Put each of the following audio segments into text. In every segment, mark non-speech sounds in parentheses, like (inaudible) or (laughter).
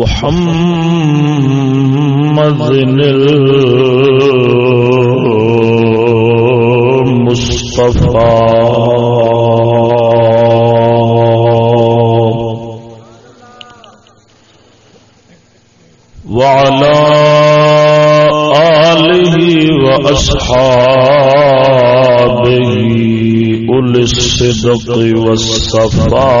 محمد المصطفى وعلى آله وأصحابه أولي الصدق والصفاء.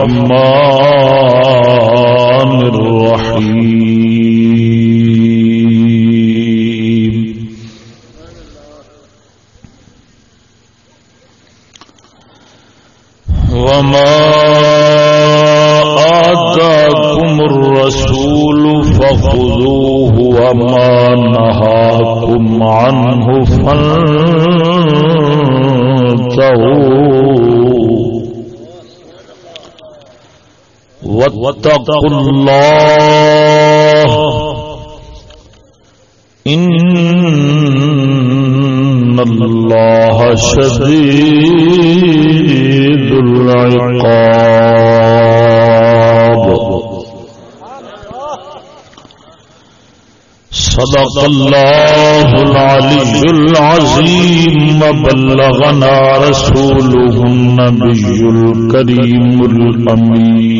الرحمن الرحيم. وما آتاكم الرسول فخذوه وما نهاكم عنه فانتهوا. واتقوا الله. إن الله شديد العقاب. صدق الله العلي العظيم وبلغنا رسوله النبي الكريم الأمين.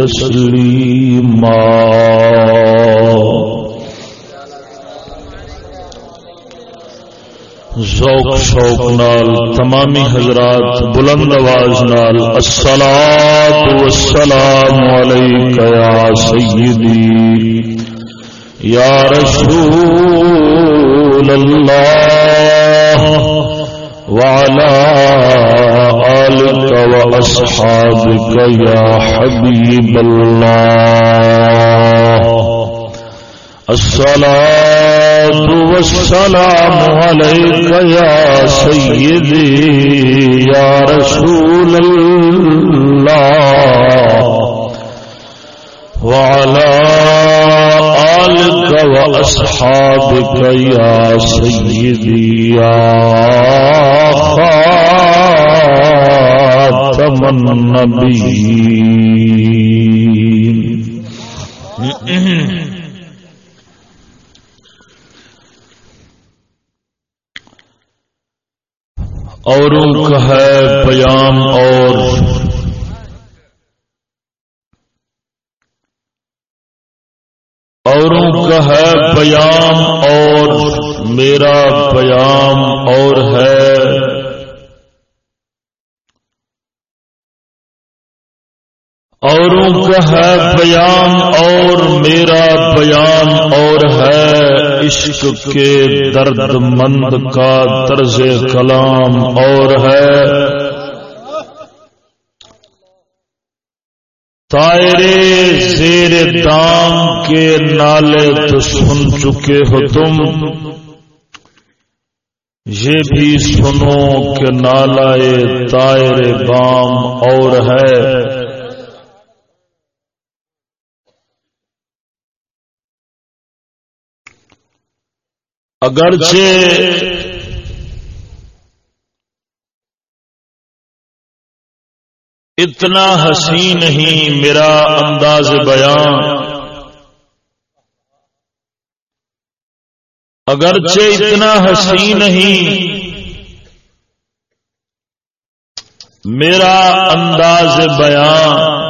تسليما ذوق، شوق نال، تمامی حضرات بلند آواز نال السلام والسلام علیک یا سیدی، یا رسول اللہ۔ وعلى آلك وأصحابك يا حبيب الله. الصلاة والسلام عليك يا سيدي يا رسول الله. وعلى آلك وأصحابك يا سيدي يا خاتم النبيين. اوروں کا ہے پیام اور اوروں کا ہے پیام اور میرا پیام اور ہے۔ اوروں کا ہے پیام اور میرا پیام اور ہے عشق کے درد مند کا طرز کلام اور ہے۔ تائرے زیر دام کے نالے تو سن چکے ہو تم۔ یہ بھی سنو کہ نالائے تائر بام اور ہے۔ اگرچہ اتنا حسین نہیں میرا انداز بیان۔ اگرچہ اتنا حسین نہیں میرا انداز بیان۔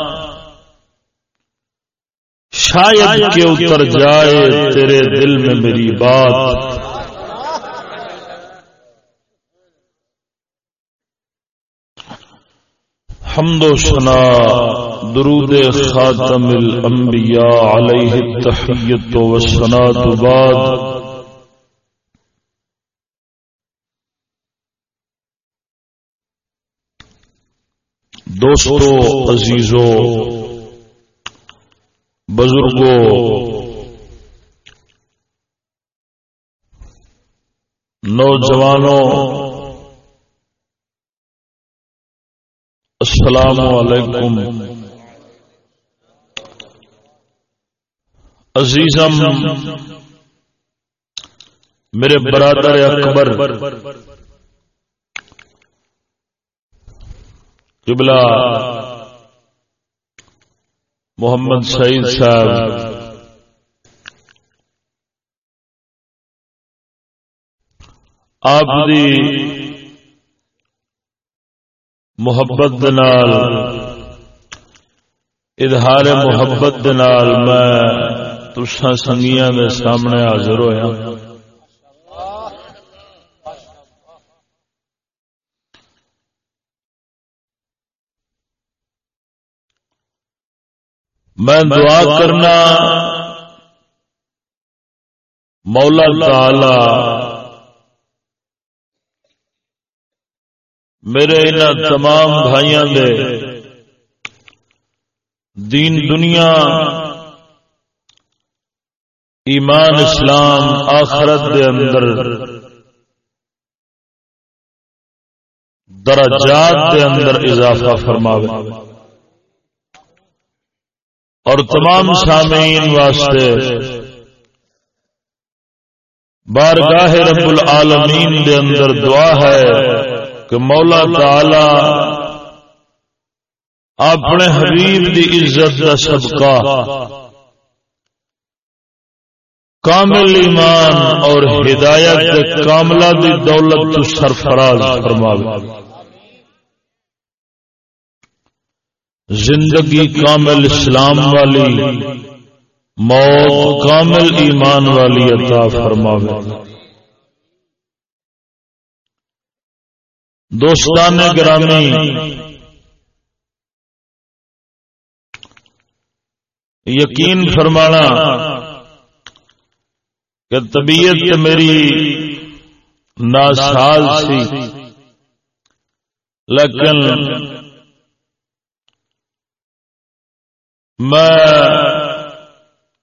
شاید کہ اتر جائے تیرے دل میں میری بات۔ حمد و سنا درود خاتم الانبیاء علیہ التحیت و سنا بعد۔ دوستو، عزیزو بزرگوں نوجوانوں السلام علیکم. عزیزم میرے برادر اکبر قبلہ محمد سعید صاحب آپ دی محبت دنال اظہار محبت دنال میں تسا سنگیاں دے سامنے حاضر ہویا۔ میں دعا کرنا، مولا تعالی میرے ان تمام بھائیاں دے دین دنیا، ایمان اسلام، آخرت دے اندر درجات دے اندر اضافہ فرماوے۔ اور تمام سامعین واسطے بارگاہ رب العالمین دے اندر دعا ہے۔ کہ مولا تعالی اپنے حبیب دی عزت کا صدقہ کامل ایمان اور ہدایت کاملہ دی دولت سرفراز فرماوے۔ زندگی کامل اسلام والی، موت کامل ایمان والی عطا فرماوے۔ دوستان گرامی یقین فرمانا کہ طبیعت میری ناسال سی۔ لیکن میں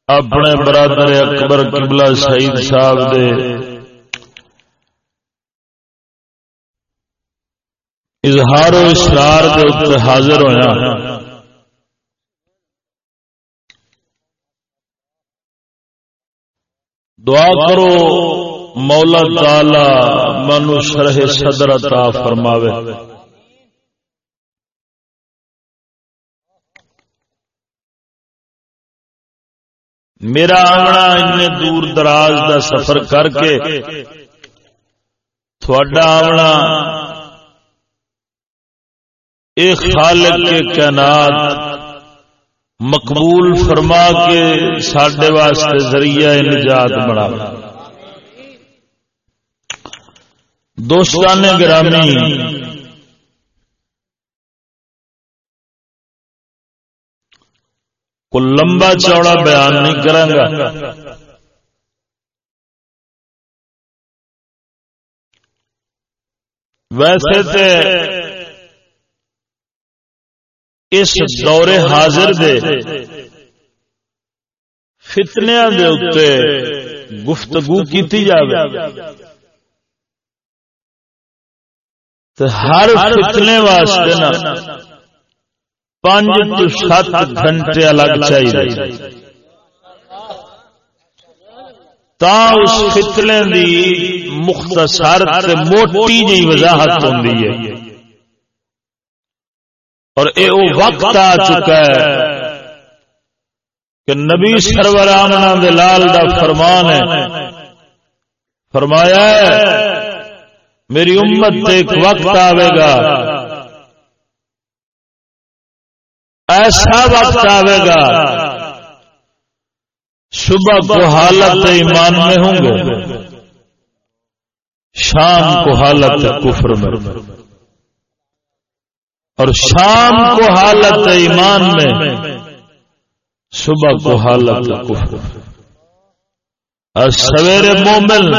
اپنے برادر اکبر قبلہ شہید صاحب دے اظہار و اسرار کے اتنے حاضر ہوا دعا کرو مولا تعالی منو شرح صدر عطا فرماوے۔ میرا آنا ان دور دراز دا سفر کر کے، تھوڑا آنا ایک خالق کے کائنات مقبول فرما کے سڈے واسطے ذریعہ نجات بنا۔ دوستان گرامی کو لمبا چوڑا بیان نہیں کروں ویسے تو اس دور حاضر دے فتنیا دے اتنے گفتگو کی جائے ہر فتنے واسطے نا پانچ تو سات گھنٹے الگ چاہیے۔ تا اس فتنے دی مختصر موٹی جی وضاحت ہوتی ہے۔ اور اے او وقت آ چکا ہے کہ نبی سرور آمنا دلال دا فرمان ہے۔ فرمایا ہے، میری امت ایک وقت آئے گا۔ ایسا وقت آئے گا، صبح کو حالت ایمان میں ہوں گے، شام کو حالت کفر میں۔ اور شام کو حالت ایمان میں، صبح کو حالت کفر۔ اور سویرے مومل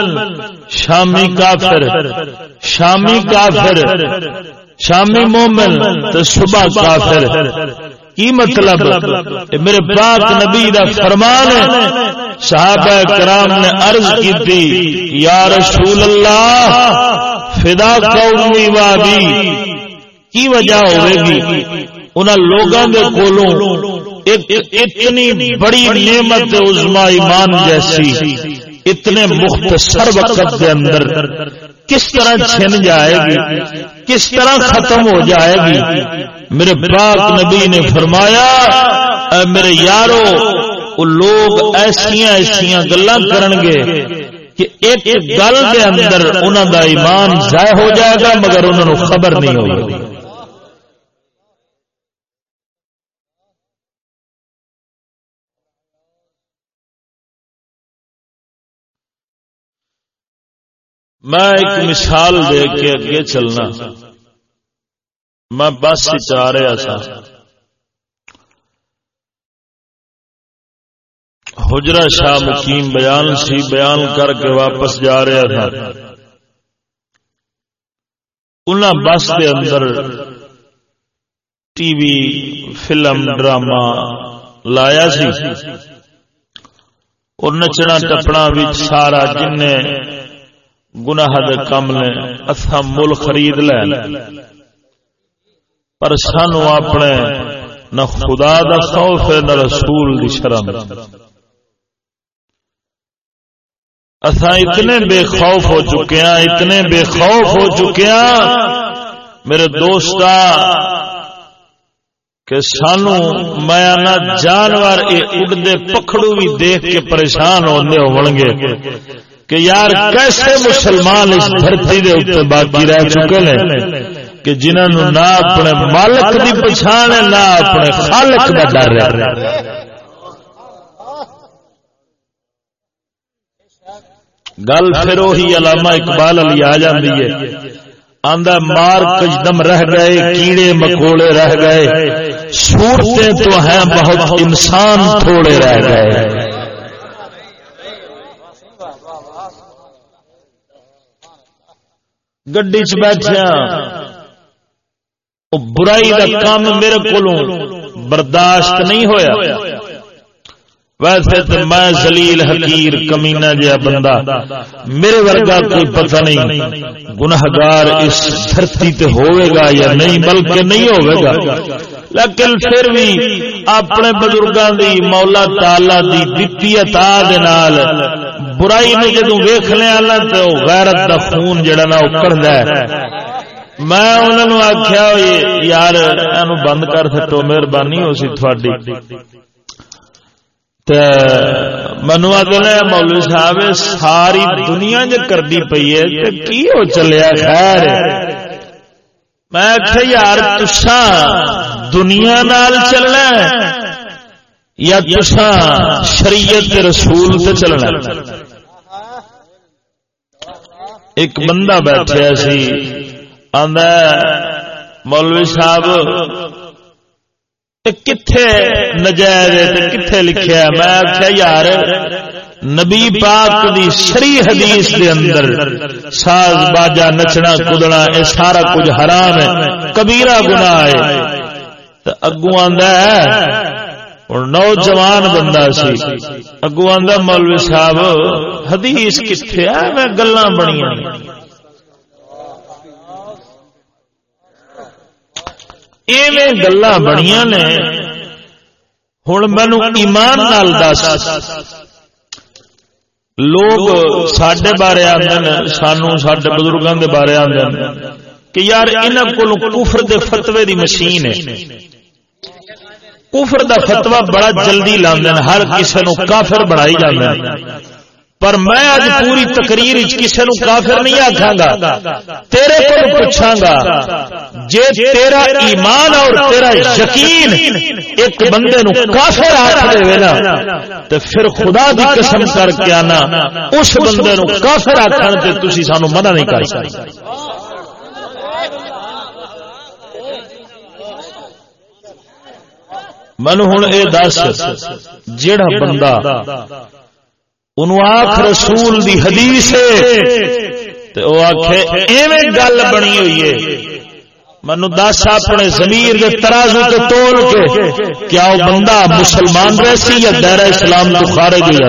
شامی کافر شامی کافر، شامی مومل تو صبح کافر۔ کی مطلب؟ میرے پاک نبی دا فرمان ہے، صحابہ کرام نے عرض کی تھی، یا رسول اللہ، فدا قومی وادی کی وجہ ہوئے گی انہاں لوگوں کے کولوں اتنی بڑی نعمت عظما ایمان جیسی، اتنے مختصر وقت کے اندر کس طرح چھن جائے گی، کس طرح ختم ہو جائے گی؟ میرے پاک نبی نے فرمایا، اے میرے یارو، وہ لوگ ایسیا ایسیا گلا گے کہ ایک گل کے اندر انہوں دا ایمان ضائع ہو جائے گا، مگر انہوں نے خبر نہیں ہوگی میں ایک مثال دے کے اگے چلنا۔ میں بس چاہ رہا سا۔ حجرا شاہ مقیم بیان سی بیان کر کے واپس جا رہا تھا۔ ان بس کے اندر ٹی وی، فلم، ڈرامہ لایا سی۔ اور نچنا ٹپنا بھی سارا جن گناہ دے کم نے اتھا مل خرید لے پر سانو اپنے نہ خدا دا خوف ہے نہ رسول دی شرم۔ اتھا اتنے بے خوف ہو چکے ہیں، اتنے بے خوف ہو چکے ہیں۔ میرے دوستا کہ سانو میں جانور اڑتے پکھڑو بھی دیکھ کے پریشان ہونے ہو گے کہ یار کیسے مسلمان اس دھرتی دے اتنے باقی رہ چکے ہیں کہ جنہوں نہ اپنے مالک کی پچھان ہے، نہ اپنے خالق کا ڈر رہا گل پھر وہی علامہ اقبال علی آ جاتی ہے۔ آندہ مار کجدم رہ گئے، کیڑے مکوڑے رہ گئے، صورتیں تو ہیں، بہت انسان تھوڑے رہ گئے۔ گڈی چ بیٹھیا۔ برائی کا کام میرے کو برداشت نہیں ہویا۔ ویسے تو میں زلیل حقیر کمینا جہا بندہ، میرے ورگا کوئی پتہ نہیں گناہگار اس دھرتی تے ہوئے گا یا نہیں، بلکہ نہیں ہوئے گا۔ لیکن پھر بھی اپنے بزرگاں دی مولا تعالی دی دتی عطا دے نال برائی نے جدو ویخ لیا تو غیرت دا خون جڑا نا وہ ہے۔ میں انہوں آخیا یار بند کر سکو مہربانی ہو سی تھوڑی۔ منو آدھے مولوی صاحب ساری دنیا جو کردی پی ہے کی ہو چلیا؟ خیر۔ میں آخیا یار تسا دنیا نال چلنا یا تسا شریعت رسول سے چلنا ایک بندہ بیٹھا سی۔ آدھا مولوی صاحب کتنے نجائز کتنے لکھیا میں آخیا یار، نبی پاک دی شری حدیث دے اندر ساز، باجا، نچنا، کدنا، اے سارا کچھ حرام ہے، کبیرہ گناہ ہے۔ اگو آدھا اور نوجوان بندہ سی۔ اگو آدھا مولوی صاحب حدیث کتنے میں گلا بنیا ایویں گلا بنیا نے۔ ہوں مینو ایمان نال دس۔ لوگ سڈے بارے آدھے سانو سڈے بزرگوں کے بارے آدھے کہ یار انہوں کو کفر دے فتوے دی مشین ہے۔ کفر دا فتوا بڑا جلدی لاندے ہر کسی نو کافر بنائی جاندے پر میں اج پوری تقریر کسی نو کافر نہیں آخا گا، تیرے کو پوچھا گا، جے تیرا ایمان اور تیرا یقین ایک بندے نو کافر آخ دے نا تو پھر خدا دی قسم کر کے آنا، اس بندے نو کافر آخر تے تسی سانو منع نہیں کر سکتے۔ من ہوں یہ دس جڑا بندہ آخ رسول دی حدیث گل بنی ہوئی ہے۔ منو دس اپنے زمیر کے ترازو کے توڑ کے کیا وہ بندہ مسلمان رہسی یا دائرہ اسلام تو خارج ہو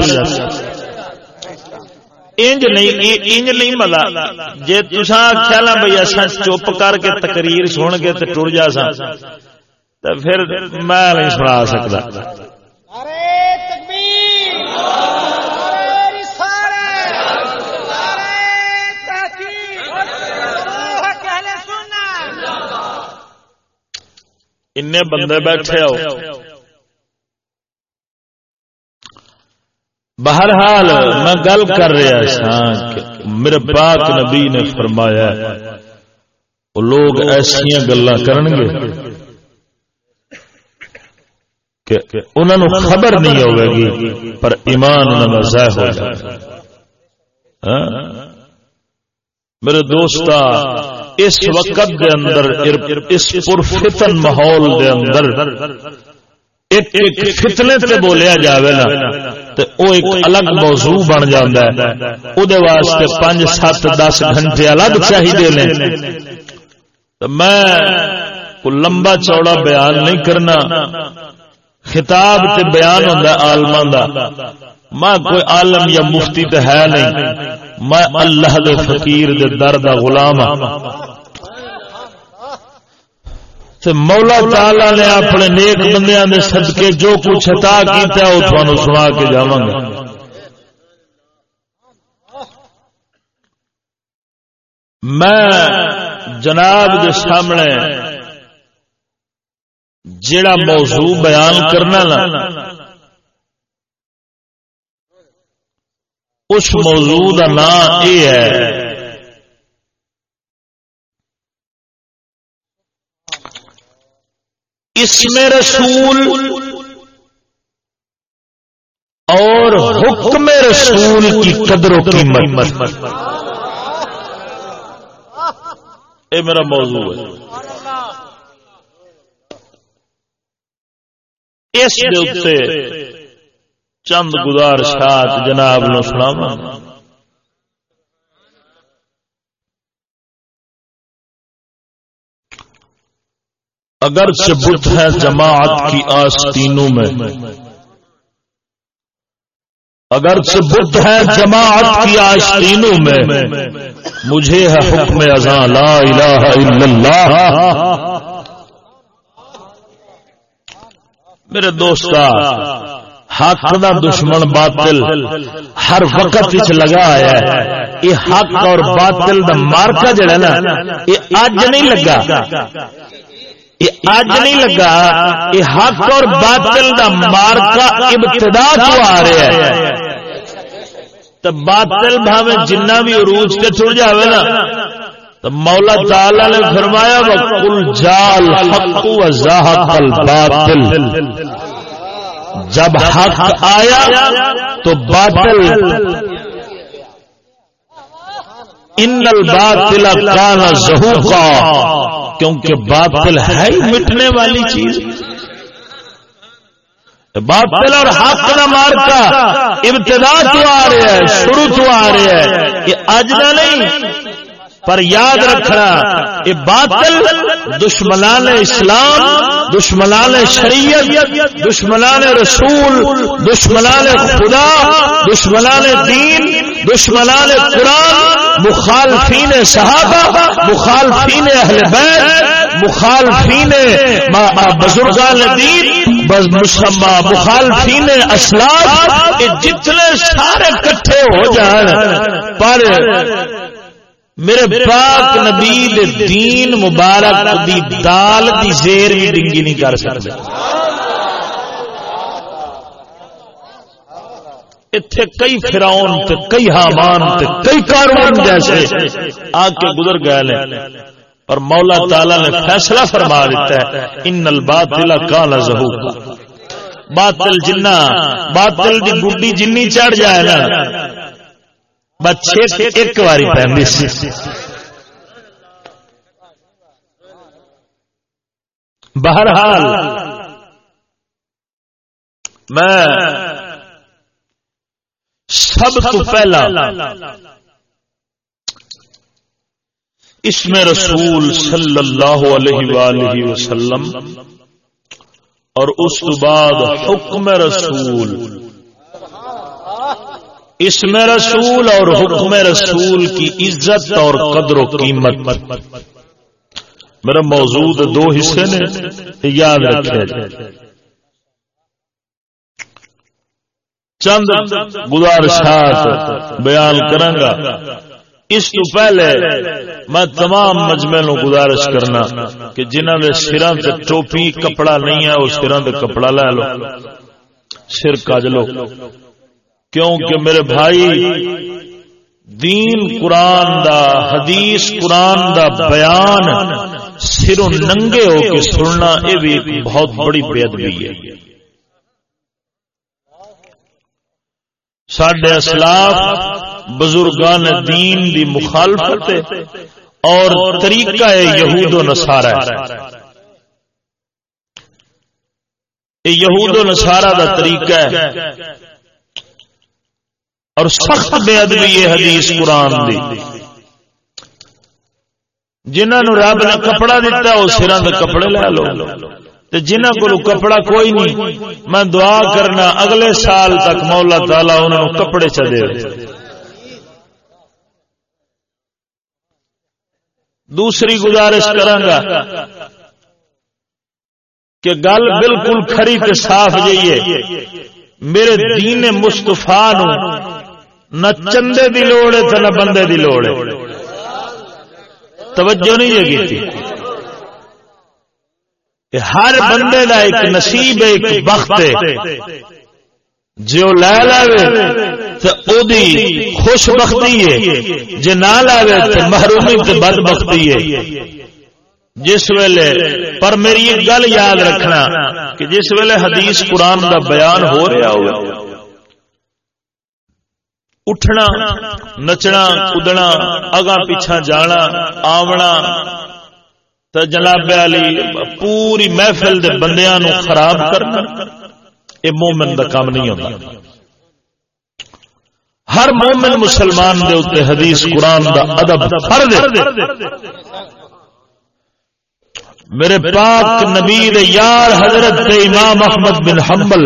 انج نہیں انج نہیں ملا۔ جی تسا خیال بھائی اصا چپ کر کے تقریر سن کے تے ٹر جا سا تو پھر میں نہیں سنا سکتا ان بندے بیٹھے ہو۔ بہرحال میں گل کر رہا سا میرے پاک نبی نے فرمایا وہ لوگ ایسا گلا گے کہ انہوں نے خبر نہیں ہوگی گی پر ایمان انہوں کا ضائع ہو جائے۔ ہاں؟ میرے دوست اس وقت دے اندر اس پرفتن ماحول دے اندر ایک ایک فتنے تے بولیا جاوے نا تے او ایک الگ موضوع بن جاندا ہے۔ او دے واسطے 5 7 10 گھنٹے الگ چاہیے نے۔ میں کو لمبا چوڑا بیان نہیں کرنا۔ خطاب تے بیان ہوندا عالماں دا۔ میں کوئی عالم یا مفتی تے ہے نہیں۔ میں اللہ دے فقیر دے در دا غلام ہاں۔ تے مولا تعالی نے اپنے نیک بندیاں دے صدقے جو کچھ عطا کیتا ہے او تھانوں سنا کے جاواں گا۔ میں جناب دے سامنے جڑا موضوع بیان کرنا نا اس موضوع کا نام یہ ہے اس میں رسول اور حکم رسول کی قدر و قیمت۔ یہ میرا موضوع ہے۔ اس چند گزار جناب نو سنا اگر سے بت ہے جماعت کی آستینوں میں اگر سے بت ہے جماعت کی آستینوں میں، مجھے ہے حکم ازاں لا الہ الا اللہ۔ میرے دوست حق دا دشمن باطل ہر وقت لگا آیا ہے۔ یہ حق اور باطل دا مارکا جڑا نا یہ اج نہیں لگا۔ یہ اج نہیں لگا۔ یہ حق اور باطل دا مارکا ابتدا تو آ رہا ہے۔ تو باطل بھاوے جنہ بھی عروج کے چڑ جاوے نا تو مولا تعالی نے فرمایا، وقل جال حق و الباطل۔ جب حق آیا تو باطل۔ ان الباطل کان زہوقا کیونکہ باطل ہے ہی مٹنے والی چیز۔ باطل اور حق نہ مار کا ابتدا تو آ رہے ہیں، شروع تو آ رہے ہیں۔ یہ آج نہ نہیں۔ پر یاد رکھنا یہ باطل دشمنان اسلام دشمنان شریعت دشمنان رسول دشمنان خدا دشمنان دین دشمنان قرآن مخالفین صحابہ مخالفین اہل بیت مخالفین بزرگان دین مخالفین اسلام جتنے سارے کٹھے ہو جان پر میرے پاک نبی دین مبارک دی دال دی زیر بھی ڈنگی نہیں کر سکتے۔ اتنے کئی فراؤن تے کئی حامان تے کئی کارون جیسے آ کے گزر گئے اور مولا تعالی نے فیصلہ فرما دیتا ہے ان الباطل کالا زہوقا۔ باطل جنہ باطل دی گڈی جنی چڑھ جائے نا۔ بچے ایک باری پہنی سی بہرحال میں سب تو پہلا اس میں رسول صلی اللہ علیہ وآلہ وسلم اور اس بعد حکم رسول اس میں رسول اور حکم رسول کی عزت اور قدر و قیمت۔ میرا موجود دو حصے نے یاد رکھے۔ چند گزارشات بیان کرنگا۔ اس تو پہلے میں تمام مجمے نو گزارش کرنا کہ جنہوں نے سرا سے ٹوپی کپڑا نہیں ہے وہ سرا سے کپڑا لے لو۔ سر کج لو۔ کیونکہ میرے بھائی، دین قرآن دا، حدیث قرآن دا بیان سروں ننگے ہو کے سننا، یہ بھی ایک بہت بڑی بے ادبی ہے۔ سڈے اسلاف بزرگان دین دی مخالفت اور طریقہ یہود و نسارا یہود و نسارا دا طریقہ ہے۔ اور سخت بے ادبی یہ حدیث قرآن دی. جنہوں رب نے کپڑا دیتا وہ سرا کے کپڑے لے لو۔ جنہ کو کپڑا کوئی نہیں، میں دعا کرنا اگلے سال تک مولا تالا انہوں کپڑے چلے دوسری گزارش کرا کہ گل بالکل کھری تے صاف جائیے میرے دین مستفا نہ چندے دی لوڑ ہے نہ بندے دی لوڑ ہے۔ توجہ نہیں جگی ہر بندے کا ایک نصیب ایک وقت جو لے لے تو خوش بختی ہے۔ جی نہ لے تو محرومی تو بد بختی ہے۔ جس ویلے، پر میری ایک گل یاد رکھنا کہ جس ویلے حدیث قرآن کا بیان ہو رہا ہو اٹھنا، نچنا کدنا اگا پیچھا جانا، آونا۔ تو جناب علی، پوری محفل دے بندیاں نو خراب کرنا یہ مومن دا کام نہیں ہوتا ہر مومن مسلمان دے اتنے حدیث قرآن دا ادب فرض میرے پاک نبی دے یار حضرت امام احمد بن حنبل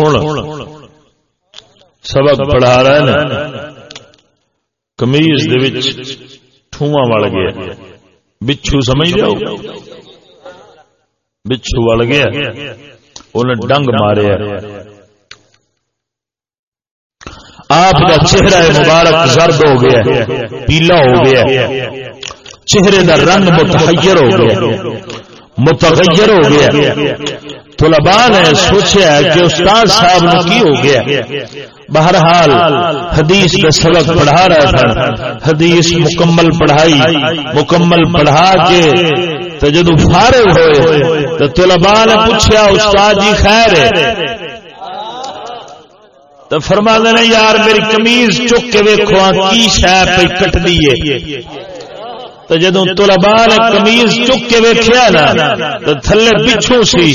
سن سبق پڑھا رہے ہیں کمیز ٹھواں وڑ گیا بچھو سمجھ لو بچھو وڑ گیا انہیں ڈنگ مارے آپ کا چہرہ مبارک زرد ہو گیا پیلا ہو گیا چہرے کا رنگ متحیر ہو گیا متغیر ہو گیا۔ طلباء نے سوچا کہ استاد صاحب نے کی ہو گیا۔ بہرحال حدیث کا سبق پڑھا رہا تھا۔ حدیث مکمل پڑھائی۔ مکمل پڑھا کے تو جدو فارغ ہوئے۔ تو طلباء نے پوچھا، استاد جی خیر ہے؟ تو فرما دینا یار، میری کمیز چک کے ویکو کی شہ پہ کٹ دیے تو جدو طلباء نے کمیز چک کے ویکیا نا تو تھلے بچھو سی۔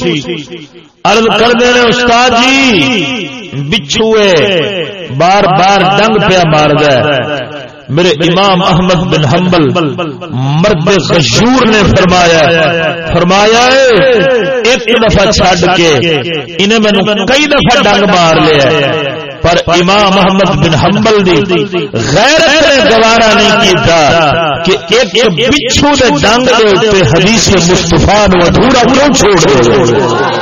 ارد کر دے رہے استاد جی بچھو بار بار ڈنگ پیا مار دے میرے امام احمد بن حنبل مرد غشور نے فرمایا فرمایا ایک دفعہ چھڈ کے انہیں مینو کئی دفعہ ڈنگ مار لیا پر امام محمد بن حنبل دی غیرت نے گوارا نہیں کیتا کہ ایک بچھو دے ڈنگ دے اوپر حدیث مصطفی نو ادھورا کیوں چھوڑ دے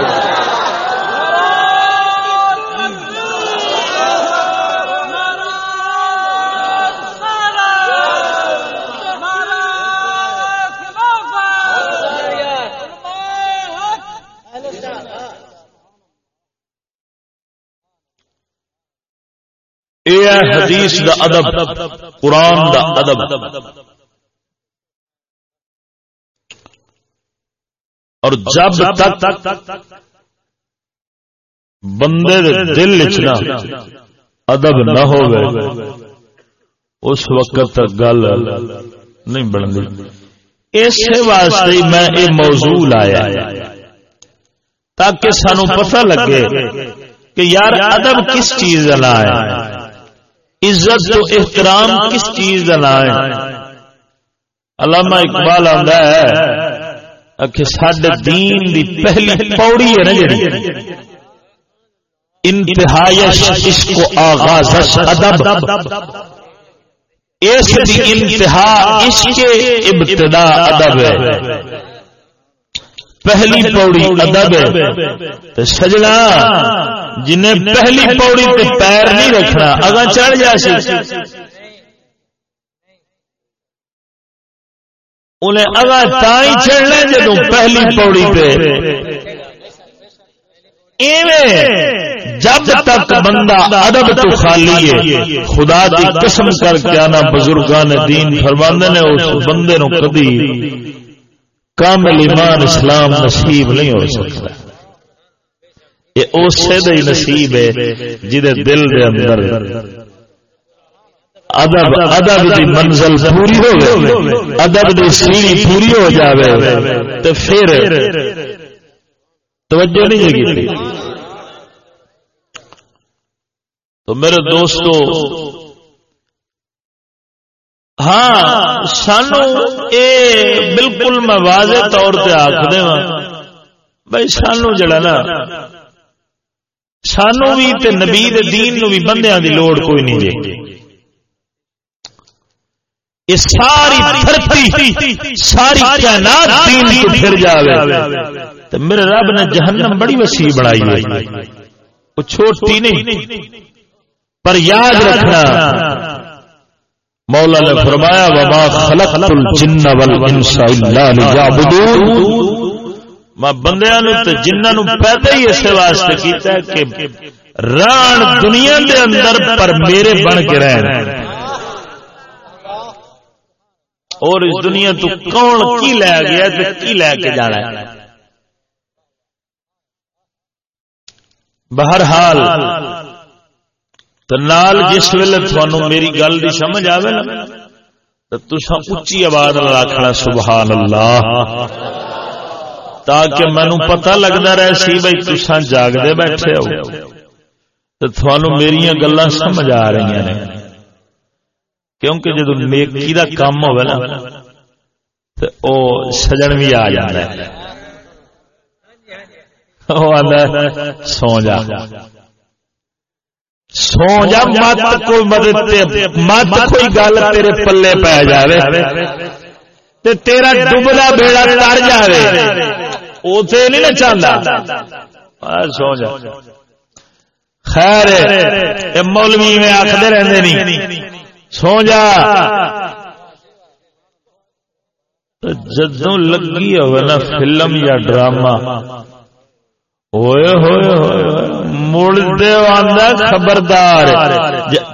یہ حدیث دا ادب، قرآن دا ادب۔ اور جب تک بندے دل چنا ادب نہ ہو اس وقت تک گل نہیں بنتی۔ اس واسطے میں یہ موضوع لایا تاکہ سانو پتہ لگے کہ یار ادب کس چیز کا ہے۔ عزت تو احترام کس چیز کا نام ہے؟ علامہ اقبال آتا ہے کہ سڈے دین دی پہلی پوڑی ہے نا جی انتہائش اس کو آغاز ادب۔ اس دی انتہا اس کے ابتدا ادب ہے۔ پہلی پوڑی ادب ہے۔ سجنا جنہیں پہلی پوڑی پہ پیر نہیں رکھنا اگا چڑھ جا سی۔ انہیں اگا تھی چڑھنا جدو پہلی پوڑی پہ۔ جب تک بندہ ادب تو خالی ہے خدا کی قسم کر کے آنا بزرگان دین فرماندے نے اس بندے نو کبھی کامل ایمان اسلام نصیب نہیں ہو سکتا۔ یہ اسے ہی نصیب ہے جہد دل دے اندر ادب ادب دی منزل پوری ہو ادب دی سیڑھی پوری ہو جاوے تو پھر توجہ نہیں جگی تو میرے دوستو ہاں سانو اے بالکل میں واضح طور پہ آخ دے بھائی سانو جڑا نا، سانو بھی تے نبی دے دین نو بھی بندیاں دی لوڑ کوئی نہیں جی یہ ساری دھرتی، ساری کائنات دین کو پھر جاوے۔ تو میرے رب نے جہنم بڑی وسیع بڑھائی ہے۔ وہ چھوٹی نہیں، پر یاد رکھنا۔ مولا نے فرمایا، وما خلقت الجن والانس الا ليعبدون میں بندیاں نو تے جنہاں نو پیدا ہی اس واسطے کیتا ہے کہ ران دنیا دے اندر پر میرے بن کے رہن۔ اور اس دنیا تو کون کی لے گیا تے کی لے کے جانا ہے؟ بہرحال تو نال جس ویلے تھانو میری گل دی سمجھ آوے نا، تو تسا اچھی آواز رکھنا سبحان اللہ تاکہ مینو پتہ لگتا رہے سی بھائی تسا جاگدے بیٹھے ہو۔ تو تھانو میری گلا سمجھ آ رہی ہیں کیونکہ جدو نیکی دا کام ہوئے نا، تو او سجن بھی آ جانا ہے، سو جا۔ سو جا مت کوئی مدد مت کوئی گل تیرے پلے پی جائے تیرا ڈبلا بیڑا تر جائے اسے نہیں نا چاہتا سو جا خیر مولوی میں آخر رہتے نہیں سو جا جدوں لگی ہوئے نا فلم یا ڈرامہ۔ ہوئے ہوئے ہوئے۔ مڑ دے خبردار۔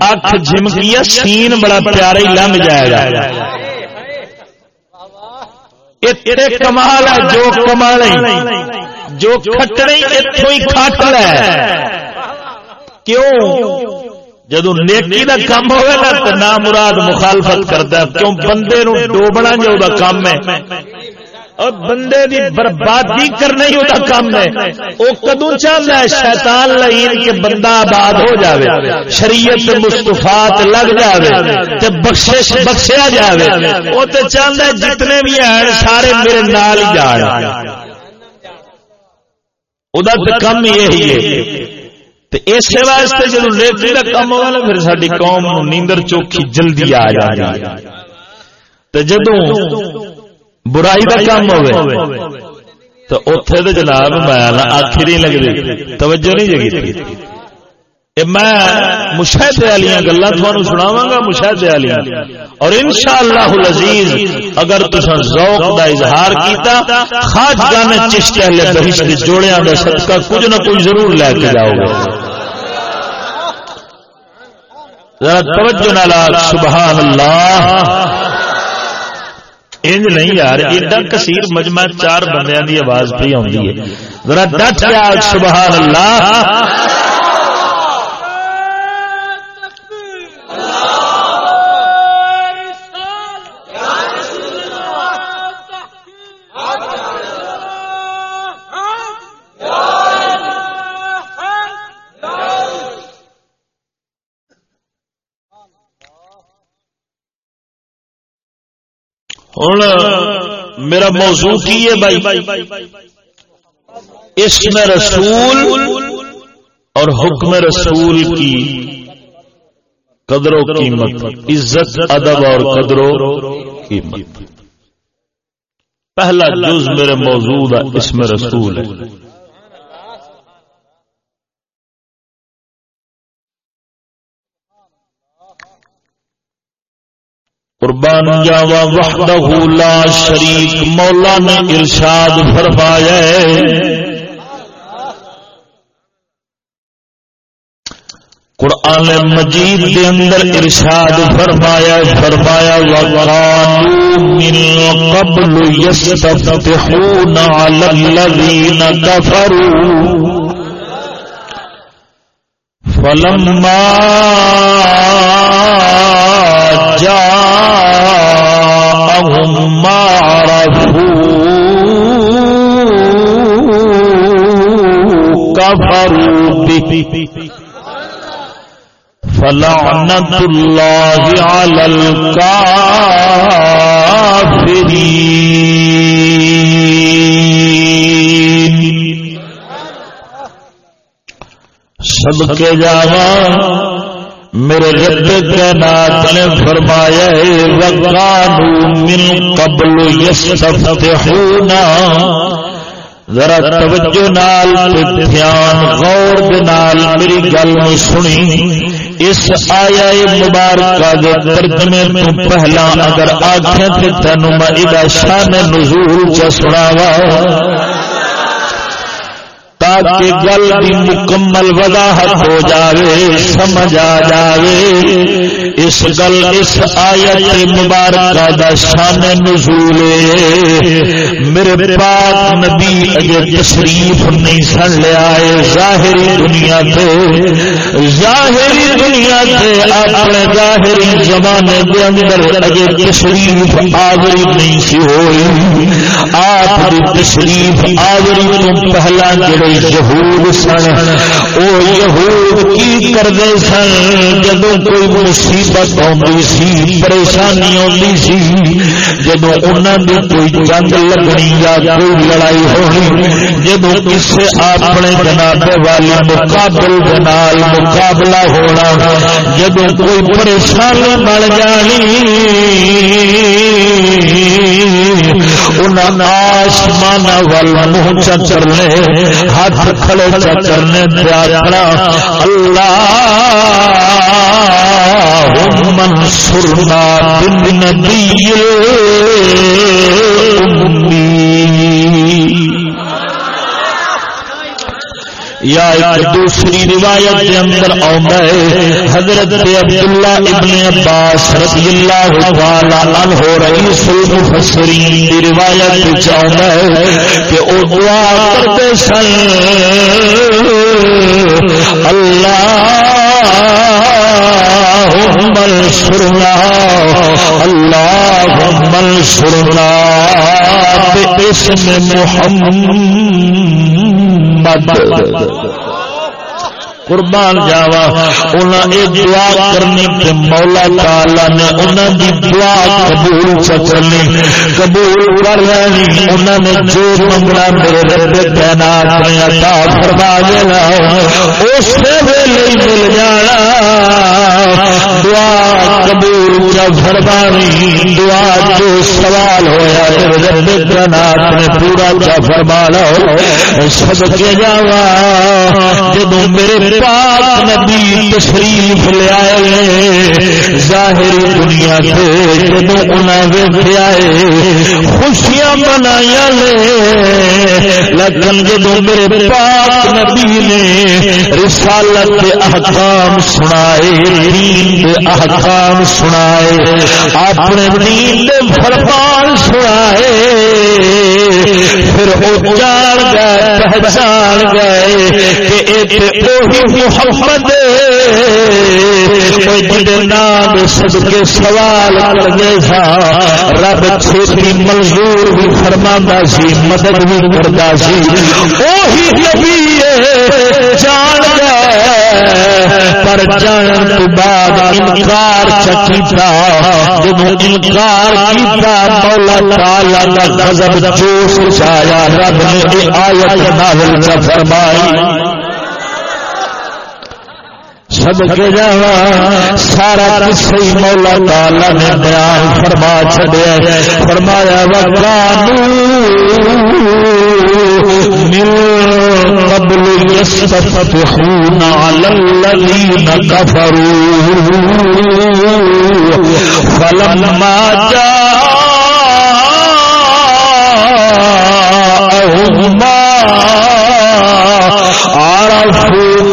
اکھ جمکی سین بڑا پیارا ہی لنگ جائے گا۔ اتنے کمال ہے جو کمال جو کھٹنے اتوں ہی کھٹ ہے کیوں؟ جدو نیکی دا کام ہوئے نا تو نام مراد مخالفت کرتا ہے۔ کیوں؟ بندے نو ڈوبنا جو دا کام ہے۔ اور بندے دی بربادی کرنا ہی ہوتا کام ہے۔ وہ کدو چاہتا ہے شیطان لائن کے بندہ آباد ہو جاوے۔ شریعت مستفات لگ جاوے تے بخشش بخشیا جاوے۔ وہ تو چاہتا ہے جتنے بھی ہیں سارے میرے نال جان۔ وہ کم یہی ہے۔ اس واسطے جب نیکی کا کام ہوا نا، پھر ساری قوم نیندر چوکھی جلدی آ جائے جدو برائی کا کام ہوئے۔ تو اتے تو جناب میں آخر نہیں لگتی توجہ نہیں جگی میں مشاہدے والی گلا تھوڑا سناوا گا مشاہدے والی اور ان شاء اللہ عزیز اگر ذوق کا اظہار کیتا خاص گانے بہشت جوڑیا کا صدقہ کچھ نہ کچھ ضرور لے کے جاؤ گے۔ توجہ نال سبحان اللہ۔ انج نہیں یار ایڈا کثیر مجمع چار بندیاں دی آواز پہ آئی ہے۔ ذرا ڈٹ سبحان اللہ۔ ہوں میرا موضوع کی ہے بھائی؟ میں رسول اور حکم رسول کی قدر و قیمت عزت، ادب اور قدر و قیمت پہلا جز میرے موضوع اس میں رسول ہے۔ قربان جاوا وحدہ لا شریک مولا نے ارشاد فرمایا قرآن مجید دے اندر ارشاد فرمایا فرمایا، وقالوا من قبل يستفتحون على الذين كفروا۔ فلما جاءهم ما عرفوا كفروا به. فلعنة الله على الكافرين. صدق جاوان میرے رب کائنات نے فرمایا وقالو من قبل یستفتحونا ذرا توجہ نال دھیان غور نال میری گل سنی۔ اس آیا مبارکہ دے ترجمے تو پہلا اگر آنکھیں تے تینوں میں شان نزول چ سناواں۔ تاکہ گل کی مکمل وضاحت ہو جاوے، سمجھ آ جاوے۔ اس گل، اس آیت مبارکہ دا شان نزول میرے پاک نبی اجے تشریف نہیں سن لیا ہے، ظاہری دنیا تے، ظاہری دنیا تے اپنے ظاہری زمانے دے اندر اجے تشریف آوری نہیں سی ہوئی، آپ دی تشریف آوری تو پہلا جڑے یہود سن، او یہود کی کرتے سن؟ جب کوئی مصیبت آتی سی، پریشانی آتی سی جب انہوں نے کوئی جنگ لگنی یا کوئی لڑائی ہونی جب کسی اپنے جناب والے مقابل دنال مقابلہ ہونا جب کوئی پریشانی بن جانی۔ انہوں آسمان والا منہ چرنے ہاتھ کھڑے چرنے پیارا اللہ منصورنا بن نبی امی یا ایک دوسری روایت کے اندر آتا ہے، حضرت عبداللہ ابن عباس رضی اللہ تعالی ہو رہی سل مفسرین کی روایت چاہتا ہے کہ او دعا کرتے سن اللہ منصرنا اللہ منصرنا باسم محمد۔ مت قربان جاوا۔ انہاں اے دعا کرنی تے مولا تعالی نے انہاں دی دعا قبول چکرنی قبول کر لینی۔ انہاں نے جو منگنا میرے رب کائنات نے عطا فرما دینا اس ویلے مل جانا۔ دعا قبول چا فرمانی۔ دعا جو سوال ہویا میرے رب کائنات نے پورا چا فرما لو سب کے جاوا۔ جدوں میرے پاک نبی تشریف لے آئے ظاہری دنیا سے جدو انہیں آئے، خوشیاں منایا لے۔ لیکن جدو میرے پاک نبی نے رسالت کے احکام سنائے، دین کے احکام سنائے، اپنے دین کے فرمان سنائے پھر وہ جان گئے، پہچان گئے کہ محمد نام سب کے سوال کرنے سا رب چھوٹی منظور بھی فرما سی، مدد بھی کرتا سی۔ وہی نبی جان گئے۔ پر جان تو بعد انکار چکیتا جب انکار کیتا مولا تعالی کا غضب جوش چایا رب نے آیت نازل فرمائی. سب کے جاوا سارا کسی مولا تالا نے بیان فرما چڑیا فرمایا وکانو مل قبل يستفتحون على الذين كفروا. فلما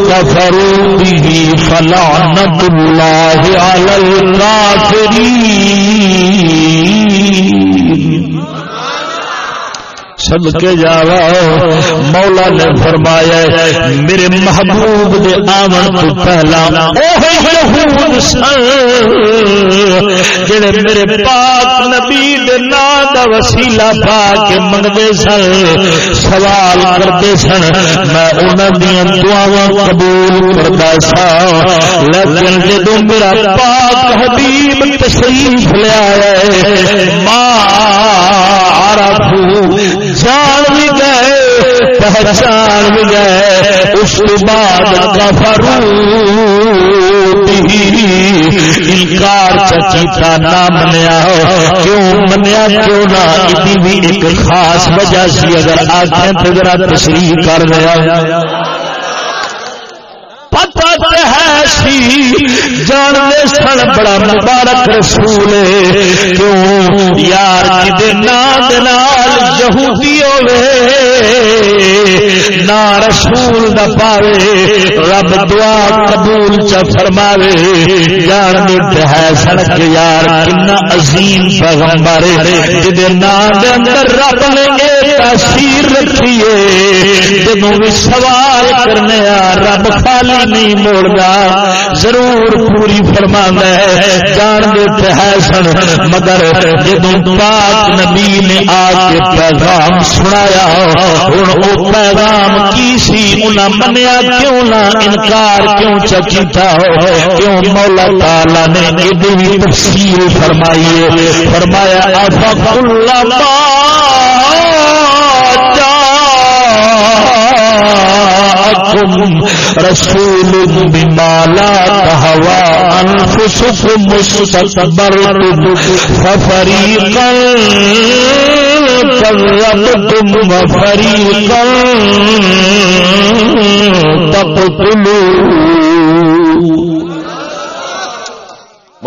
كفروا به فلعنة الله على الكافرين. سب کے جاوا مولا نے فرمایا میرے محبوب دے آمن تو پہلا جڑے میرے پاک نبی دے نام دا وسیلہ پا کے منگتے سن، سوال کرتے سن۔ میں انہوں دیا دعوا قبول کرتا سا۔ لیکن جدو میرا پاک حبیب تشریف لیا ماں عرفو جان بھی گئے، پہچان بھی گئے، اس بعد کفرو انکار چچیتا نہ منیا کیوں منیا؟ کیوں نہ؟ بھی ایک خاص وجہ سی اگر آخر تجرا تشریح کر رہا ہے سی جاننے سن بڑا مبارک رسول کیوں؟ یار جی نام یہودی ہوے نہ رسول نہ پاوے، رب دعا قبول چ فرماوے۔ جان ہے سڑک یار کنا عظیم پیغمبر جدے نام دے اندر رب نے اے تاثیر رکھی ہے بھی سوال کرنے رب خالی نہیں موڑنا ضرور پوری فرما ہے۔ جان دیتے ہے سن، مگر جدو پاک نبی نے آ کے پیغام سنایا ہوں وہ پیغام کی سی؟ انہیں منیا کیوں نہ؟ انکار کیوں چکیتا ہو کیوں مولا تعالی نے یہ بھی تفصیل فرمائی فرمایا افق اللہ کم رسول بما لا تهوى أنفسكم مستكبرتم ففريقا كذبتم وفريقا تقتلون.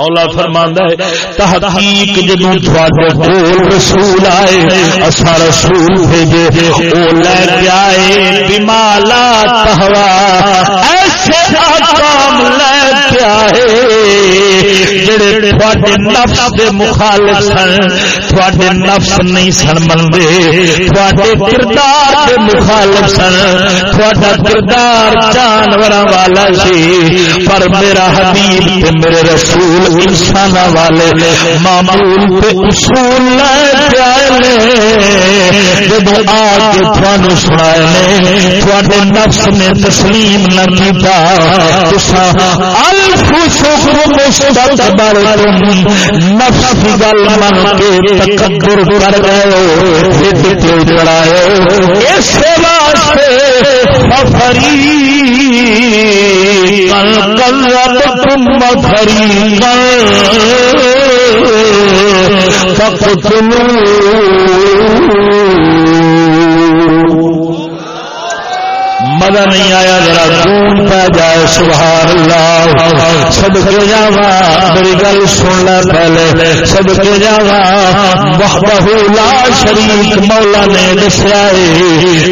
مولا فرماندا ہے، تحقیق جدوں تھوڑے کول رسول آئے اسا رسول بھیجے، او لے کے آئے، بمالا تہوا ایسے احکام لے کے آئے، جڑے تھوڑے نفس دے مخالف سن تھوڑے نفس نہیں سن مندے تھوڑے کردار مخالف سن تھوڑا کردار جانور والا سی۔ پر میرا حبیب تے میرے رسول انسان والے معمول تے اصول لے آئے جب آ کے تھانو سنائے نے تھوڑے نفس نے تسلیم نہ کیتا الف شکر مستقبل تم نفس گل من کے تکبر کر گئے ہٹ چڑھائے اس واسطے فری کل کل تم فری کل تک مزہ نہیں آیا، ذرا خون پہ جائے، سبحان اللہ۔ سب کے جاوا میری گل سن لے پہلے۔ سب کے جاوا بہبہ لا شریک مولا نے دسیا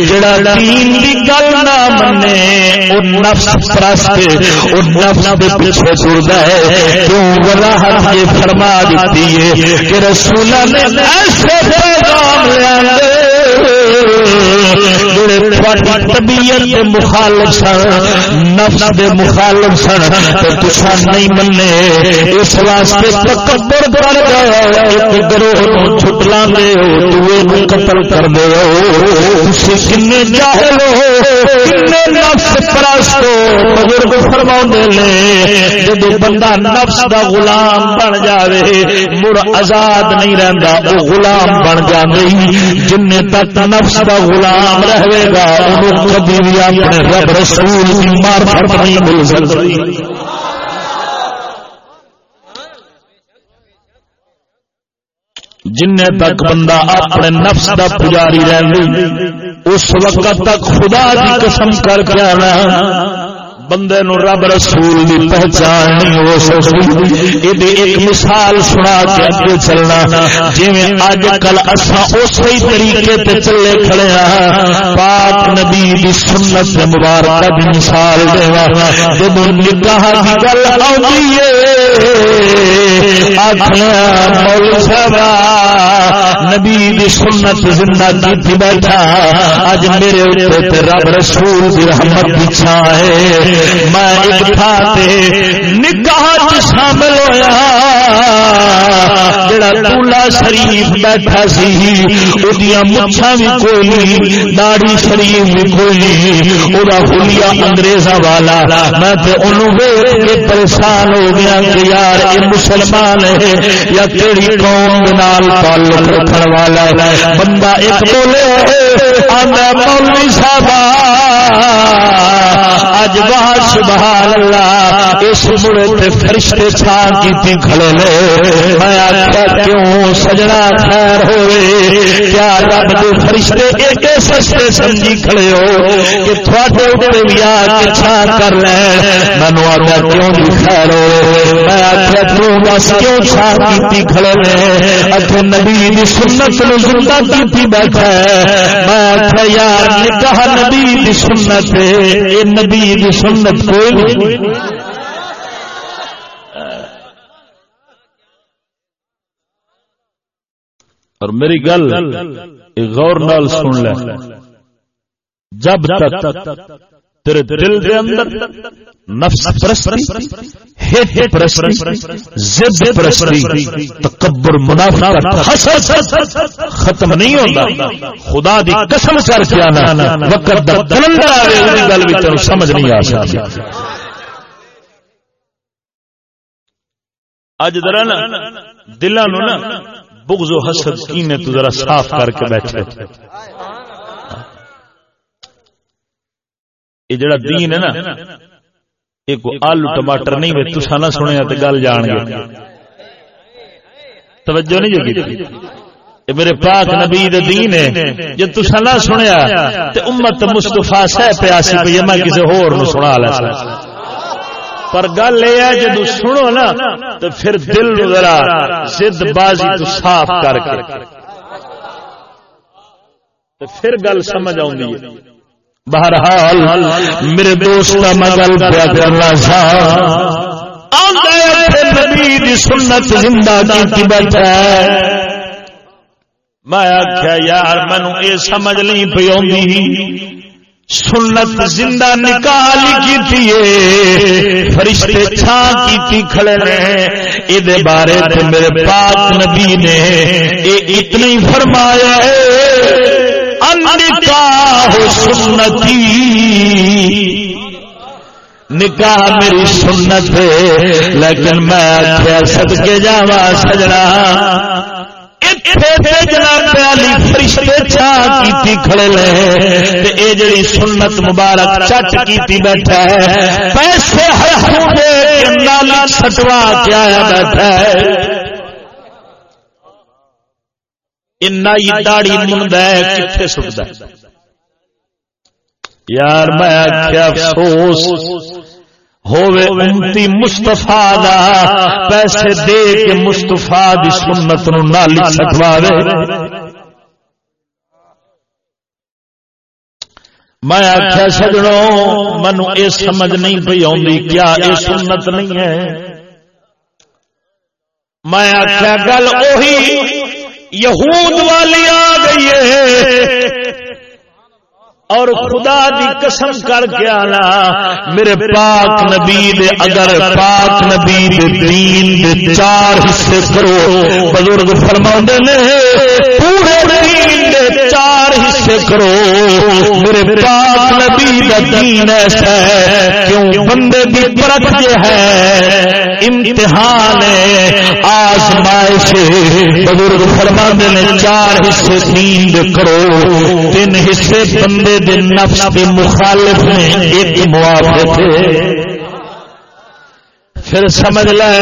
جڑا دین دی گل نہ منے، او نفس پرست او نفس دے پیچھے ٹردا ہے۔ کیوں وضاحت یہ فرما دیتی ہے کہ رسول نے ایسے پیغام لے طبیعت مخالف سن، نفس دے مخالف سن تو تسا نہیں منے اس واسطے تکبر کر گئے گروہ چھٹلا دے ہو دوے قتل کر دے تسی کنے جاہل ہو، کنے نفس پرست ہو۔ بزرگ فرما دے لے جب بندہ نفس دا غلام بن جاوے، مڑ آزاد نہیں رہندا، وہ غلام بن جاندے۔ جن تک نفس دا غلام رہے گا انہوں کبھی بھی اپنے رب رسول کی مار مارفت نہیں مل سکتی۔ جن تک بندہ اپنے نفس دا پجاری رہی اس وقت تک خدا کی قسم کر کے آنا۔ بندے نو رب رسول دی پہچان نہیں ہو سکتی۔ یہ ایک مثال سنا کے اگے چلنا۔ جی اج کل اصا اسی طریقے تے چلے کھڑے ہاں۔ پاک نبی دی سنت مبارکہ دی مثال دیوا ہاں۔ جب نکاح دی گل آئی مول صاحب، نبی دی سنت زندہ کی بیٹھا۔ اج میرے اوپر رب رسول دی رحمت کی چھا ہے میں نکاح شامل ہوا جڑا ٹولا شریف بیٹھا سی مچھا بھی کوئی نہیں داڑی شریف بھی کوئی نہیں۔ وہ ہولیا انگریزا والا۔ میں کے پریشان ہو گیا کہ یار، یہ مسلمان ہے یا کہڑی قوم تعلق رکھنے والا بندہ ایک بولے مولوی صاحب اج بہت سبحان اللہ، اس مڑے تے فرشتے چھا کیتی کھڑے لے میں آخیا کیوں سجنا خیر ہوئے؟ کیا رب دے فرشتے ایک سستے سمجھی کھڑے ہو کہ تھوڑے اوپر بھی آ کے چھا کر لے؟ مینو آخیا کیوں بھی خیر ہو؟ میں آخیا کیوں بس کیوں چھا کیتی کھڑے لے اچھے نبی دی سنت نو زندہ کیتی بیٹھا ہے۔ میں آخیا یار نکاح نبی دی سنت ہے۔ نبی دی سنت کوئی نہیں۔ اور میری گل غور نال سن لے۔ جب تک تیرے دل دے اندر نفس پرستی پرستی زد پرستی، تکبر، منافقت، حسد، ختم نہیں ہوتا۔ خدا دی قسم کر کے آنا، وقت دا کلندر آوے اسی گل وچ سمجھ نہیں آ سکتی۔ اج ذرا نا دلاں نو نا بغض و حسد کینے تو ذرا صاف کر کے بیٹھے۔ یہ جڑا دین ہے نا ایک آلو ٹماٹر نہیں میں تسا نہ سنیا تو گل جان گے۔ توجہ نہیں جو کی میرے پاک نبی دین ہے۔ جی تسا نہ سنیا تو امت مستفا سہ پیاسی پی میں کسی ہور نو سنا لا پر گل یہ ہے، جدو سنو نا تو پھر دل ذرا زد بازی تو صاف کر کے۔ پھر گل سمجھ آؤں بہرحال میرے دوست میں گل پیا کرنا سا نبی سنت زندہ کی بیٹھا میں آخیا یار مینو یہ سمجھ نہیں پی سنت زندہ نکال کی فرشتے چھان کی کھڑے رہے یہ بارے میرے پاک نبی نے یہ اتنی فرمایا ہے۔ نکاح سنتی. نکاح میری سنت لیکن میں سد کے جا سجنا۔ سنت مبارک چٹ کی بیٹھا ہے، پیسے ہر ہوں سٹوا کیا بیٹھا ہے۔ داڑی منڈ کتنے سکتا یار میں افسوس ہوتی مستفا پیسے دے کے مستفا دی سنت نو نالی سٹوا میں آخیا سجڑوں منو یہ سمجھ نہیں پی آئی کیا یہ سنت نہیں ہے میں آخیا گل اہی یہود والی آ گئی ہے۔ اور خدا دی قسم کر کے آنا، میرے پاک نبی دے، اگر پاک نبی دے دین دے چار حصے کرو، بزرگ فرما نے، پورے دین دے چار حصے کرو، میرے پاک نبی دا دین ایسا ہے، کیوں بندے دی پرت یہ ہے، امتحان آزمائش بزرگ فرما نے چار حصے دین دے کرو، تین حصے بندے دن نفس کے مخالف نے، ایک موافق تھے پھر سمجھ لے،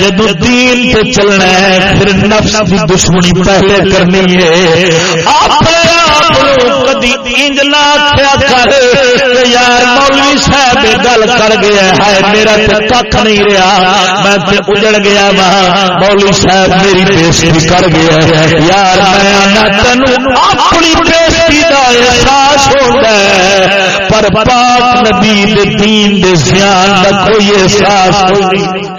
جدو دین پہ چلنا ہے، پھر نفس کی دشمنی پہلے کرنی ہے۔ اپنے کدی انج نہ آخیا کر۔ یار مولوی صاحب گل کر گیا ہے میرا تو کھ نہیں رہا میں تے اجڑ گیا وا۔ مولوی صاحب میری بےزتی کر گیا ہے۔ یار میں تینوں اپنی بےزتی کا احساس ہوتا ہے۔ پر پاک نبی دے دین دے زیان کا کوئی احساس نہیں۔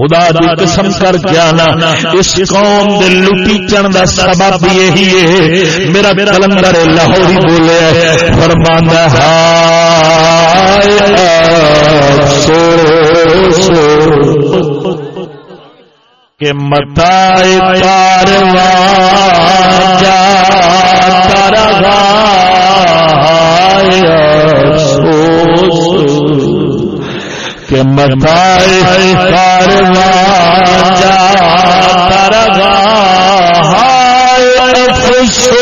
خدا دی قسم کر کے آنا اس قوم دے لٹی چن دا سبب یہی ہے۔ میرا کلندر لاہوری بولے فرمانا ہائے سو کہ متا کارواں جا کہ متائے کارواں جاتا رگا خوشو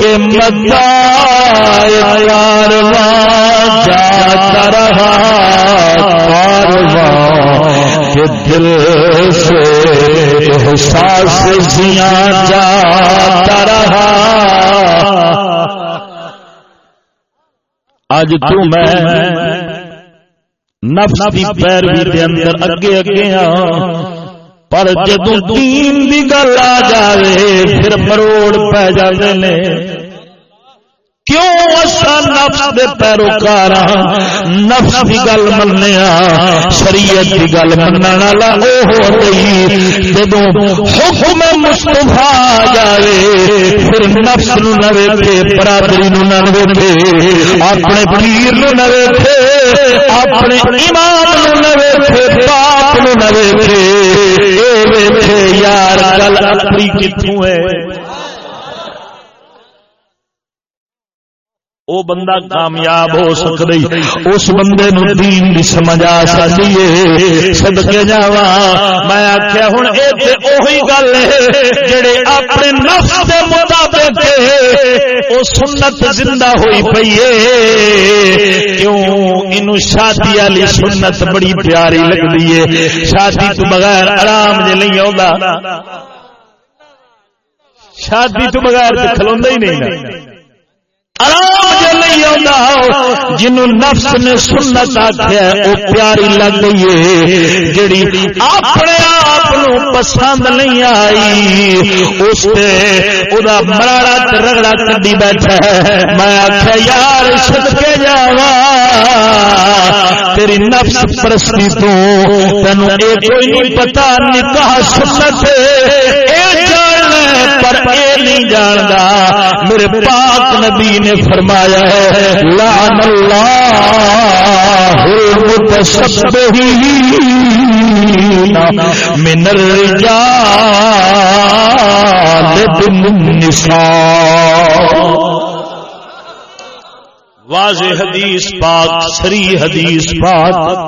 کہ متائے کارواں جاتا رہا کارواں کہ دل سے احساس زیاں جاتا رہا اج تو میں نفس کی پیروی کے اندر اگے اگے ہاں پر جدو دین دی گل آ جائے پھر مروڑ پی جاتے نے۔ کیوں اصا نفس دے پیروکار نفس کی گل مننے شریعت کی گل منع والا وہ ہوئی جدو حکم مستفا جائے، پھر نفس نو نہ ویکھے، برادری نو نہ ویکھے، اپنے پیر نو نہ ویکھے، اپنے امام نو نہ ویکھے، باپ نو نہ ویکھے۔ اے ویکھے، یار گل اپنی کتوں ہے؟ او بندہ کامیاب ہو سکتا اس بندے نو دین دی سمجھ آ سکتی ہے صدقے جاوا میں آخیا ہوں اے تے اوہی گل ہے جڑے اپنے نفس دے مطابق او سنت زندہ ہوئی پئی ہے کیوں؟ اینو شادی والی سنت بڑی پیاری لگدی ہے شادی تو بغیر آرام جے نہیں آوندا۔ شادی تو بغیر کھلوندا ہی نہیں۔ جنوں نفس نے سنت آخیا وہ پیاری لگ گئی جڑی اپنے آپ پسند نہیں آئی، اس مراڑا رگڑا کدی بیٹھا ہے۔ میں آخیا یار سد کے جا تیری نفس پرستی تو تینوں یہ کوئی نہیں پتا، نکاح سنت پر اے نہیں جاندا۔ میرے پاک نبی نے فرمایا ہے، لعن اللہ المتشبہین من الرجال بالنساء۔ واضح حدیث پاک سری حدیث پاک۔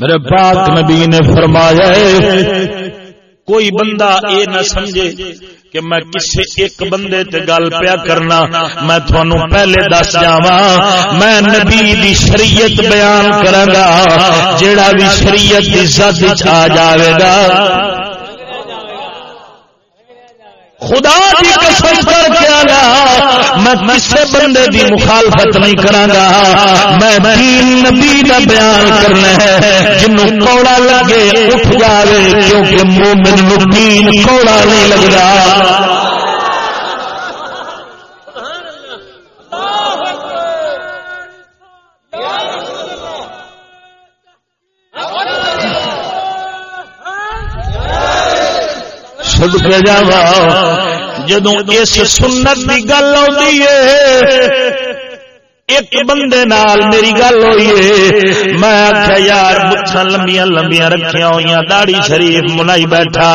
میرے پاک نبی نے فرمایا ہے کوئی بندہ اے نہ سمجھے کہ میں کسی ایک بندے تے گل پیا کرنا میں تھانو پہلے دس جاوا میں نبی دی شریعت بیان کرا گا جیڑا بھی شریعت دی زد آ جاوے گا۔ خدا کی قسم میں کسی بندے دی مخالفت نہیں کرا گا میں دین نبی کا بیان کرنا ہے۔ جنوں کوڑا لگے اٹھ جائے کیونکہ مومن نو دین کوڑا نہیں لگتا سد کے جا جدو اس سنت کی گل آئی ایک بندے نال میری گل ہوئی ہے۔ میں آخیا یار مچھا لمبیا لمبیا رکھیا ہوئی داڑی شریف منائی بیٹھا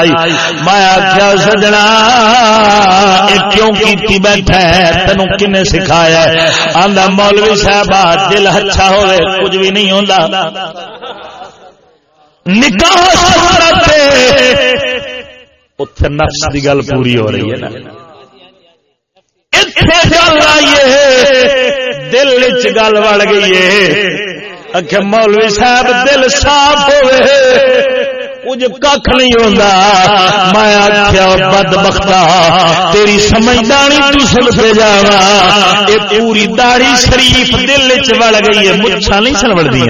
میں آخیا سجنا کیوں کی بیٹھا ہے؟ تینوں کن سکھایا آدھا مولوی صاحب دل اچھا ہوئے، کچھ بھی نہیں ہوتا نکاح اتنے نفس کی گل پوری ہو رہی ہے نا دل گل بڑ گئی ہے مولوی صاحب دل صاف ہوئے کچھ کھ نہیں ہوتا میں آخیا بد بختا تیری سمجھدانی تو پہ جا یہ پوری داڑی شریف دل چ گئی ہے مچھا نہیں سن بڑی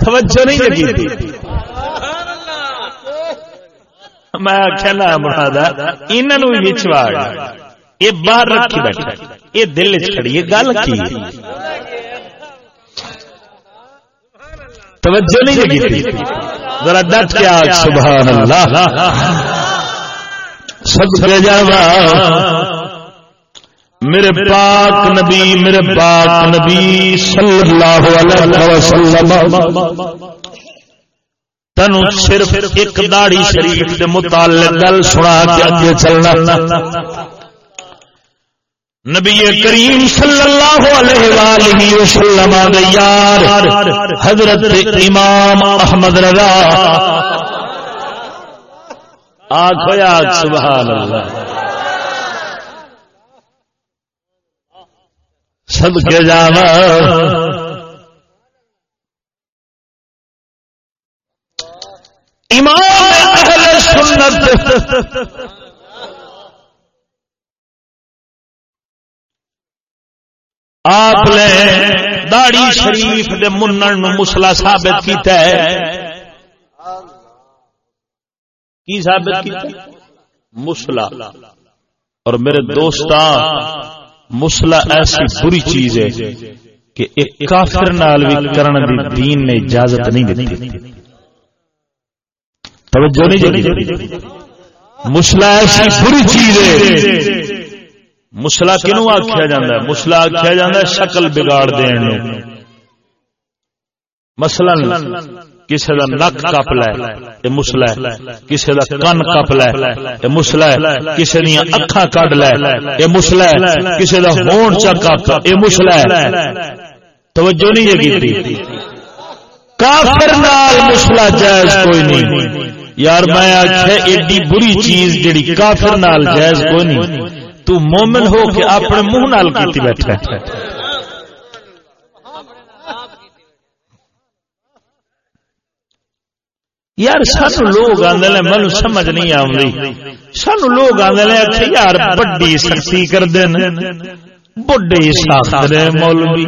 توجہ نہیں لگی میں آخیا لا مراد انہوں بھی چواڑ یہ باہر رکھی بیٹھا یہ دل چڑی یہ گل کی توجہ نہیں لگی تھی۔ ذرا ڈٹ کے آگ سبحان اللہ سب سے جاوا میرے پاک نبی، میرے پاک نبی صلی اللہ علیہ وسلم۔ تنو صرف ایک داڑی شریف کے متعلق گل سنا کے اگے چلنا۔ نبی کریم صلی اللہ علیہ وآلہ وسلم دے یار، حضرت امام احمد رضا۔ آنکھو یا سبحان اللہ۔ صدقے جاوا امام اہل سنت آپ نے داڑی شریف دے منن مسلا ثابت کیتا ہے۔ کی ثابت کیتا مسلا اور میرے دوست مسلا ایسی بری چیز ہے کہ ایک کافر نال بھی کرن دی دین نے اجازت نہیں دیتی۔ توجہ نہیں مسلا ایسی بری چیز ہے۔ مسلا کنو آخیا جا مسلا آخیا جا شکل بگاڑ دین مثلا کسی کا نک کپ لے مسلا کسی کا کن کپ لے مسلا کسی دیا اکھا کڈ لے یہ مسلا کسی کا ہون چا کپ یہ مسلا توجہ نہیں جگی کافر نال مسلا جائز کوئی نہیں۔ یار میں آخیا ایڈی بری چیز جڑی کافر نال جائز کوئی نہیں۔ تو مومن ہو کے اپنے منہ نال کیتی بیٹھا یار سن لوگ آدھے مینو سمجھ نہیں آئی سن لوگ آدھے آخ یار بڑی سختی کرتے بڑے ساخت مولوی۔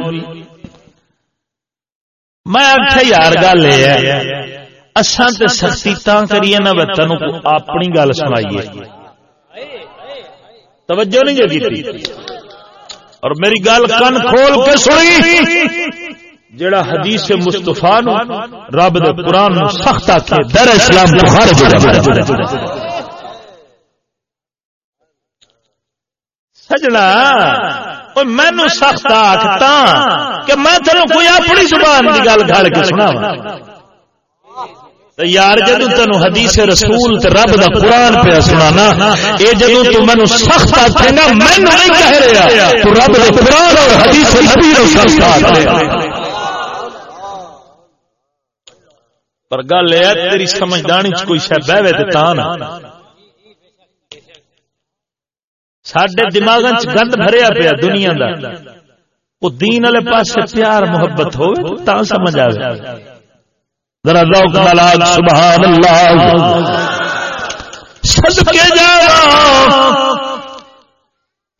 میں آخ یار گل یہ اساں تے سختی تا کریے نہ تین اپنی گل سنائیے توجہ نہیں جو کی اور میری گل کن کھول کے سنی جڑا حدیث مصطفیٰ نو رب دے قرآن نو سخت آکھے در اسلام تو خارج ہو جائے سجنا مینو سخت آختا کہ میں تینوں کوئی اپنی زبان کی گل گھڑ کے سنا یار جدو تین حدیث رسول رب دا قرآن پہ سنا یہ جدو تو مینو سخت آخے گا مینو نہیں کہہ رہا، تو رب دا قرآن اور حدیث سخت آخے پر گل یہ تیری سمجھدانی چ کوئی شہ بہوے تو سڈے دماغ گند بھریا پیا دنیا دا۔ وہ دین والے پاس پیار محبت ہو سمجھ آ ذرا ذوق ملاک سبحان اللہ صدقے جاوا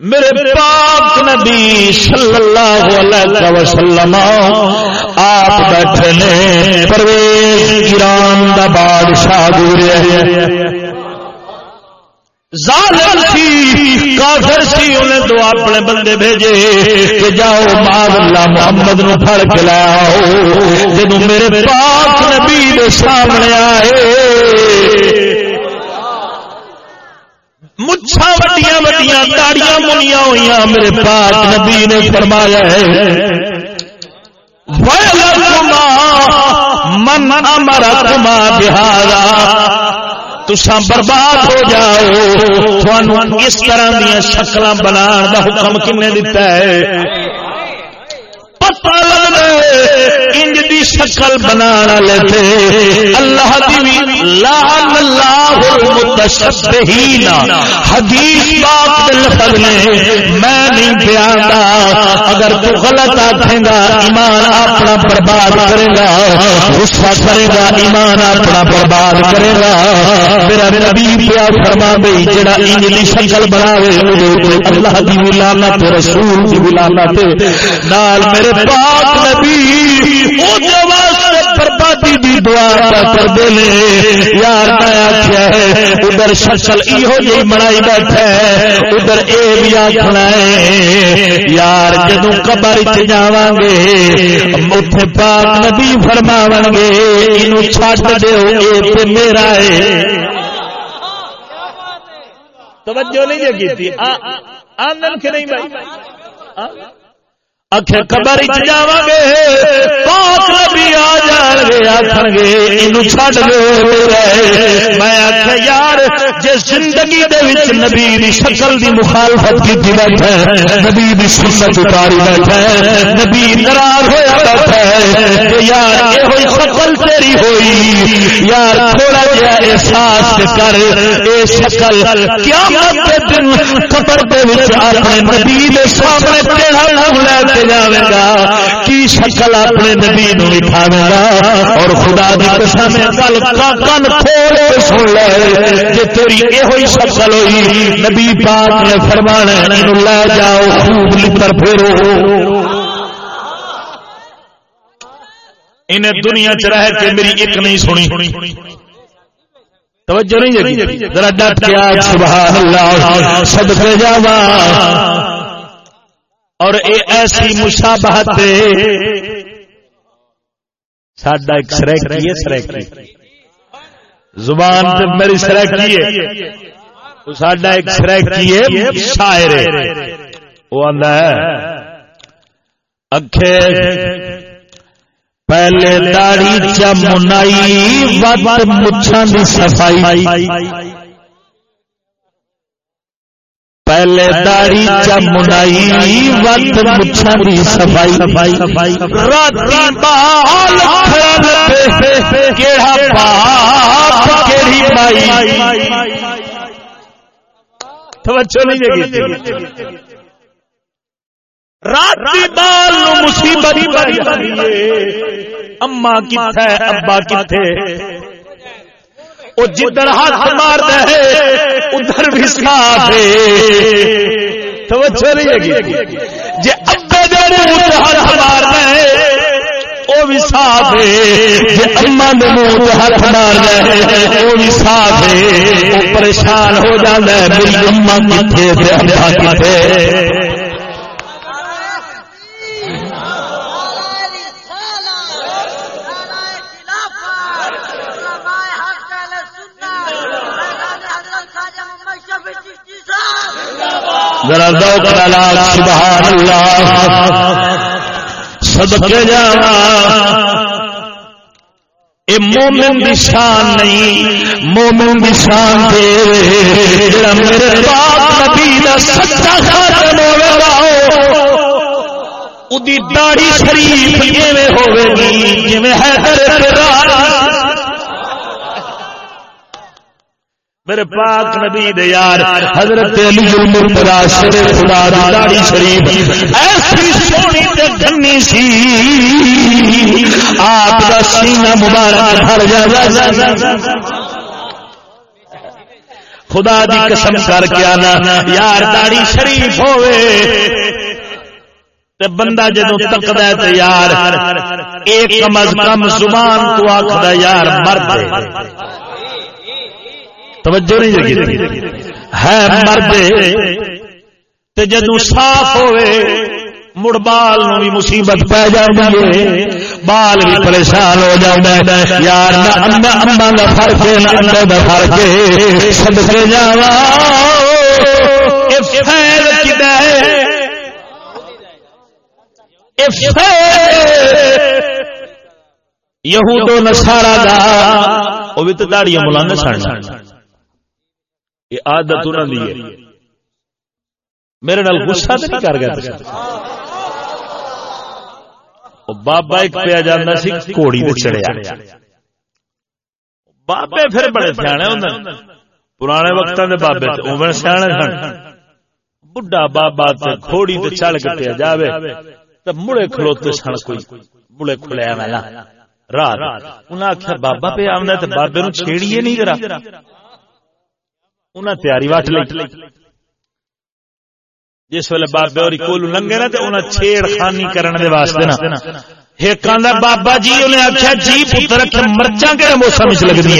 میرے پاک نبی صلی اللہ علیہ وسلم، آپ بیٹھے نے پرویز ایران دا بادشاہ گزرے۔ ظالم سی کافر سی، انہیں دو اپنے بندے بھیجے کہ جاؤ ماں اللہ محمد نو پھڑ کے لاؤ جب میرے پاک نبی دے سامنے آئے۔ مچھا وڈیاں وڈیاں، داڑیاں منیا ہوئی میرے پاک نبی نے فرمایا ہے۔ من امر کما بہارا تسا برباد ہو جاؤ۔ اس طرح دیا شکل بنا کا حکم کن دتا ہے؟ پتا لگتا انج دی شکل بنا لیتے اللہ دی لعن اللہ المتشبہین۔ حدیث پاک دل فضلے میں نہیں پیاندا اگر تو غلط آکھیں گا، ایمان اپنا برباد کرے گا۔ غصہ کرے گا، ایمان اپنا برباد کرے گا۔ میرا نبی پیا فرما گئی جڑا انج دی شکل بناوے، اللہ دی لعنت رسول دی لعنت نال میرے پاک نبی بربادی دی دعا کر دے یار میں آخیا ہے ادھر شکل جی بنائی بیٹھا ہے ادھر اے بھی آخنا ہے یار جدو قبر چ گے اتے پاک نبی فرماو گے یہ چھٹ دو یہ میرا ہے توجہ نہیں جی کی کے نہیں بھائی اکھے قبر جا گے پاک نبی آ جان گے آخر گے یہ چڈ دو میں آخ یار، جس زندگی دے وچ نبی دی شکل دی مخالفت کی بیٹھا ہے، نبی دی سنت اتاری بیٹھا ہے، نبی ناراض ہویا بیٹھا ہے یار یہ شکل تیری ہوئی۔ یار، تھوڑا جہا احساس کر، اے شکل، قیامت دے دن قبر دے وچ اپنے نبی دے سامنے تیرا نام لے جاوے گا کی شکل اپنے نبی نو اٹھاوے گا اور خدا دی قسم گل کن کھول کے سن لے، جے تیری یہ شکل ہوئی۔ نبی پاک نے فرمانا لے جاؤ، خوب لکر پھیرو۔ انہیں دنیا چ رہ کے میری ایک نہیں سنی۔ توجہ نہیں ذرا ڈٹ کے سبحان اللہ، صدقے جاواں۔ اور اے ایسی مشابہت ساڈا ایک سریک کی ہے سریک زبان میری سریک کی ہے۔ ساڈا ایک سریک کی ہے، شاعر وہ آندا ہے، اکھے، پہلے داڑھی چمنائی ود مچھاں دی صفائی۔ پہلے داڑی چمنائی وقت مچھری صفائی۔ صفائی صفائی بال کیڑا پاپ، کیڑی مائی۔ توجہ نہیں لگی۔ بال مصیبت اما کتھے، ابا کتھے؟ وہ جدھر ہاتھ مار ہے، ادھر بھی صاف ہے۔ توجہ نہیں ہے جی ابے دے منہ ہاتھ مار ہے، وہ بھی صاف ہے۔ جی اما دے منہ ہاتھ مار ہے، وہ بھی صاف ہے۔ وہ پریشان ہو جاتا ہے، میری اما کتنے کتنے ذرا ذوق لا سبحان اللہ۔ صدق جانا۔ اے مومن دی شان نہیں، مومن دی شان دے۔ جڑا میرے پاک نبی دا سچا خاتم ہوے گا، اودی داڑھی شریف ایویں ہوے گی، جویں حیدر راج میرے پاک نبی دے یار حضرت علی المرتضی شیر خدا دی داڑھی شریف ایسی سونی تے گنی سی۔ آپ دا سینہ مبارک بھر جا خدا دی قسم کر کے آنا یار داڑھی شریف ہوئے۔ تے بندہ جدو تکدا ہے تے یار ایک کم از کم زبان تو آکھدا یار مرد توجہ نہیں لگی ہے مرد جدو صاف ہوئے، مڑ بال نو بھی مصیبت پی جاتی ہے۔ بال بھی پریشان ہو جاتا ہے یار، نہ اما کا فرق ہے، نہ انڈے کا فرق ہے۔ سد کے جا یہود دا وہ بھی تو داڑیاں ملانا سڑنا یہ آدت انہوں نے ہے میرے نال غصہ تو نہیں کر گیا بابا ایک پیا جانا سی، کوڑی تے چڑھیا۔ بابے پھر بڑے سیانے ہوں پرانے وقت کے بابے اوے سیانے سن۔ بڈھا بابا تے گھوڑی تے چڑھ کے پیا جاوے۔ تے مڑے کھلوتے سن کوئی۔ مڑے کھلیا والا رات۔ انہاں آخیا بابا پہ آمنا تے بابے نو چھیڑیے نہیں کرا انہیں تیاری وٹ لی جس ویلے بابے اور کول لنگے نا تو انہیں چھیڑ خانی کرنے دے واسطے نا۔ ایک آدھا بابا جی انہیں آخیا جی پتر مرچا کہ موسم چ لگتی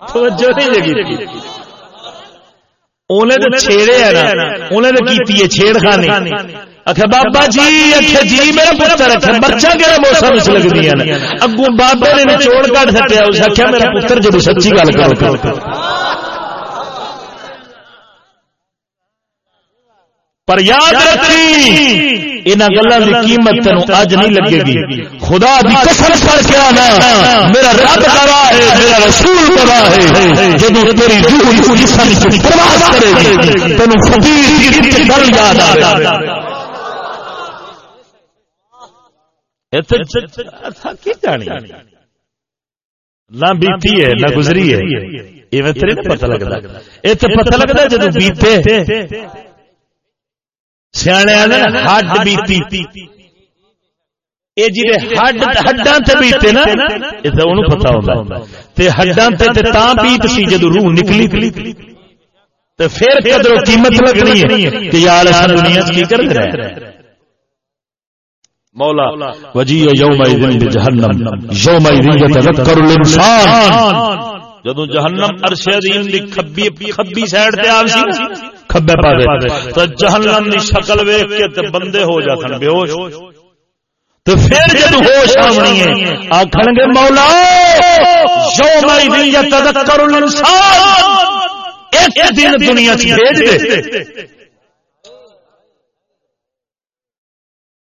توجہ نہیں لگی۔ چھیڑے کی چھیڑ خانی۔ بابا جی اچھا جی میرا پتر مرچا موسم بابے نے نچوڑ سٹیا اس میرا پتر سچی گل کر پر یاد رکھی ان گلوں کی قیمت تین اج نہیں لگے گی خدا دی قسم کر کے آنا میرا رب کرا ہے میرا رسول کرا ہے تیری روح جسم کی پرواز کرے گی فقیر کی گل یاد آ نہ بیتی ہے نہ گزری ہے یہ پتہ لگتا ہے پتہ لگتا ہے جب بیتے سیانے ہڈ بیتی یہ جی ہڈاں بیتے نا یہ تو انہوں پتا ہوتا ہڈاں بیت سی جدو روح نکلی پھر قدر قیمت لگنی ہے کہ یار دنیا کی کر رہے مولا وجی یوم جہنم یوم یتذکر الانسان۔ جدو جہنم عرش عظیم دی کھبی کھبی سائیڈ تے آوی سی کھبے پاوے تو جہنم دی شکل ویکھ کے تے بندے ہو جاتن بے ہوش۔ تو پھر جدو ہوش آونی ہے آکھن گے مولا یوم یتذکر الانسان۔ ایک دن دنیا چ بھیج دے۔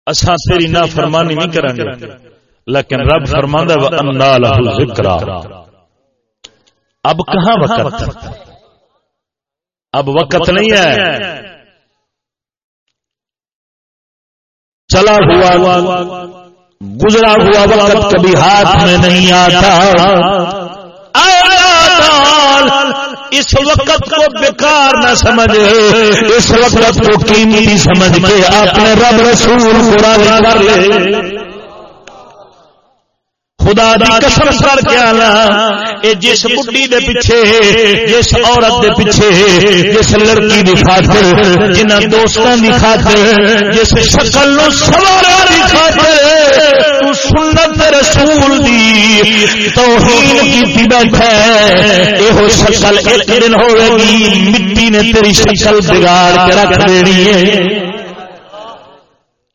اساں تیری نافرمانی نہیں کریں گے لیکن رب فرماندا ہے ان له اب کہاں وقت؟ اب وقت نہیں ہے۔ چلا ہوا، گزرا ہوا وقت کبھی ہاتھ میں نہیں آتا۔ اس وقت کو بیکار نہ سمجھ اس وقت کو قیمتی سمجھ کے اپنے رب رسول پورا کر لے۔ خدا دی قسم کر کے آنا۔ اے جس بڈی دے پیچھے، جس عورت دے پیچھے، جس لڑکی دی خاطر جنہ دوستاں دی خاطر، جس شکل نو سوارا دی خاطر، تو سنت رسول دی توہین کی بیٹھا ہے۔ اے ہو شکل ایک دن ہوے گی، مٹی نے تیری شکل بگاڑ کے رکھ دینی ہے۔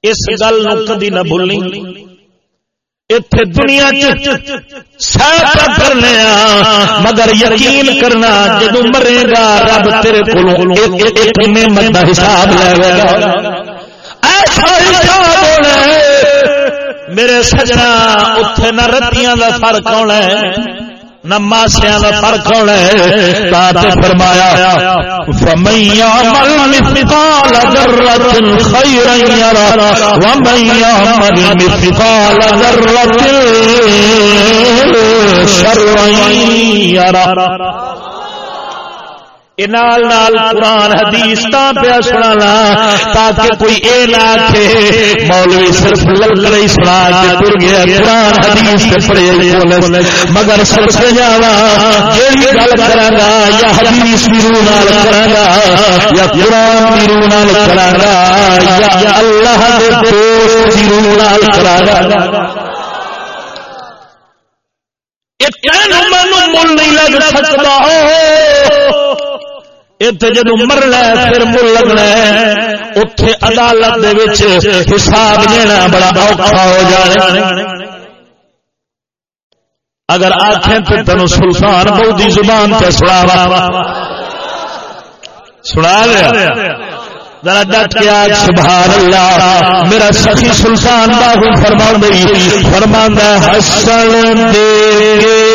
اس گل نو کدی نہ بھولنی اتے دنیا سہ کرنے مگر یقین کرنا جدو مرے گا، رب تیرے کو نعمت کا حساب لے گا۔ ایسا حساب ہونا میرے سجنا اتنے نہ رتیاں کا فرق ہونا ہے۔ نماسیا کا فرق ہونا ہے فرمایا فمیا مل مثقال ذرة خيرا يرى ومن مثقال شرا نال نال قرآن حدیث تا پیا سنا تاکہ کوئی اے نہ کہ مولوی صرف للکڑے ہی سنا کے تر گیا، قرآن حدیث تے پڑھے بولے مگر سب سے جاوا جیڑی گل کراں گا یا حدیث دی روح نال کراں گا یا قرآن دی روح نال کراں گا یا اللہ دے دوست دی روح نال کراں گا ایک کہنوں مینوں نہیں لگ سکتا ہو اتنے جدو مرنا پھر مل لگنا اتے عدالت حساب دینا بڑا اوکھا ہو جانا اگر آخیں تو تین سلطان بہت زبان سے سنا سنا لیا؟ ذرا ڈٹ کے آج سبحان اللہ میرا سخی سلطان باہو فرما فرما حسن دے۔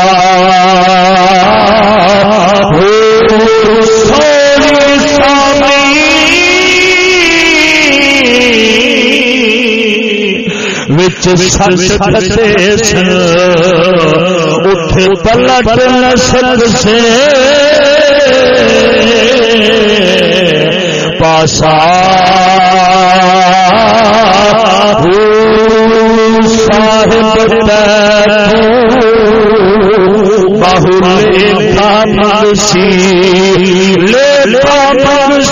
اٹھ پلٹ نسل سے۔ پاسا۔ صاحب بہو منسی لے منسی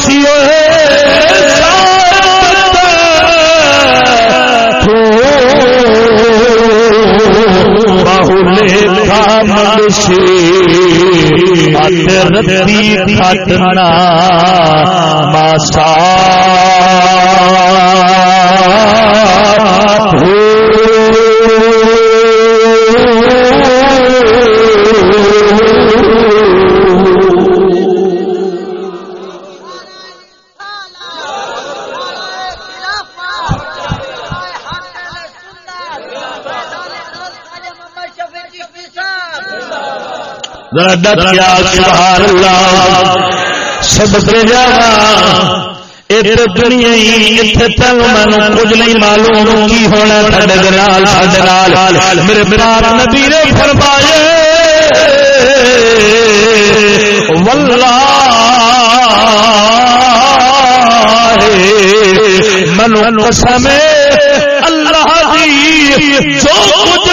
منسی رتی کھٹنا ماسا سبحان اللہ سب جا دنیا اتنے مینو کچھ نہیں معلوم کی ہونا میرے برار نبی نے فرمائے ولہ منو سمے اللہ جو کچھ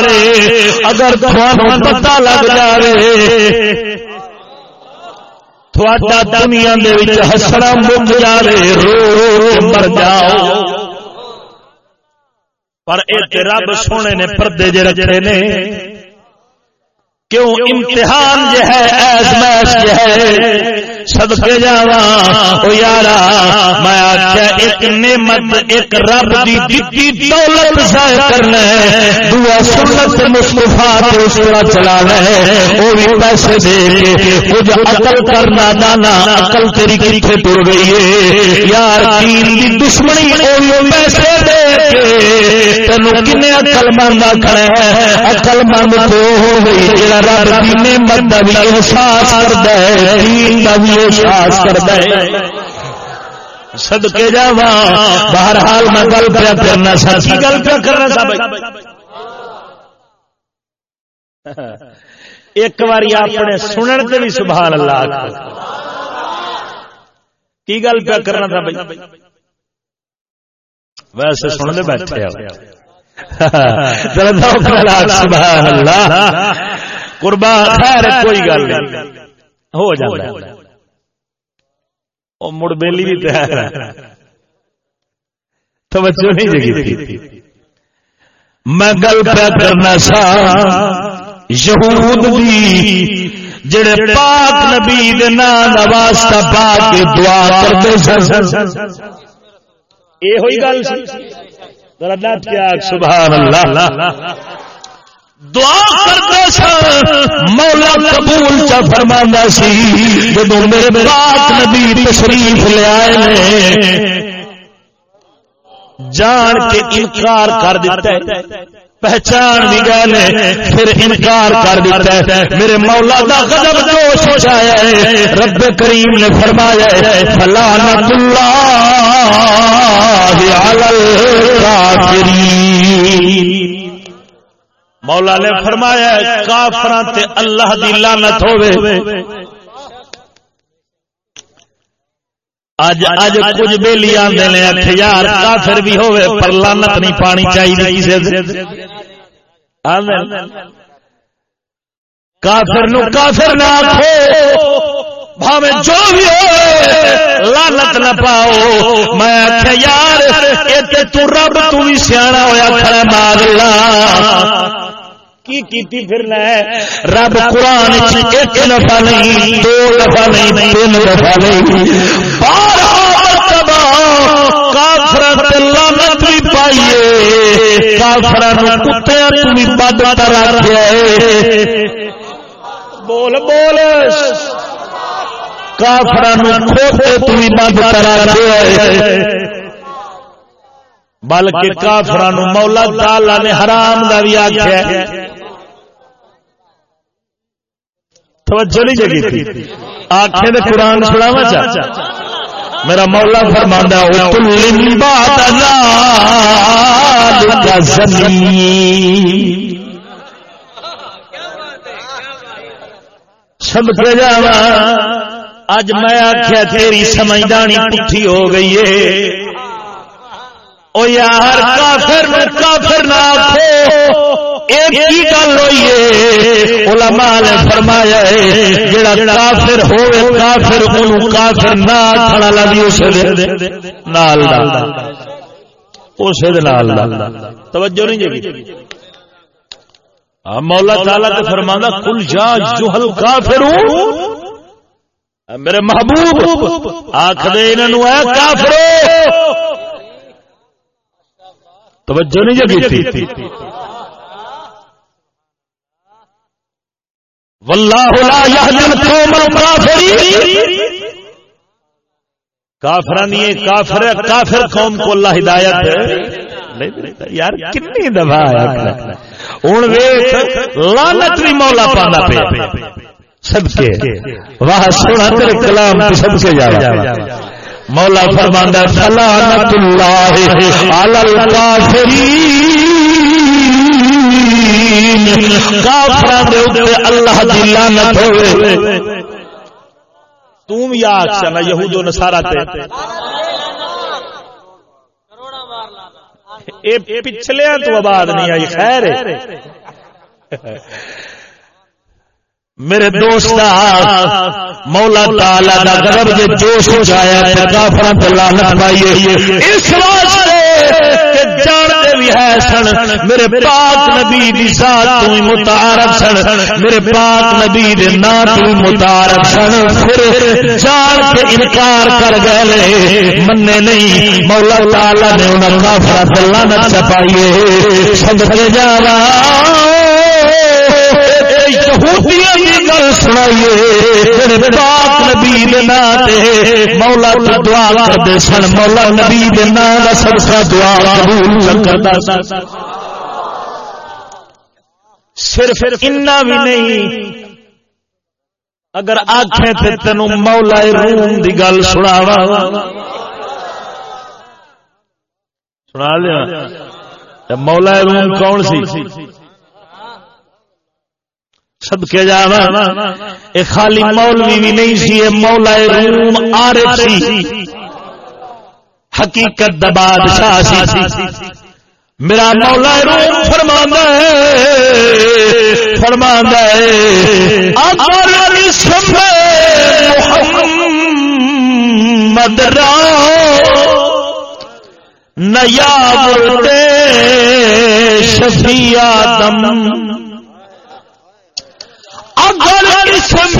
میں آخرت بارے اگر پتا لگ جائے تھوڑا دنیا ہسنا مک جائے رو رو مر جاؤ۔ پر اے رب سونے نے پردے جے رکھے نے۔ کیوں؟ امتحان جو ہے ایزمائش جو ہے۔ سب کے جاوا او یارا، میں آخیا ایک نعمت، ایک رب دی دتی دولت ضائع کرنا ہے۔ دعا سنت مصطفی تے اس طرح چلانا ہے۔ او بھی پیسے دے کے کچھ عقل کرنا دانا عقل تیری کتھے ٹر گئی ہے۔ یار، دین دی دشمنی، او بھی پیسے دے کے۔ تینو کنے عقل مند کھڑا ہے؟ عقل مند تو ہو گئی، جڑا رب دی نعمت دا احساس کردا ہے، دین دا احساس کردا ہے صدقے جاوا بہرحال میں گل پہ کرنا سچی گل پہ کرنا سا ایک بار اپنے سنن تے بھی سبحان اللہ۔ کی گل پہ کرنا تھا بھائی؟ ویسے سن دے بیٹھے سبحان اللہ۔ قربان خیر کوئی گل نہیں۔ ہو جائے وہ مڑ بیلی بھی تیار ہے۔ توجہ نہیں جگی تھی۔ میں گل پہ کرنا سا یہود دی جڑے پاک نبی دے نام واسطہ پاک کے دعا کرتے سن۔ اے ہوئی گل سی۔ ذرا کیا سبحان اللہ۔ دعا کرتے سن۔ مولا قبول چا فرمانا سی۔ جب میرے پاک نبی تشریف لے آئے جان کے انکار کر دیتا ہے پہچان بھی گئے پھر انکار کر دیتا ہے میرے مولا دا غضب جوش ہو جایا ہے رب کریم نے فرمایا ہے، فلانت اللہ علی الکافرین مولا نے فرمایا کافر تے اللہ دی لعنت ہوے اج اج کچھ بیلی آندے نے اٹھ یار کافر بھی ہوے پر لعنت نہیں پانی چاہیے کسے دے کافر نو کافر نہ آکھو۔ بھاوے جو بھی ہو لانت نہ پاؤ۔ میں آخیا یار یہ تو رب تو بھی سیاح ہوا کھڑا مار لا کی کیتی پھرنا ہے۔ رب قرآن ایک نفع نہیں دو نہیں تین نہیں۔ کافر لانت بھی پائیے کافر کتیا تھی بد رکھے بول بول۔ کافر کھوتے بد بلکہ کافر مولا تالا نے حرام کا بھی آخیا توجہ نہیں جگی تھی۔ آخے نے قرآن سناوا چاچا میرا مولا فرمانا سب کے جا اج میں آخیا تیری سمجھدانی پٹھی ہو گئی ہے۔ او یار، کافر میں کافر نہ آخو ایک ہی گل ہوئی ہے۔ علماء نے فرمایا ہے، جڑا کافر ہوے کافر اونوں کافر نہ کھڑا لگی اس دے نال دا اس دے نال دا توجہ نہیں جی مولا تعالی تے فرماندا کل جا جوہل کافر میرے محبوب آخ دے انہوں اے کافر توجہ نہیں جگی۔ تھی واللہ کافر کافر قوم کو اللہ ہدایت یار، کتنی دفعہ ہوں ویخ لانت بھی مولا پانا پہ۔ سب کے واہ، سونا تیرے کلام سب سے جا مولا فرماندہ سلامت اللہ علی الکافرین اللہ کی لعنت ہوئے۔ تم یا اکشنا یہود و نصارہ تے۔ اے پچھلے تو آباد نہیں آئی، خیر ہے۔ میرے دوست مولا تعالی دا غضب دے جوش ہو جایا تے کافراں تے لعنت پائی اس واسطے کہ ہے سن، میرے پاک نبی دی ذات تو متعارف سن، میرے پاک نبی دے نام تو متعارف سن، پھر جان کے انکار کر گئے مننے نہیں، مولا تعالی نے انہاں کافر اللہ نہ چپائیے سب کے جاوا یہودیاں دی سنائیے پاک نبی دے نام مولا تو دعا کردے سن، مولا نبی دے نام دا صدقہ دعا قبول کردا سن۔ صرف اتنا بھی نہیں، اگر آخے تھے تینو مولا روم دی گل سناوا سنا لیا۔ مولا روم کون سی؟ سب کے جا یہ خالی مولوی بھی نہیں سی مولا روم آ سی۔ حقیقت دا بادشاہ سی۔ میرا مولا روم فرما ہے فرما ہے محمد راؤ، نیا بولتے شفیع دم اگر اسم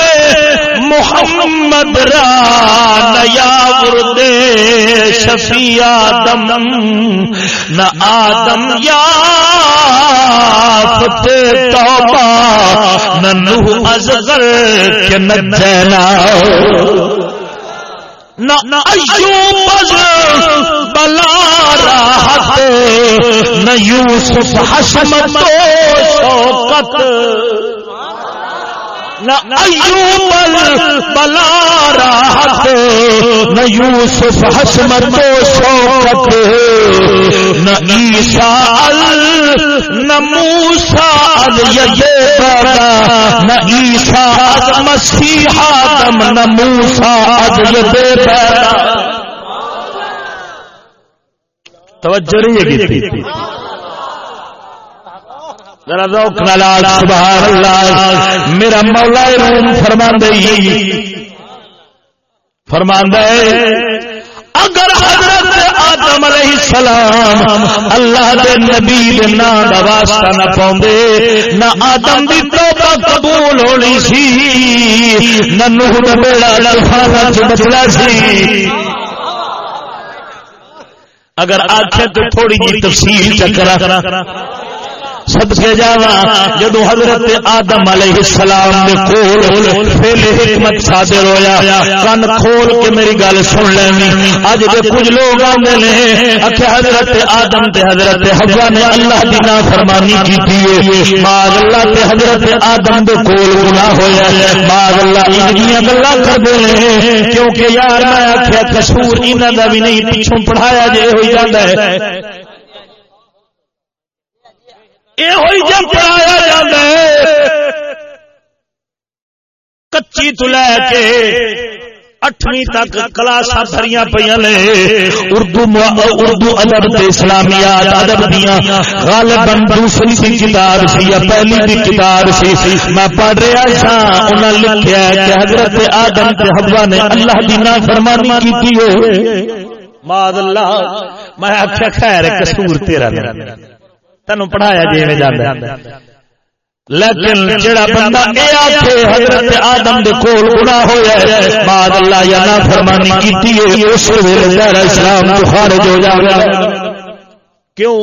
محمد را نیا ورد شفیع آدم، نہ آدم یا توبہ، نہ نوح ازغر کے نجنا نہ ایوب بلا راحت، نہ یوسف حشمت و شوقت ایوب بلا راحت نہ یوسف حسمت و شوقت نہ عیسیٰ نہ موسیٰ نہ عیسیٰ مسیح آدم، نہ موسیٰ توجہ ہے سبحان اللہ، میرا مولا روم فرما فرما اگر حضرت آدم علیہ السلام اللہ دے نبی دے نام دا واسطہ نہ پاؤندے نہ آدم دی توبہ قبول ہونی سی، نہ نوح دا بیڑا لفاظا چ بچلا سی۔ اگر آج تو تھوڑی جی تفصیل چکرا۔ سب سے جاوا جدو حضرت آدم علیہ السلام دے کول پھیل حکمت صادر ہویا، کن کھول کے میری گل سن لینی اج دے کچھ لوگ آندے نے اکھے حضرت آدم تے حضرت حوا نے اللہ دی نافرمانی کیتی ہے۔ باز اللہ تے حضرت آدم دے کول گناہ ہویا ہے۔ باز اللہ انہیاں گلاں کردے نے، کیونکہ یار میں آکھیا، قصور انہاں دا بھی نہیں، پیچھوں پڑھایا جے ہوئی جاندا ہے۔ یہ جب پڑھایا جاتا ہے۔ کچی تو لے کے اٹھویں تک کلاسا بھری پہ اردو اردو ادب اسلامیات، ادب دیا غالباً دوسری سی کتاب سی یا پہلی بھی کتاب سی۔ میں پڑھ رہا سا انہیں لکھا کہ حضرت آدم کے حبا نے اللہ کی نا فرمانی کی ماد اللہ، میں آخیا خیر کسور تیرا میرا تینو پڑھایا جی جانا لیکن جڑا بندہ آکھے حضرت آدم دے کول گناہ ہویا ہے بعد اللہ یا نافرمانی کیتی ہے اس ویلے دار اسلام تو خارج ہو جاوے کیوں؟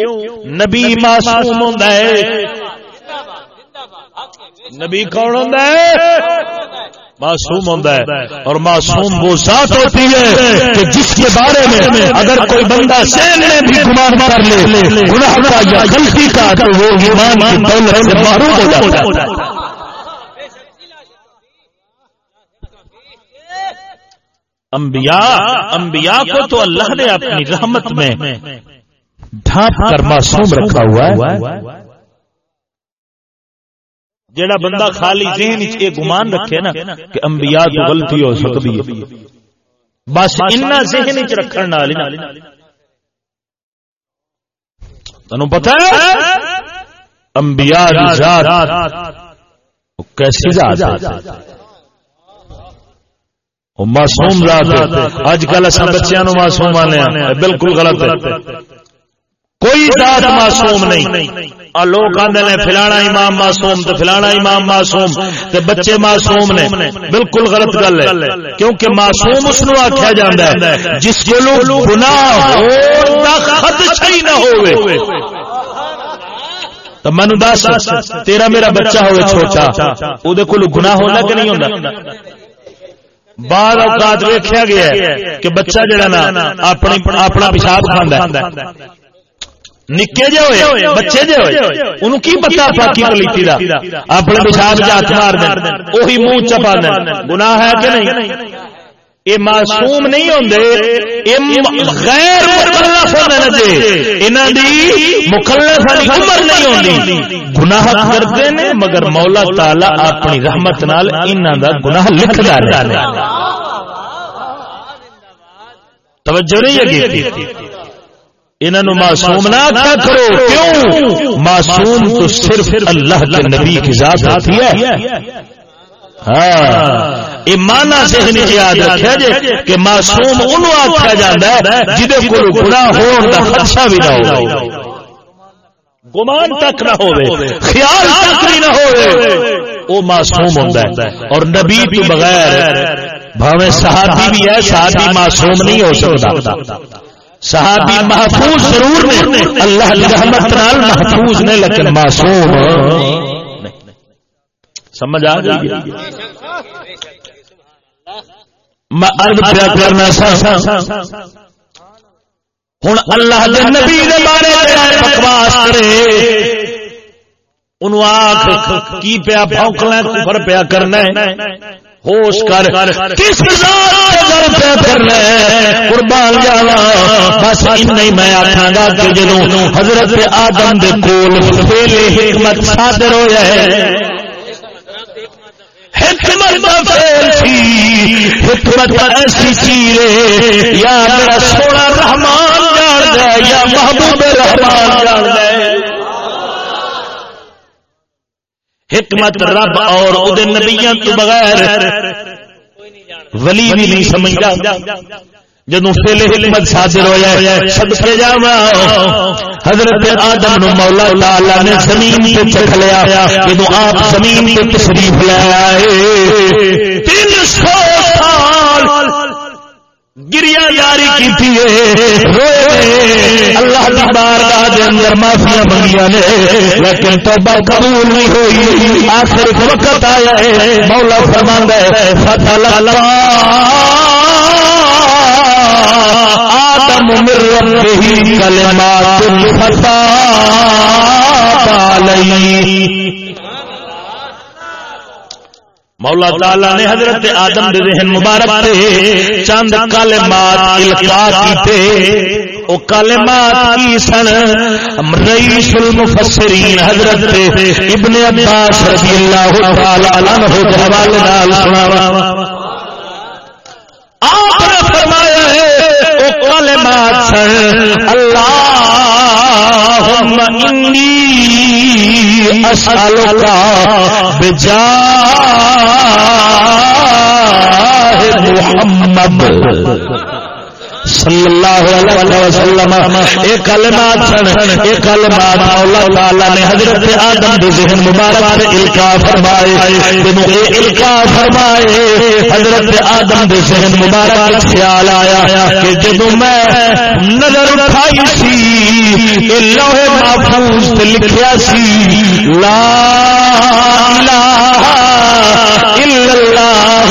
نبی معصوم ہوندا ہے۔ نبی کون ہوندا ہے؟ معصوم ہوتا ہے۔ اور معصوم وہ ذات ہوتی ہے کہ جس کے بارے میں اگر کوئی بندہ سین میں بھی گمان کر لے گناہ کا یا غلطی کا تو وہ ایمان کی دولت سے محروم ہو جاتا ہے۔ انبیاء انبیاء کو تو اللہ نے اپنی رحمت میں ڈھانپ کر معصوم رکھا ہوا ہے۔ جیڑا بندہ خالی ذہن یہ گمان رکھے نا کہ انبیاء تو غلطی ہو سکتی ہے۔ بس اتنا ذہن چ رکھنے والی تمہیں پتا ہے؟ انبیاء ذات۔ کیسی ذات معصوم ذات اج کل اصل بچیاں نو معصوم آنے بالکل غلط ہے۔ کوئی ذات معصوم نہیں۔ لوگ آدھے نے فلانا امام معصوم تو فلانا امام معصوم تے بچے معصوم نے۔ بالکل غلط گل ہے۔ کیونکہ معصوم اس نو آخیا جاتا ہے۔ جس کو لوگ گناہ خدشہ ہی نہ ہوئے تو مینو دس تیرا میرا بچہ ہوئے چھوٹا۔ وہ گناہ ہونا کہ نہیں ہونا بعد اوقات ویکیا گیا کہ بچہ جڑا نا اپنا پیشاب کھانا نکے جے ہوئے بچے جے ہوئے انہوں کی پتا پاکی پلیتی دا اپنے پیشاب ہاتھ مار دیں وہی منہ چپا دیں گناہ ہے کہ نہیں یہ معصوم نہیں ہوندے غیر مکلف ہونے لگے انہاں دی مکلف والی عمر نہیں ہوندی گناہ کرتے نے مگر مولا تعالی اپنی رحمت نال انہاں دا گناہ لکھدا رہندا توجہ نہیں ہے انہوں معصوم نہ کرو کیوں؟ معصوم تو صرف اللہ کے نبی کی ذات آتی ہے۔ ہاں۔ ذہن یاد رکھا جی کہ معصوم انہوں آخیا جاتا ہے جہد کو گناہ ہون کا خدشہ بھی نہ ہو گمان تک نہ ہو خیال تک بھی نہ ہو وہ معصوم ہوتا ہے۔ اور نبی تو بغیر بھاوے صحابی بھی ہے صحابی معصوم نہیں ہو سکتا۔ صحابی محفوظ ضرور نے اللہ رحمت نال محفوظ نے لیکن معصوم۔ سمجھ آ گئی؟ میں عرض کیا کرنا سا۔ ہوں اللہ دے نبی دے بارے بکواس کرے۔ انہوں آخ کی پیا بھونکنا کفر پیا کرنا ہوش کر، کس پیا قربان جاوا بس نہیں میں آخا گا کہ جدو حضرت آدم دے کول پہلے حکمت صادر ہو جائے حکمت حکمت ایسی چیز یا میرا سونا رحمان جان جائے یا محبوب رحمان جان جائے حکمت رب اور نبیاں تو بغیر ولی بھی نہیں سمجھا جدو پہلے حکمت حاضر ہو جائے سب سے جا حضرت آدم نو مولا تعالی نے زمین پہ چڑھ لیا جدو آپ زمین پہ تشریف لے آئے۔ تین سو گریا جاری کی اللہ کی بارگاہ دے اندر معافیا منگیا نے، لیکن توبہ قبول نہیں ہوئی۔ آخر وقت آیا ہے۔ مولا فرما ہے فتح اللہ آدم مر ربه کلمات فتح علیہ مولا تعالی نے حضرت آدم دے ذہن مبارک تے چند کلمات القا کیتے۔ او کلمات کی سن رئیس المفسرین حضرت ابن عباس رضی اللہ تعالی عنہ دے حوالے نال سناواں۔ اسالک بجا محمد۔ صلی اللہ علیہ وسلم ایک کلمات سن ایک کلمات مولا تعالی نے حضرت آدم دے ذہن مبارک سے القا فرمائے جنوں اے القا فرمائے، حضرت آدم دے ذہن مبارک خیال آیا کہ جدوں میں نظر اٹھائی سی اے لوح محفوظ تے لکھیا سی، لا الہ الا اللہ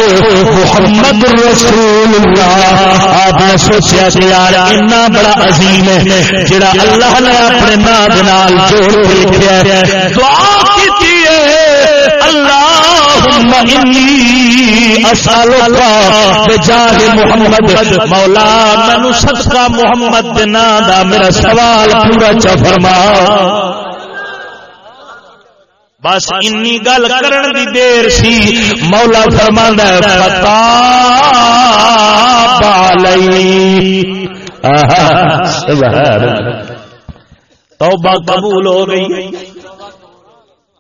محمد رسول اللہ۔ آپ نے سوچیا کہ یار اتنا بڑا عظیم ہے، جڑا اللہ نے اپنے نام نال جوڑ لکھیا ہے. دعا کیتی ہے، اللہم انی اسالک بجاہ محمد. مولا، مینوں صدقہ محمد دے نام دا میرا سوال پورا چا فرما۔ بس انی گل کرن دی دیر سی۔ مولا فرماندا ہے فتا بالی توبہ قبول ہو گئی۔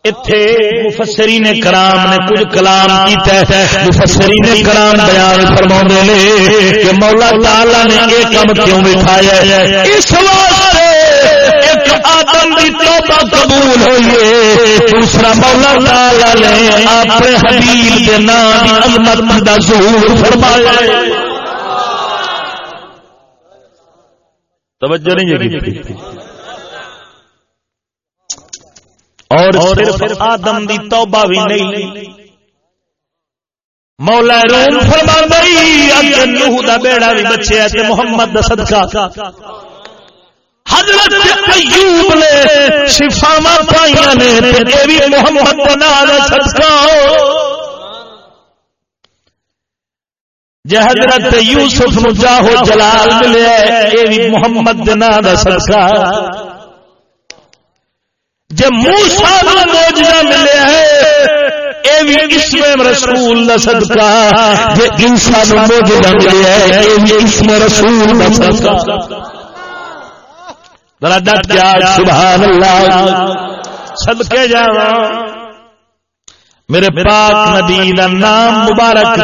اتھے مفسرین کرام نے کچھ کلام کیتا ہے۔ مفسرین کرام بیان فرماؤندے نے کہ مولا تعالی نے یہ کم کیوں بٹھایا ہے؟ اس آدم کی توبہ قبول ہوئیے دوسرا مولا تعالی نے اپنے حبیب کے نام عظمت دا ظہور فرمایا توجہ نہیں جی اور صرف آدم دی توبہ بھی نہیں۔ مولا روم فرما گئی اگر نوح دا بیڑا بھی بچے تے محمد دا صدقہ۔ حضرت ایوب نے شفاوا پائیاں نے تے بھی محمد دا نام دا صدقہ جے حضرت یوسف نو جاہو جلال ملے، اے بھی محمد دا نام دا صدقہ۔ جے موسیٰ نو موجزہ ملے ہے، اے بھی اسم رسول دا صدقہ۔ جے انسان موجزہ ملے ہے، اے بھی اسم رسول دا صدقہ۔ ذرا ڈٹ سبحان اللہ صدقے جاواں۔ میرے پاک نبی دا نام مبارک۔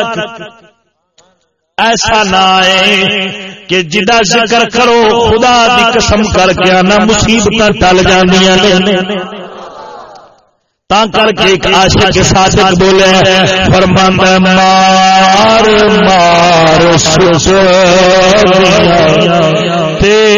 ایسا نہ آئے کہ جدا ذکر کرو خدا دی قسم کر کے آنا مصیبت ٹل جانیا تا کر کے ایک کے ساتھ بولے فرمانا مار مار سو تیری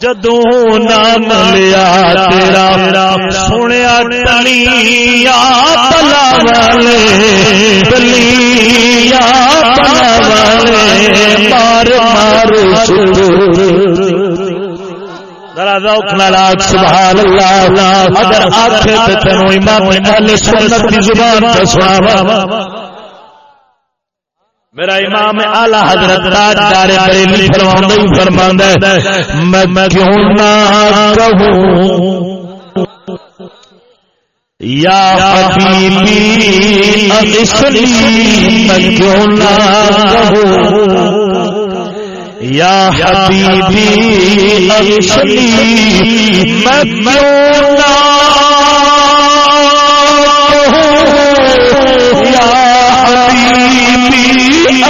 جدو نام لیا تیرا، سنیا ٹلیا پلا والے بلیا پلا والے مار مار سبحان اللہ اگر تینوں امام اہل سنت زبان میرا امام اعلی حضرت تاجدار بریلی فرماوندا ہی فرماندا ہے میں کیوں نہ کہوں؟ یا حبیبی اغسلی میں کیوں نہ کہوں؟ یا حبیبی اغسلی میں کیوں نہ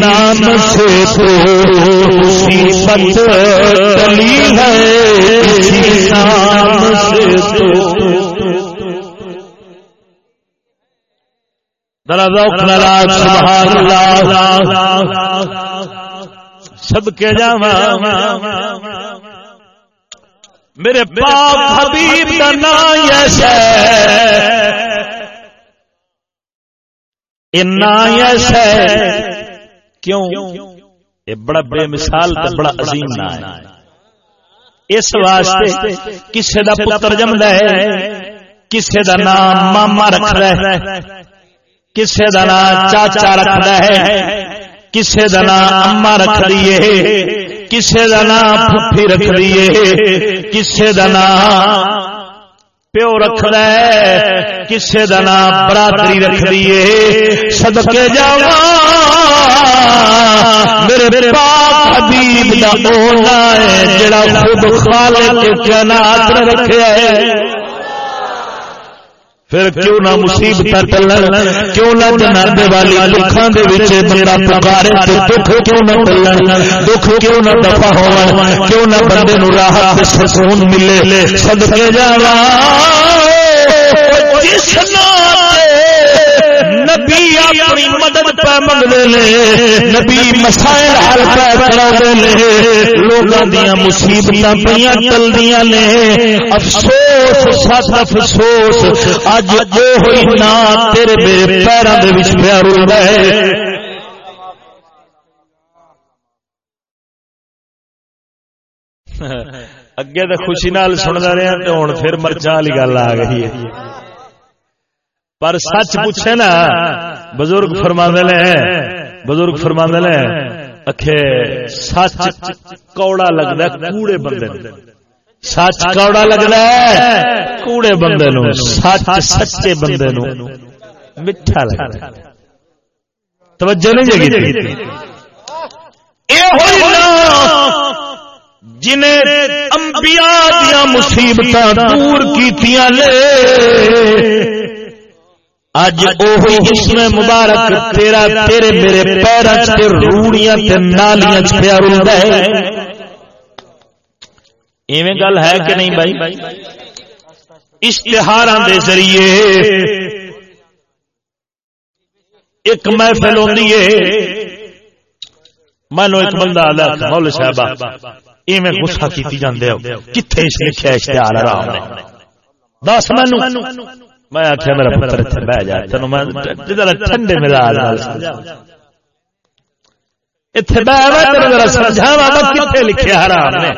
نام سے مصیبت چلی ہے نام سے سب کے جا میرے پاپ حبیب کا نام یس یس ہے کیوں؟ یہ بڑا بے مثال بڑا عظیم نام ہے۔ اس واسطے کسے دا پتر جمد ہے، کسے دا نام ماما رکھ رہا ہے، کسے دا نام چاچا رکھ ہے، کسے دا نام اما رکھ دیے کسے دا نام پھپھی رکھ دیے کسے دا نام پیو رکھ ہے کسے دا نام برادری رکھ دیے صدقے جاوا میرے پاک حبیب دا اولا ہے جڑا خود خالق کے نات رکھے ہے۔ پھر کیوں نہ مصیبت ٹلن کیوں نہ جناب والی لکھاں دے وچ بندہ پکارے تے دکھ کیوں نہ ٹلن دکھ کیوں نہ دفع ہون کیوں نہ بندے نو راحت تے سکون ملے؟ صدقے جاواں جس نبی اپنی مدد پہ منگتے ہیں، نبی مسائل حل پہ کرا لوگوں دیا مصیبت پہ چلدیا نے۔ افسوس سات افسوس، اج وہ نہ تیرے میرے پیروں کے پیار رہے اگے تو خوشی نال سنتا رہا تو ہوں پھر مرچا والی گل آ گئی ہے۔ پر سچ پوچھے نا بزرگ فرما نے بزرگ فرما نے اکھے سچ کوڑا لگتا ہے کوڑے بندے سچ کوڑا ہے کوڑے بندے نو سچ سچے بندے نو میٹھا ہے۔ توجہ نہیں جگی جنہیں انبیاء دور کی اج اوہی مبارک تیرا تیرے میرے روڑیاں تے نالیاں چ پیا رلدا ہے۔ ایویں گل ہے کہ نہیں بھائی؟ اشتہاراں دے ذریعے ایک محفل ہوندی ہے۔ مانو ایک بندہ آدھا مول صاحب ایویں غصہ کیتی جاندے ہو۔ کتھے اس لکھیا اشتہار نے دس مینو میں آخیا میرا پتر اتنے بہ جا تین میں ٹھنڈے مزاج اتنے بہ سمجھاوا کتنے لکھے حرام نے۔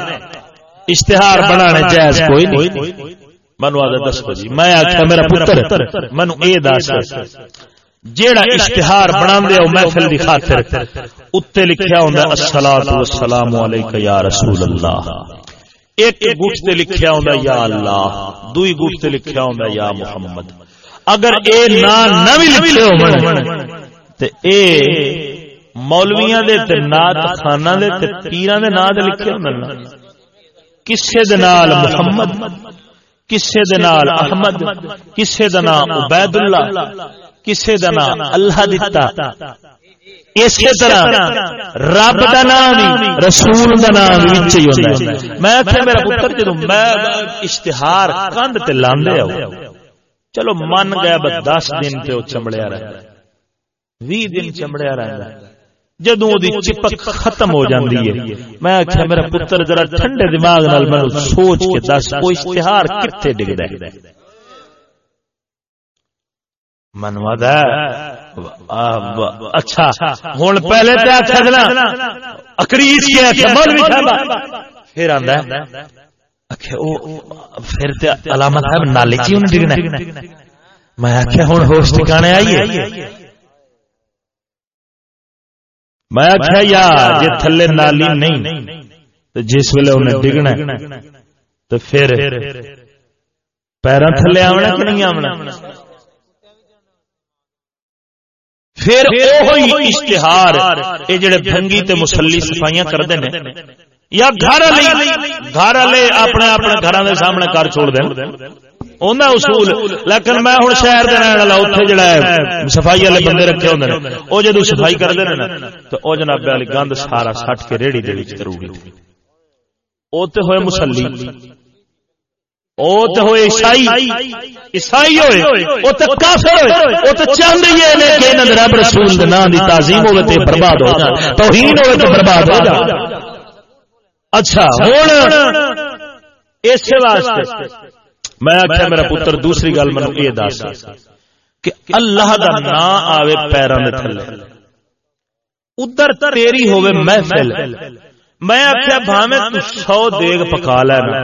اشتہار بنانے جائز کوئی نہیں۔ منو آدھا دس جی میں آخیا میرا پتر منو اے دس۔ جیڑا اشتہار بنا دے محفل دی خاطر اتنے لکھیا ہوں السلام والسلام علیکہ یا رسول اللہ۔ ایک گٹ سے لکھیا ہوں یا اللہ، دوئی گٹ سے لکھیا ہوں یا محمد۔ اگر اے نا نہ بھی لکھے ہو تے اے مولویاں دے تے نات خانہ دے تے پیران دے نا دے لکھے ہوں کسے دے نال محمد، کسے دے نال احمد، کسے دے نال عبید اللہ کسے دا نام اللہ دیتا اسی طرح رب دا نام رسول دا نام وچ ہی ہوندا ہے۔ میں کہ میرا پتر جدوں میں اشتہار کند تے لاندے ہو چلو من گیا بس 10 دن تے او چمڑیا رہندا 20 دن چمڑیا رہندا جدوں دی چپک ختم ہو جاندی ہے۔ میں کہ میرا پتر ذرا ٹھنڈے دماغ نال میں سوچ کے دس کوئی اشتہار کتے ڈگدا ہے؟ منوا اچھا ہوں پہلے تو آخنا اکریس پھر پھر علامت صاحب نالی کی ہوں ڈگنا میں آخیا ہوں ہوش ٹکانے آئیے۔ میں آخیا یا جی تھلے نالی نہیں جس ویلے انہیں ڈگنا تو پھر پیروں تھلے آنا کہ نہیں آنا پھر اوہی اشتہار اے جڑے بھنگی تے مسلی صفائیاں کردے نے یا گھر والے گھر والے اپنے اپنے گھراں دے سامنے کر چھوڑ دین۔ اوندا اصول لیکن میں ہن شہر دے رہن والا اوتھے جڑا ہے صفائی والے بندے رکھے ہوندے نے۔ او جدوں صفائی کردے نے نا تو او جناب علی گند سارا سٹ کے ریڑی دے وچ کرو گے او تے ہوئے مسلی ہوئے عیسائی عیسائی ہوئے تو کافر ہوئے تو نے کہ انہاں رب رسول دے نام دی تعظیم ہوے تے برباد ہو جائے توہین ہوے تے برباد ہو جائے اچھا ہن اس واسطے میں آخیا میرا پتر، دوسری گل مینوں یہ دس کہ اللہ دا نام آوے پیراں دے تھلے۔ ادھر تیری ہوے محفل۔ میں آخیا بھاویں تو سو دیگ پکا لینا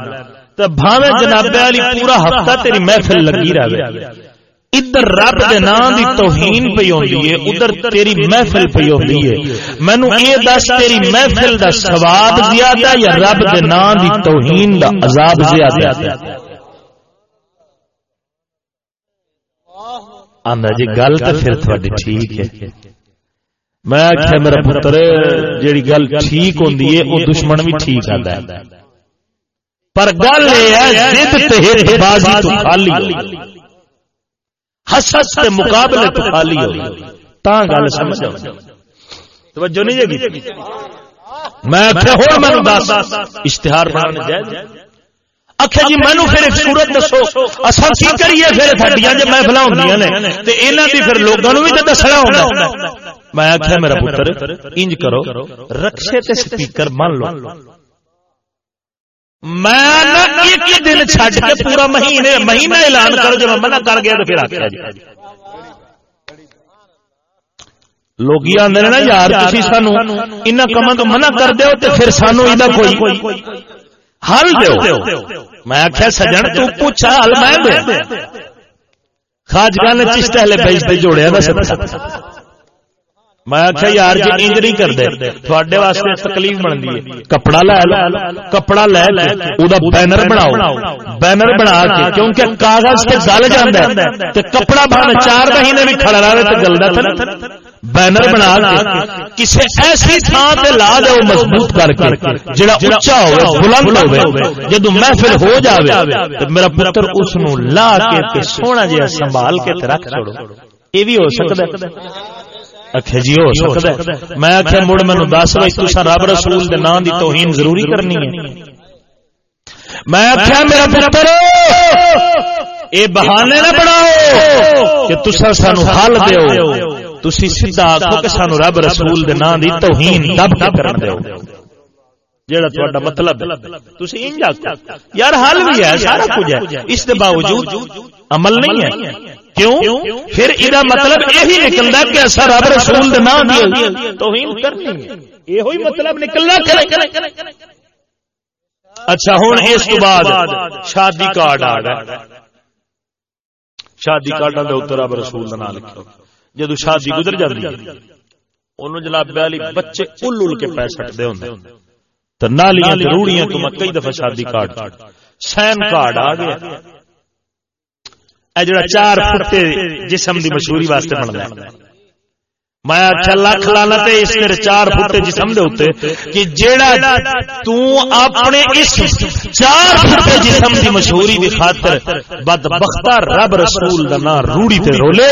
بھاوے جناب علی پورا ہفتہ تیری محفل لگی رہے۔ ادھر رب دے نام دی توہین پئی ہوندی ہے ادھر تیری محفل پئی ہوندی ہے۔ مینوں اے دس تیری محفل دا ثواب زیادہ یا رب دے نام دی توہین دا عذاب زیادہ ہے۔ آندا جی گل تے پھر تھوڑی ٹھیک ہے۔ میں آخیا میرا پتر جیڑی گل ٹھیک ہوندی ہے او دشمن بھی ٹھیک آندا ہے۔ پر گل یہ بازی تو خالی حسد کے مقابلے تو خالی ہو۔ تا گل سمجھ توجہ نہیں میں اشتہار بنانے جائے اکھے جی مینو پھر ایک صورت دسو۔ کی کریے پھر سڈیا جی محفل نے۔ تو یہاں کی پھر لوگوں بھی تو دسنا ہوتا میں آخیا میرا پتر انج کرو۔ رکشے تے سپیکر مان لو۔ میں ایک دن چڈ کے پورا مہینے مہینہ اعلان کرو جب منع کر گیا تو پھر آخر جی۔ لوگ آدھے نا یار تھی سانو ان کاموں تو منع کر دو تو پھر سانو یہ کوئی حل دو میں آخیا سجن تو پوچھ حل میں خاجگاہ نے چشتہ لے بیچتے جوڑیا۔ نا سب میں آخیا یار جی انج نہیں کرتے۔ تھوڑے واسطے تکلیف بنتی ہے۔ کپڑا لے لو کپڑا لے لے بینر بناؤ۔ بینر بنا کے کیونکہ کاغذ سے گل جانا کپڑا بن چار مہینے بھی کھڑا رہے تو گلدا تھا بینر بنا کے کسی ایسی تھان سے لا دو مضبوط کر کے جڑا اچا ہو بلند ہو جدو محفل ہو جائے تو میرا پتر اس لا کے سونا جہا سنبھال کے رکھ چھوڑو۔ یہ بھی ہو سکتا ہے۔ اکھے جی ہو سکتا ہے۔ میں آخیا مڑ مینو دس بھائی تصا رب رسول دے نام دی توہین ضروری کرنی ہے۔ میں آخیا میرا پتر، اے بہانے نہ بناؤ کہ تسا سانو حل دیو۔ تسی سیدھا آخو کہ سانو رب رسول دے نام دی توہین دب کے کرن دیو۔ جیڑا تھوڑا مطلب تسی انج آخو یار، حل بھی ہے، سارا کچھ ہے۔ اس دے باوجود عمل نہیں ہے۔ کیوں؟ پھر یہ مطلب یہی نکلتا کہ اصا رب رسول یہ مطلب نکلنا اچھا ہوں اس کے بعد شادی کارڈ آ گیا شادی کارڈ رب رسول کا نام لکھو۔ جدو شادی گزر جاتی انہوں جناب والی بچے ال ال کے پی سکتے ہوں۔ تو نالیاں روڑیاں تو میں کئی دفعہ شادی کارڈ۔ سین کارڈ آ گیا۔ جڑا چار فٹے جسم دی مشہوری واسطے بنتا ہے میں اچھا اس میرے چار فٹے جسم دے کہ جیڑا تو اپنے اس چار فٹے جسم دی مشہوری دی خاطر بد بختہ رب رسول دا روڑی تے رولے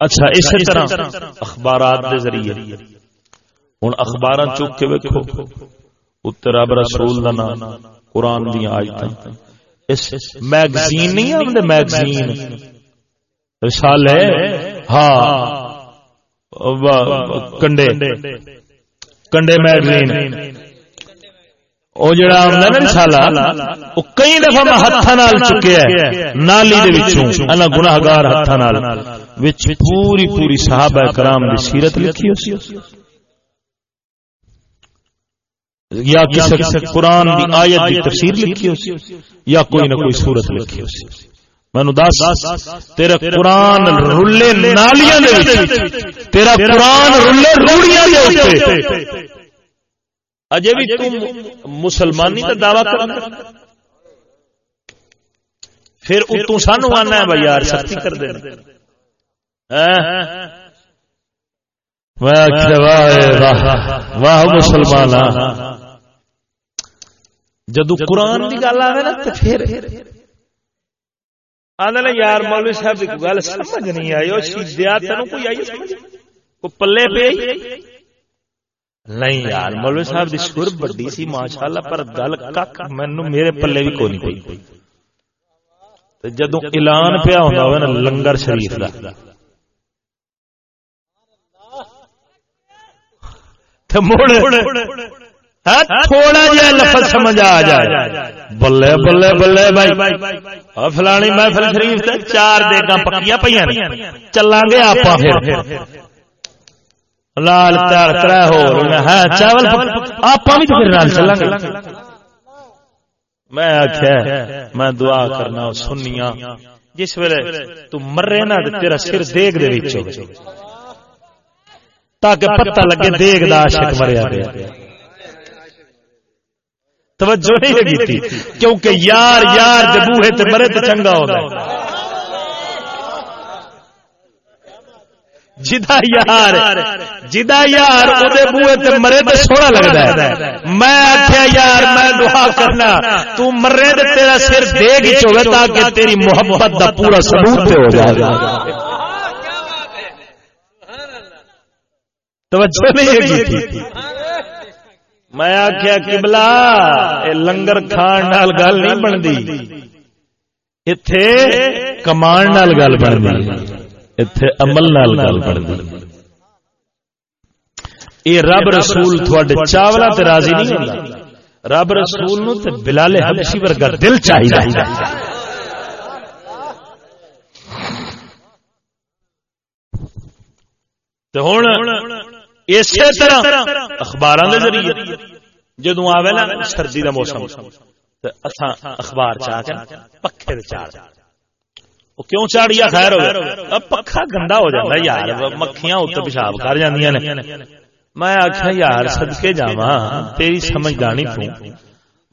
اچھا اسی طرح اخبارات دے ذریعے چک کے ویکو رب رسول دا نام قرآن دیا آیت اس میگزین نہیں آمدے میگزین رسالے ہاں کنڈے کنڈے میگزین او جڑا آمدا نا رسالہ او کئی دفعہ میں ہتھاں نال چکیا ہے نالی دے وچوں انا گناہگار ہتھاں نال وچ پوری پوری صحابہ کرام دی سیرت لکھی ہوئی یا کسی قرآن دی آیت دی تفسیر لکھی ہو یا کوئی نہ کوئی صورت لکھی ہو مینو دس تیرا قرآن نالیاں تیرا قرآن روڑیاں اجے بھی تم مسلمانی دعوی کرنا پھر اتو سانو آنا ہے بھائی یار سختی کر دے واہ مسلمان جدو قرآن کی گل آئے نا تو پھر آدھے یار مولوی صاحب کی گل سمجھ نہیں آئی وہ شیدیا تین کوئی آئی سمجھ؟ کو پلے پہ نہیں یار مولوی صاحب کی سر بڑی سی ماشاء اللہ پر گل کک مینو میرے پلے بھی کوئی نہیں پی جدو اعلان پیا ہوتا نا لنگر شریف کا مڑ تھوڑا جہا لفظ سمجھ آ جائے۔ بلے بلے بلے بھائی۔ فلانی محفل شریف سے چار دیگا پکیا پہ چلا گے آپ لال چار تر ہو۔ چاول آپ بھی تو پھر چلا گے۔ میں آخیا میں دعا کرنا سنیا جس ویلے تو مرے نا تیرا سر دیگ دے تاکہ پتہ لگے دیگ دا عاشق مریا گیا۔ توجہ نہیں کی تھی، کیونکہ یار یار جب ہے تو مرے تو چنگا ہوگا جدا یار جدا یار وہ بوئے تے مرے تے سونا لگتا ہے۔ میں آخیا یار، میں دعا کرنا، تو مرے تے تیرا سر دے گی چوے تاکہ تیری محبت دا پورا ثبوت ہو جائے۔ توجہ نہیں ہے کی میں آخیا کبلا لنگر کھان گل نہیں بنتی۔ اتے کمان گل بنتی۔ اتے عمل گل بنتی۔ یہ رب رسول تھوڑے چاولا تے راضی نہیں ہوتا رب رسول نو تے بلال حبشی ورگا دل چاہیے ہوں اسی طرح اخبار ذریعے جدو آوے نا سردی دا موسم اخبار چاہ کے پکھے وہ کیوں چاڑیا خیر ہو پکھا گندا ہو جاتا یار مکھیاں اتنے پیشاب کر جاندیاں نے۔ میں آخیا یار سدکے جا تیری سمجھدانی تو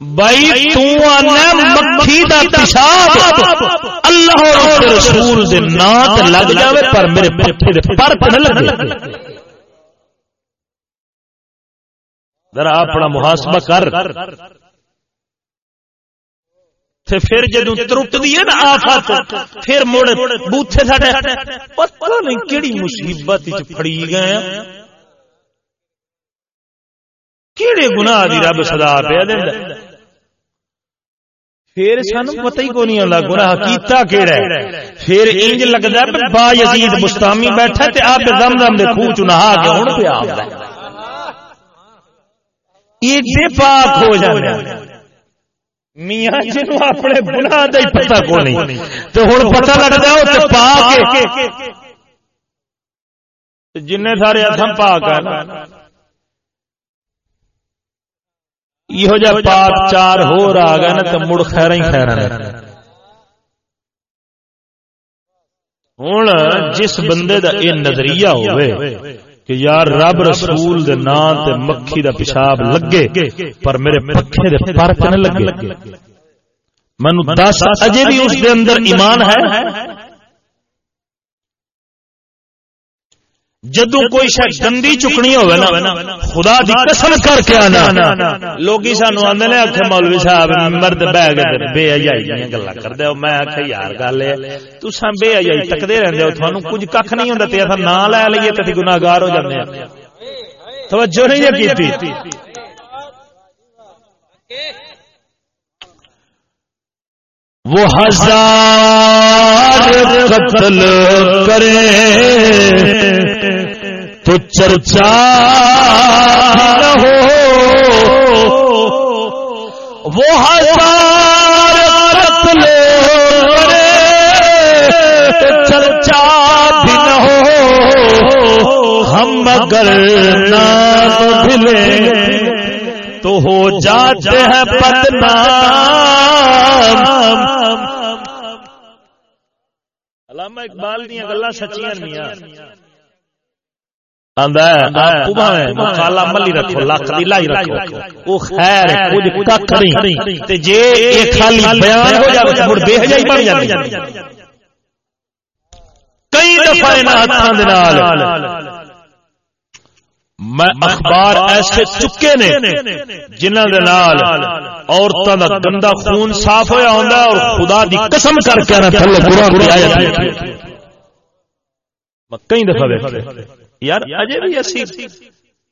بھائی مکھی دا پیشاب۔ اللہ رسول دے نام لگ جاوے پر میرے پٹھے دے پر نہ لگے۔ ذرا اپنا محاسبہ کر۔ پھر جدو ترٹ دی نا آفت پھر مڑ بوتھے ساڈے پتہ نہیں کیڑی مصیبت وچ پھڑی گئے ہاں۔ کیڑے گناہ دی رب سزا پہ دیندا پھر سانو پتہ ہی کوئی نہیں آندا، گناہ کیتا کیڑا ہے؟ پھر انج لگدا ہے با یزید مستامی بیٹھا تے آپ زمزم دے کھوچ نہا کے ہن پہ آندا ہے۔ ایڈے پاک ہو میاں جنوں اپنے گناہ دا ہی پتہ کوئی نہیں تے ہن پتہ لگدا ہے او تے پاک جن سارے اتھم پاک ہیں یہ جا پاک چار ہو رہا گا نا تو مڑ خیر ہی خیر ہوں جس بندے دا یہ نظریہ ہوئے کہ یار رب رسول دے نام تے مکھی دا پیشاب لگے، پر میرے پکھے دے پر نہ لگے۔ مینو دس، اجے بھی اس دے اندر ایمان ہے؟ جدو کوئی شاید گندی چکنی ہوئے نا خدا دی قسم کر کے آنا۔ لوگ سانو آدھے نے آخ مولوی صاحب مرد گئے بے اجائی گلا کر دے میں آخ یار گل ہے تسا بے اجائی تکتے رہتے ہو تھانو کچھ کھ نہیں ہوتا تے نا لے لیے تے گناگار ہو جاتے توجہ نہیں کی وہ ہزار قتل کرے تو چرچا نہ ہو۔ وہ ہزار قتل کرے تو چرچا بھی نہ ہو۔ ہم مگر نام بھلے تو ہو جاتے ہیں علامہ اقبال دیا گلا سچیاں میاں۔ ملی رکھو لکھ لائی رکھو۔ وہ خیر کچھ نہیں۔ بیان ہو جائے بے حجائی بن جاتی کئی دفعہ میں اخبار ایسے چکے نے جنہ دے نال عورتاں دا گندا خون صاف ہویا ہوندا اور خدا دی قسم کر کے نہ تھلے قران دی آیت میں کئی دفعہ ویکھیا۔ یار، اجے بھی اسی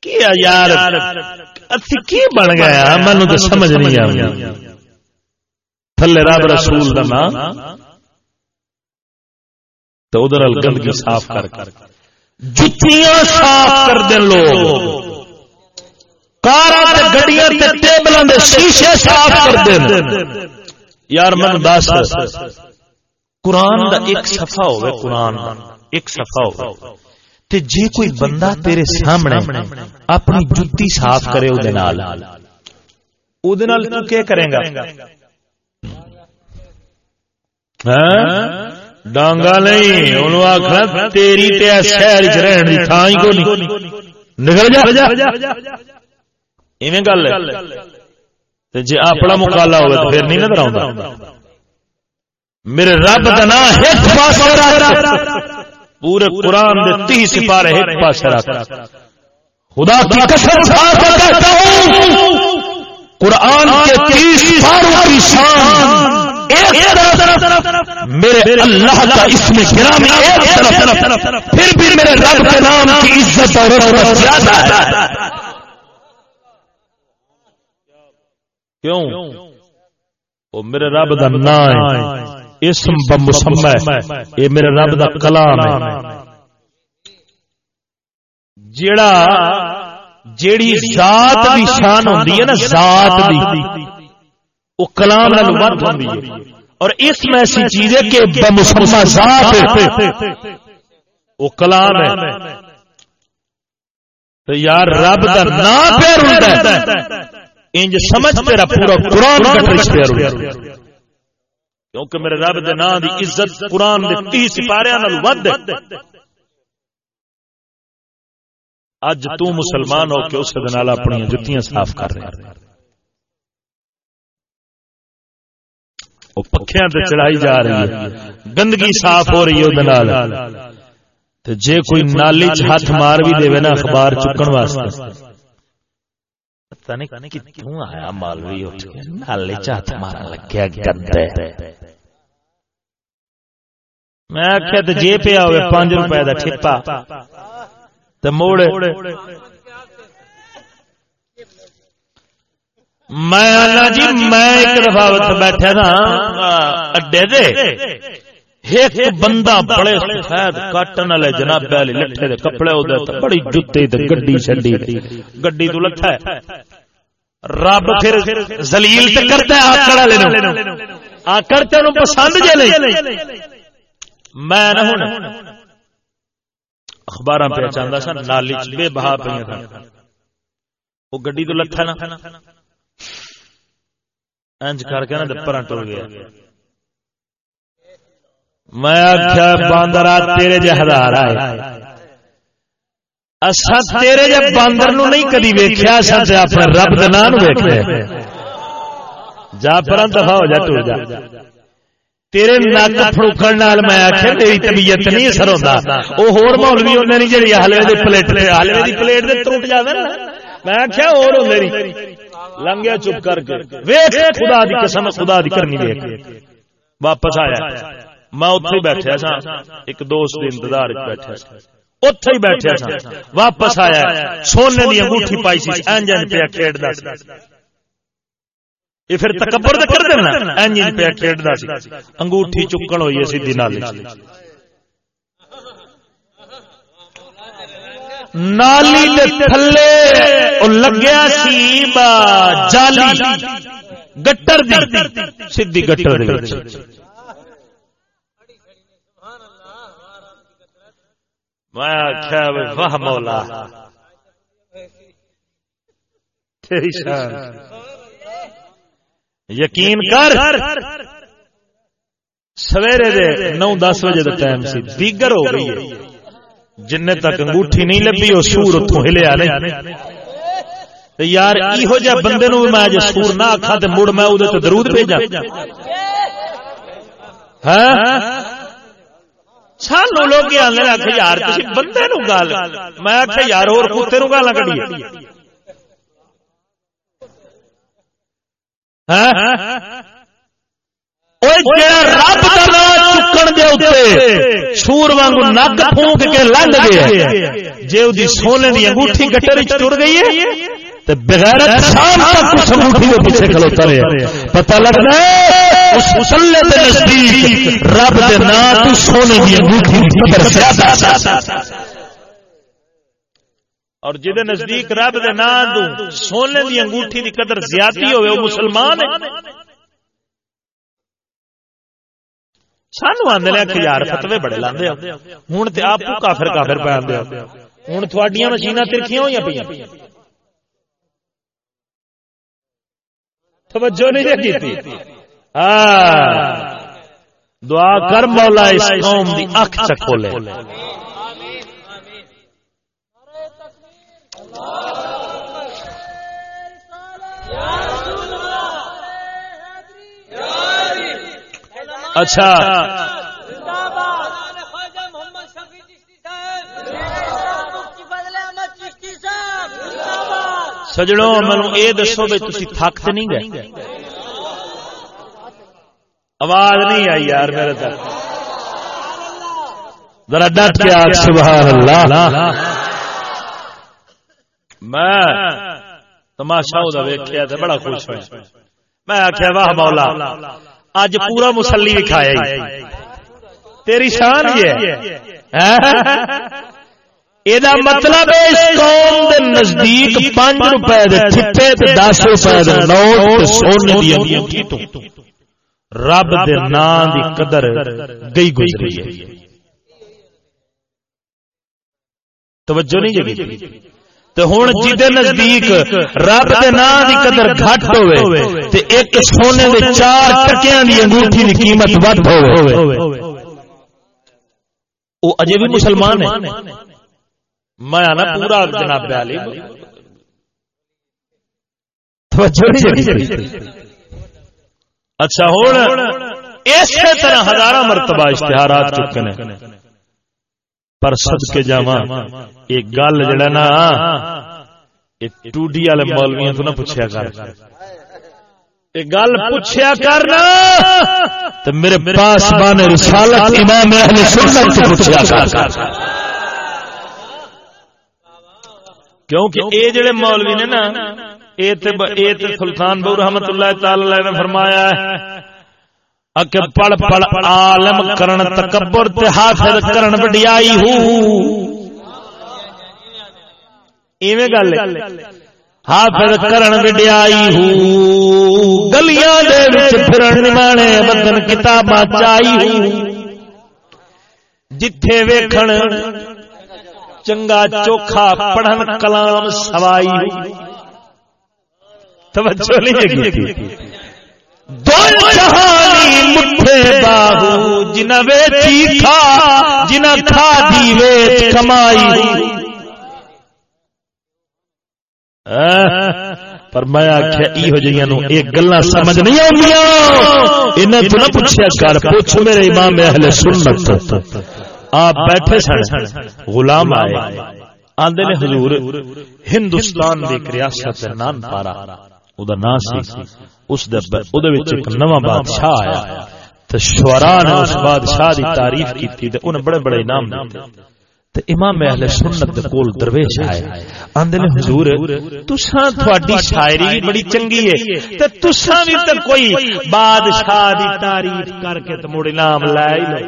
کیا یار؟ اسی کی بن گیا مینوں تو سمجھ نہیں آئی تھلے رب رسول دا نام تو ادھر گندگی صاف کر کر جتیاں صاف کر دے لوگ۔ کار گڈیاں ٹیبل شیشے صاف کر دے۔ یار من دس قرآن دا ایک صفحہ ہوئے قرآن ایک صفحہ ہوئے تے جے کوئی بندہ تیرے سامنے اپنی جتی صاف کرے او دے نال۔ او دے نال تو کیا کریں گا؟ ہاں؟ ڈانگا نہیں انہوں آخنا تیری شہر چ رہن کی تھان ہی کو نکل جا ایویں گل جی اپنا مکالا ہو تو پھر نہیں نظر آتا میرے رب کا نام پورے قرآن دے تی سپارے ایک پاس رکھ خدا کی قسم کہتا ہوں قرآن کے تیس پاروں کی شان میرے اللہ کا اس میں گرامی پھر بھی میرے رب کے نام کی عزت اور زیادہ ہے۔ کیوں؟ وہ میرے رب کا نام ہے اسم بمسمہ ہے۔ یہ میرے رب کا کلام ہے۔ جیڑا، جیڑی ذات دی شان ہوندی ہے نا، ذات دی۔ وہ کلام نال ود ہوندی ہے۔ اور اس میں ایسی چیز ہے کہ بمسمى ذات وہ کلام ہے۔ تو یار رب دا نام پیر ہوندا ہے۔ انج سمجھ تیرا پورا قرآن پیر ہوندا کیونکہ میرے رب دے نام دی عزت قرآن دے 30 سپاریاں نال ود اج تو مسلمان ہو کے اس دن اپنی جتیاں صاف کر رہے وہ پکھیاں تے چڑھائی جا رہی ہے۔ گندگی صاف ہو رہی ہے تے جے کوئی نالی چ ہاتھ مار بھی دے نا اخبار چکن واسطے۔ پتہ نہیں کتوں آیا مالوی اٹھ کے نالی چ ہاتھ مارن لگیا گندے۔ میں آخیا تو جے پیا ہوئے پانچ روپے کا ٹھپا۔ موڑ میں جی میں ایک دفعہ بیٹھا نا اڈے دے ایک بندہ بڑے سفید کاٹن والے جناب والی لٹھے دے کپڑے ادھر بڑی جتے تے گڈی چڈی گڈی تو لٹھا ہے رب پھر زلیل تے کرتا ہے آکڑ والے نو آکڑ تے پسند جے نہیں میں نہ ہوں اخبار پہ چاہتا سا نالی بے بہا پہ وہ گڈی تو لٹھا نا انج کر کے نا پر ٹر گیا۔ میں آخیا باندر تیرے جہ ہزار آئے۔ اصا تیرے جہ باندر نو نہیں کدی ویکیا اصا اپنے رب دان ویک جا پر دفاع ہو جا ٹور جا۔ تیرے نک فروکن میں آخیا میری طبیعت نہیں اثر ہوتا وہ ہور مولوی ہوتے نہیں جی حلوے کی پلیٹ حلوے کی پلیٹ ٹوٹ جائے میں آخیا اور نہیں لنگیا چپ کر کے۔ خدا دی قسم خدا دی کرنی ویخ واپس آیا۔ میں اتنے بیٹھا سا۔ ایک دوست انتظار بیٹھا سا۔ اتے ہی بیٹھا سا۔ واپس آیا۔ سونے کی انگوٹھی پائی سی۔ اینجن پیا کھیڈ یہ پھر تکبر تو کر دینا۔ انجن پہ کھیڈتا سی۔ انگوٹھی چکن ہوئی سی نالی نالی تھلے لگیا سی جالی۔ گٹر سی گٹر میں آخیا واہ مولا۔ تیری شان۔ یقین کر۔ سویرے دے نو دس بجے کا ٹائم سی۔ دیگر ہو گئی ہے۔ جن تک انگوٹھی نہیں لبھی وہ سور اتوں ہلیا نہیں۔ یار یہ جہ بندے نو میں جی سور نہ آخا تو مڑ میں وہ درود بھیجا سانو لوگ آخ یار بندے نو گال۔ میں آخ یار اور کتے نو گالا کٹی سور واگ نگ پھونک کے لنگ گیا جی وہ سونے کی انگوٹھی گٹر چڑ گئی ہے بغیر پیچھے کھلوتا رہے پتا لگتا ہے اس مسلے کے نزدیک رب کے نام سونے کی انگوٹھی اور جہد نزدیک رب دے نام سونے دی انگوٹھی دی قدر زیادتی ہوئے وہ مسلمان ہے سانو آدھے لیا کہ یار فتوے بڑے لاندے ہوں تو آپ کافر کافر پہ آدھے ہوں تھوڑیاں مشین ترکیاں ہوئی پہ توجہ نہیں کی دعا کر مولا اس قوم دی اکھ چکھولے اچھا۔ سجڑوں مینو یہ دسو بھائی تھی تھک تو نہیں گئے؟ آواز نہیں آئی یار میرے تک۔ ذرا ڈٹ کے آگ، سبحان اللہ۔ میں تماشا ویخیا بڑا خوش ہوا میں آخیا واہ مولا۔ اج پورا مسلی بھی کھایا تیری شان یہ یہ (laughs) مطلب اس قوم دے نزدیک پانچ روپے چھپے دس روپے نوٹ سونے رب دے نام دی قدر گئی گزری ہے۔ توجہ نہیں جگی۔ تو ہوں جی نزدیک رب دے نام دی قدر گھٹ ہوئے تے ایک سونے دے چار ٹکیاں دی انگوٹھی دی قیمت ود ہوئے وہ اجے بھی مسلمان ہے میں آنا پورا جناب علی۔ اچھا ہوں اسی طرح ہزار مرتبہ اشتہارات ہیں پر سد کے جا ایک گل جڑا نا ٹوڈی والے مولویا تو نہ پوچھا کر۔ گل پوچھا کرنا تو میرے پاس بان رسالت امام اہل سنت پوچھا کر۔ کیونکہ اے جڑے مولوی نے نا، اے تے اے تے سلطان بو رحمت اللہ تعالی نے فرمایا ہے اک پڑھ پڑھ عالم کرن تکبر تے حافظ کرن وڈیائی ہو۔ ایویں گل حافظ کرن وڈیائی ہو۔ گلیاں دے وچ پھرن نمانے بدن کتاباں چائی ہو۔ جتھے ویکھن چنگا چوکھا پڑھن کلام سوائی ہو۔ توجہ نہیں جگی دو جہاں تھی باہو جنا ویچی تھا جنا کھا دی ویچ کمائی پر میں آخیا یہ جہاں نو ایک گلا سمجھ نہیں آئی انہیں تو نہ پوچھا کر پوچھ میرے امام اہل سنت آپ بیٹھے سن غلام آئے آندے نے حضور ہندوستان دی ایک ریاست نام پارا او دا نام سی اس دے وچ ایک نواں بادشاہ آیا۔ تے شعراء نے اس بادشاہ دی تعریف کیتی تے انہیں بڑے بڑے انعام دتے تے امام اہل سنت دے کول درویش آئے آندے نے حضور تساں تہاڈی شاعری بڑی چنگی ہے۔ تے تساں وی تے کوئی بادشاہ دی تعریف کر کے تے موڑ انعام لے لو۔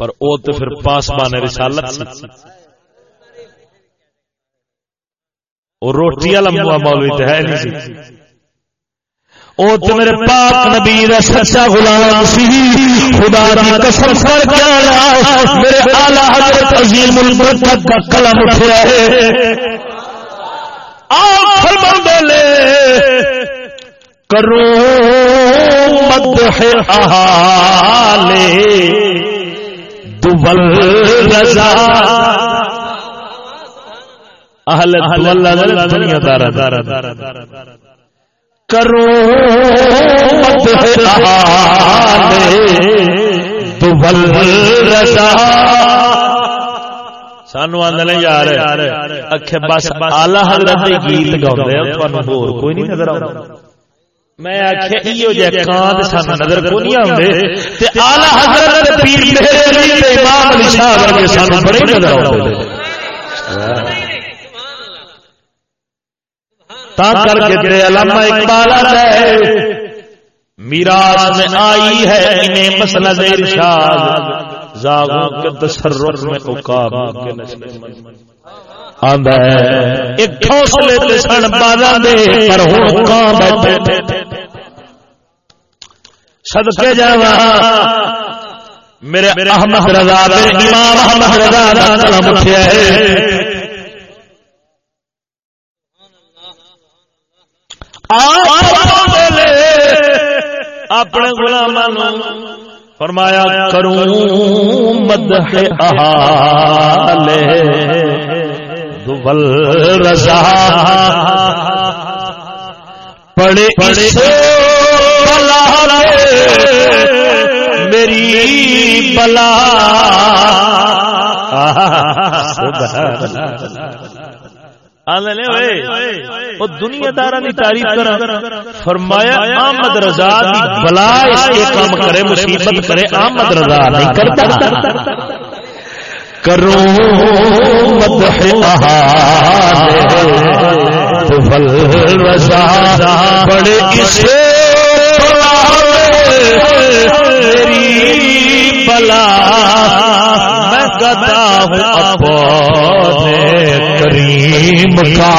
پر او تو پھر پاسبان رسالت سی۔ اور روٹی والا مولوی تو ہے نہیں سی او تو میرے پاک نبی دا سچا غلام سی۔ خدا دی قسم کر کے میرے اعلی حضرت عظیم کا اٹھیا ہے۔ آپ لے کرو مدح احالے رضا۔ اہل دنیا دارا کرو رضا۔ سانو آدھے یار اکھے بس آلہ حضرت گیت گاؤں کوئی نہیں نظر آؤں میں آخیا جہ کان سان نظر کو نہیں آتے آلہ حضرت پیر میرے امام علی شاہ ورگے سانو بڑے نظر آتے تا کر کے تیرے علامہ اقبال ہے میراث میں آئی ہے انہیں مسند ارشاد۔ زاغوں کے تصرف میں عقاب کے نشے آندا ہے۔ ایک حوصلے تے سن بازاں دے پر ہن کاں بیٹھے؟ صدقے جاوا میرے احمد رضا میرے امام احمد رضا دا کلام اٹھیا ہے۔ اپنے غلاماں فرمایا کروں مدح احالے دول رضا۔ پڑے بلا میری بلا۔ دنیا دار کی تعریف کر فرمایا احمد رضا بلا کام کرے مصیبت کرے احمد رضا نہیں کرتا۔ کرو مدح رضا بڑے اسے میری بلا گدا کریم کا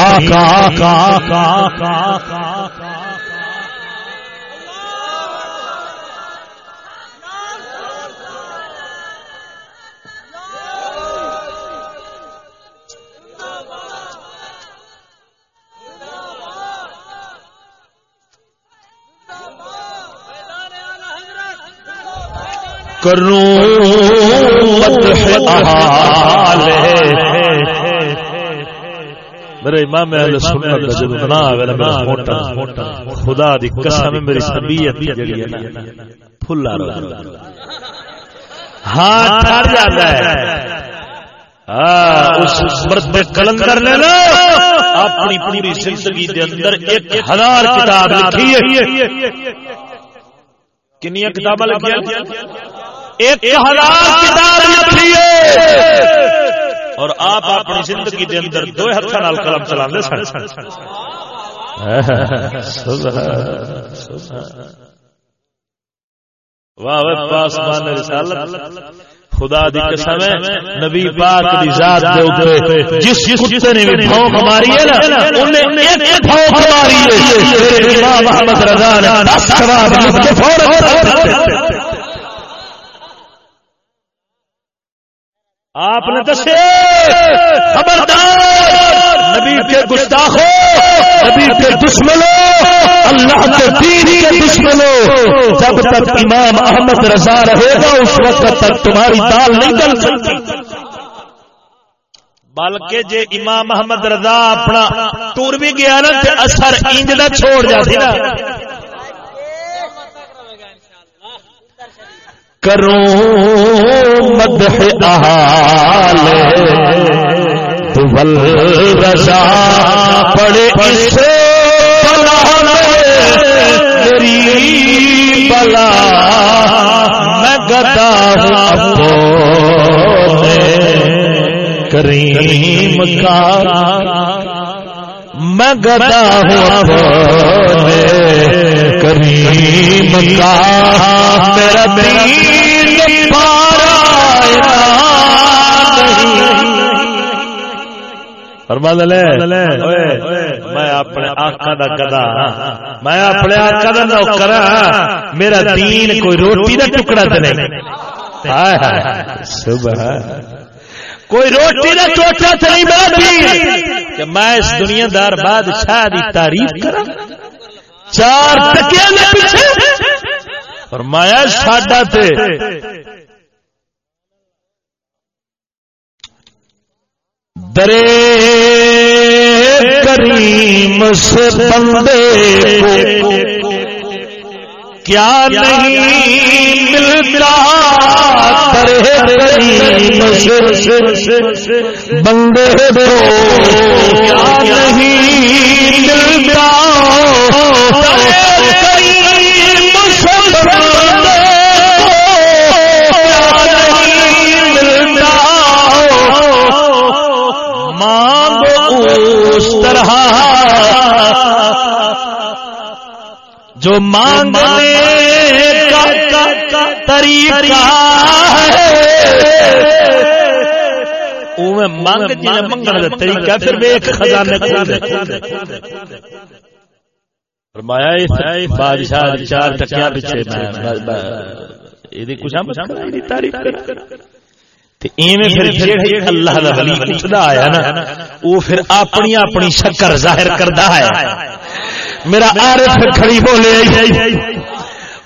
کا میرے امام اہل سنت دا جب بنا آوے نا، میرا موٹا، خدا دی قسم میری طبیعت جڑی ہے نا پھلا رہا ہاں ٹھہر جاتا ہے۔ ہاں، اس مرد کلندر نے نا، اپنی پوری زندگی دے اندر ایک ہزار کتاب لکھی ہے۔ کنیا کتاباں لکھی ایک ہزار کتاب لکھی اور آپ اپنی زندگی دے اندر دو ہاتھ نال قلم چلا سن۔ واہ واہ پاسمان رسالت۔ خدا دی قسم ہے نبی پاک دی ذات دے اوپر جس کتے نے بھی بھونک ماری ہے نا انہیں ایک بھونک ماری ہے۔ امام احمد رضا نے دس ثواب لکھ کے فوراً آپ نے دسے خبردار نبی کے گستاخو نبی کے دشمنوں اللہ کے دین کے دشمنوں۔ جب تک امام احمد رضا رہے گا اس وقت تک تمہاری دال نہیں چل سکتی بلکہ جے امام محمد رضا اپنا ٹور بھی گیا نا اثر انج چھوڑ جاتی نا۔ کروں مدح احال تول رضا پڑے اس میری بلا میں گدا کریم کا میں گدا ہوں کریم کا میرا دین میں اپنے آقا دا گدا میں اپنے آقا دا نوکر میرا دین کوئی روٹی دا ٹکڑا نہیں۔ کوئی روٹی ٹوٹا تو نہیں میرا کہ میں اس دنیا دار بادشاہ دی تعریف کرا چار ٹکیا پیچھے۔ اور مایا ساڈا تے۔ درے کریم سے بندے کو کیا نہیں ملتا کریم بندے کو کیا نہیں ملتا جو مانگنے کا طریقہ مانگ منگنے کا طریقہ پھر ایک خزانے فرمایا بادشاہ چار پیچھے اللہ آیا نا وہ پھر اپنی اپنی شکر ظاہر کرتا ہے میرا عارف کھڑی بولے۔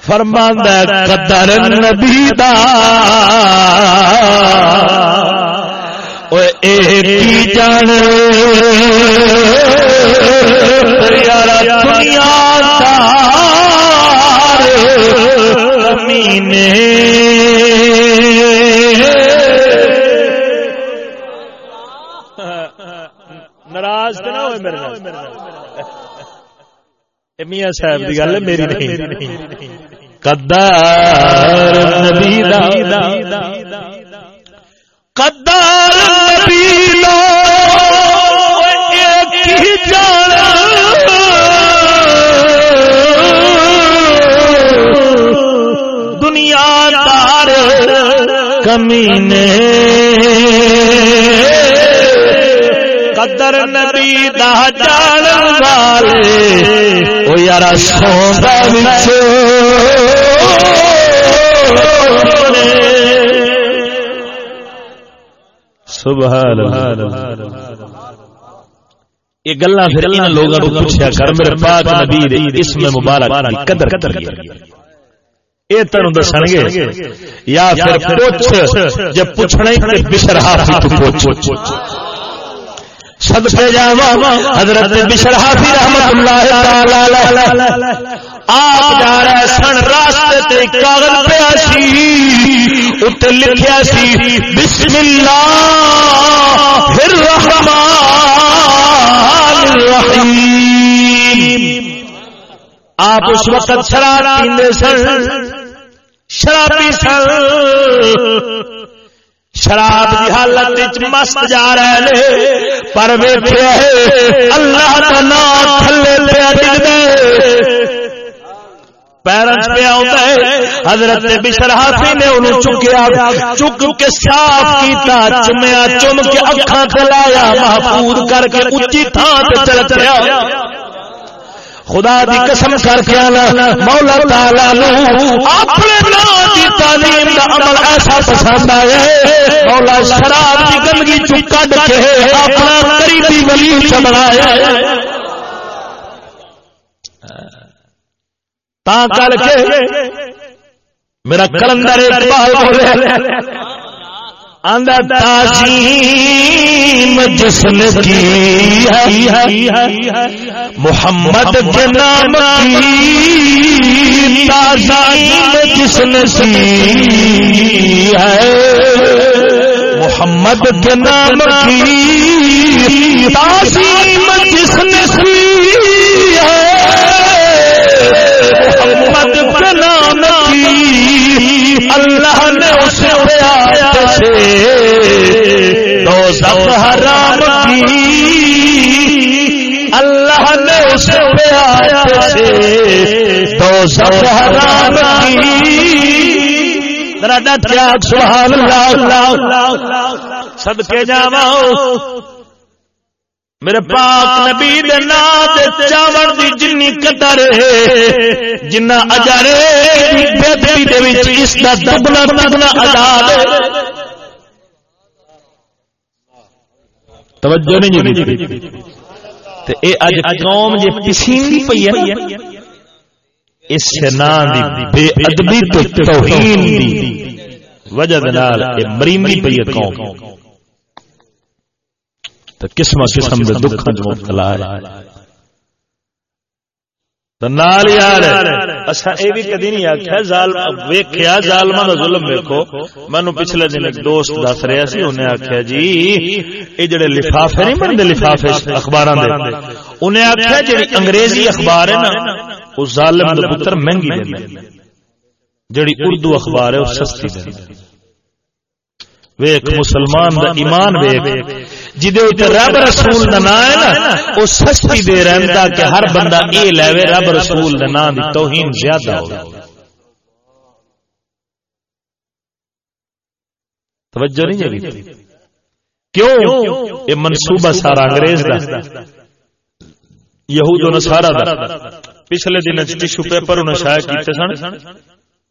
فرماندہ قدر نبی دا۔ جان یار دنیا تار۔ مینے میاں صاحب دی گل میری نہیں۔ قدار نبی دا۔ قدار نبی دا۔ ایک ہی جانا دنیا دار کمینے قدر نبی دا جانا والے او یارا سوندا وچ۔ سبحان اللہ۔ یہ گلا پھر ان لوگوں کو پوچھا کر، میرے پاک نبی دے اسم مبارک دی قدر قدر اے تینوں دسن گے۔ یا پھر پوچھ جب پوچھنا ہی تے بشر حافظ تو پوچھ۔ صدقے جاوا حضرت بشر حافظ رحمت اللہ تعالی آپ جا رہے سن راستے تے کاغذ پیا سی اتنے لکھیا سی بسم اللہ الرحمن الرحیم. آپ اس وقت شراب پیندے سن شرابی سن شراب کی حالت مست جا رہے پر ویٹے اللہ کا نام تھلے لیا پہ پیرنٹ پہ آتا ہے، حضرت بشر ہاتھی نے انہوں چکیا، چک کے صاف کیتا، چمیا چم کے اکھاں تلایا، محفوظ کر کے اچھی تھان تے چل گیا خدا دی قسم کر کے مولا تعالی نو اپنے نام دی تعلیم دا عمل ایسا پسند آیا مولا شراب دی گندگی چ کڈ کے اپنا قریبی ولی بنایا کر کے میرا کلندر اقبال بولے۔ تازیم جسم کی محمد کے نام کی تازیم جسم سی ہے محمد کے نام کی تازیم جسم دو حرام کی اللہ نے اسے دو سب حرام کی سبحان اللہ۔ سب کے جاؤ میرے پاک نبی دے نام چاول دی جنی قدر ہے۔ جنہ اجارے بے دے وچ اس دا دگنا دگنا عذاب توجہ نہیں جی تے اے اج قوم جے پسیندی پئی ہے اس نام دی بے ادبی تو توہین دی۔ وجہ نال اے مریندی پئی ہے قوم۔ تو قسم قسم کے دکھان چ مبتلا ہے۔ نال یار اچھا یہ بھی کدی نہیں آخیا ظالم ویکیا ظالما کا ظلم ویکو مینو پچھلے دن ایک دوست دس رہا سی انہیں آخیا جی یہ جڑے لفافے نہیں بنتے لفافے اخبار انہیں آخیا جی انگریزی اخبار ہے نا وہ ظالم پتر مہنگی جڑی اردو اخبار ہے وہ سستی ویک مسلمان دا ایمان ویک جدے رب رسول دا نام ہے نا وہ سستی دے رہندا کہ ہر بندہ اے لے رب رسول دا نام دی توہین زیادہ ہو توجہ نہیں جگی؟ کیوں؟ یہ منصوبہ سارا انگریز دا، یہود و نصارا دا۔ پچھلے دن ٹیشو پیپر انہیں شائع کیتے سن۔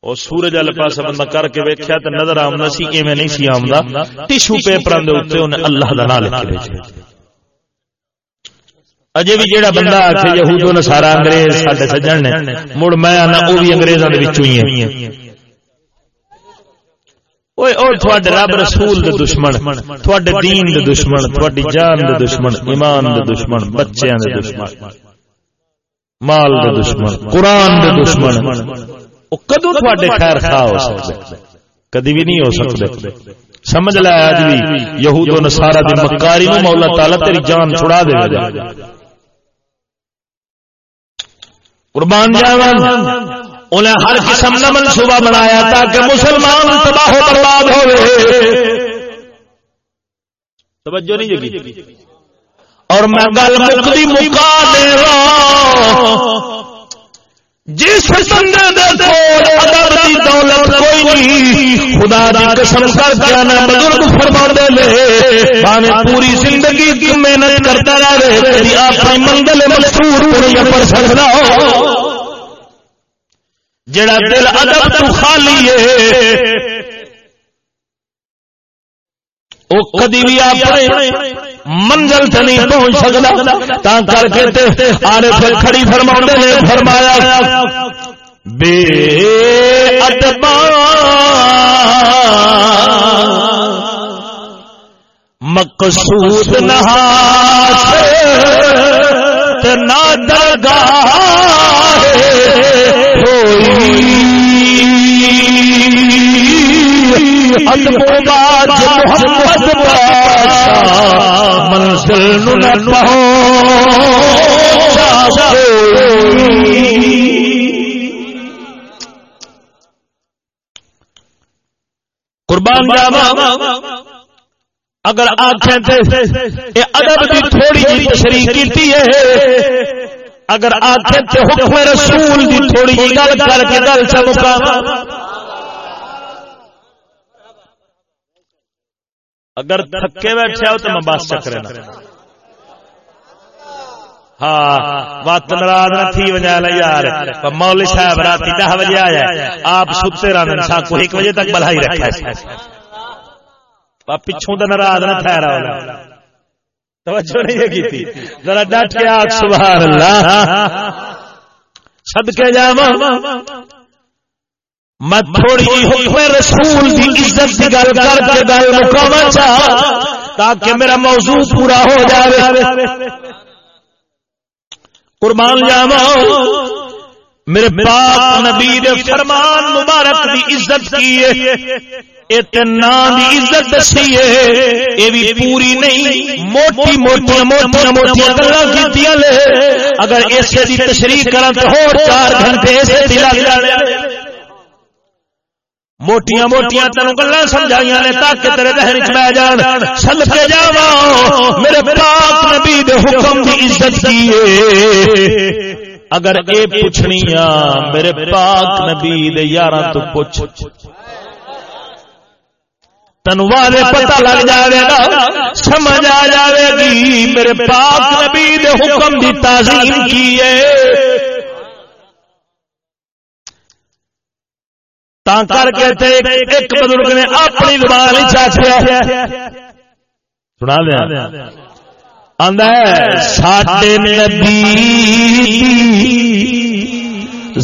اور سورج والے پاس بندہ کر کے ویکیا تو نظر آمنا سی، ایویں نہیں سی آمدا ٹیشو پیپر اللہ دا نام لکھ کے اجے بھی جیڑا بندہ آکھے، یہود و انگریز ساڈے سجن نے، مڑ میں انا او بھی انگریزاں دے وچوں ہی ہیں۔ رب رسول دشمن تواڈے دین دشمن جان دے دشمن، ایمان دے دشمن، بچیاں دشمن، مال دے دشمن۔ دشمن کدو تھوڑے خیر خواہ ہو سکتے کدی بھی نہیں ہو سکتے سمجھ لیا اج بھی یہود و نصارا دی مکاری نو مولا تعالی تیری جان چھڑا دے گا قربان جاون انہیں ہر قسم کا منصوبہ بنایا تاکہ مسلمان تباہ و برباد ہوئے توجہ نہیں جگی اور میں گل مکدی مکا دے جس بندے دے ادب دی دولت کوئی نہیں، خدا دی قسم کر کے انا بزرگ فرما دے لے پوری زندگی کی محنت کرتا رہے اپنی منگل مشہور پر سکتا جڑا دل ادب تو خالی ہے، وہ کدی بھی اپنے منزل سے نہیں پہنچ سکتا تا کر کے آرے پھر کھڑی فرما نے، فرمایا، بے ادبا، مقصود نہ نہ درگاہ ہوئی۔ محمد بادشاہ۔ منزل قربان جاوا اگر ادب کی تھوڑی جی تشریح کی ہے۔ اگر آخیں حکم رسول کی تھوڑی جی گل کر کے گل سے اگر تھکے بیٹھے ہو تو میں بس چک رہا ہاں وقت ناراض نہ تھی وجہ لا یار۔ مول صاحب رات دہ بجے آیا آپ ستے رہے سا کو ایک بجے تک بلائی رکھا پچھوں تو ناراض نہ ٹھہرا توجہ نہیں کی تھی۔ ذرا ڈٹ کے آج سبحان اللہ۔ سد کے جاوا میں تھوڑی حکم رسول کی عزت کی گل کر کے گل مکاو چاہ تاکہ میرا موضوع پورا ہو جائے قربان جاوا میرے پاک نبی دے فرمان مبارک دی عزت کی اتنا دی عزت دسی ہے۔ یہ بھی پوری نہیں، موٹی موٹی موٹی موٹی گلا کی اگر اسے دی تشریح کرا تو ہو چار گھنٹے اسے دلا موٹیاں موٹیاں تین گلا سمجھائی نے تاکہ تیرے دہن چ بہ جان سد کے جا میرے پاک نبی دے حکم کی عزت کی اگر اے پوچھنی میرے پاک نبی دے یار تو پوچھ۔ تن والے پتہ لگ جائے گا، سمجھ آ جائے گی۔ میرے پاک نبی دے حکم دی تعظیم کی ہے کر کے ایک بزرگ نے اپنی زبان چاچیا سنا دیا۔ ساڈے نبی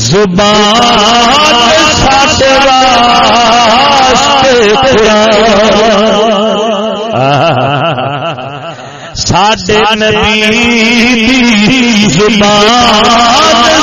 زبان ساڈے ساڈے نبی زبان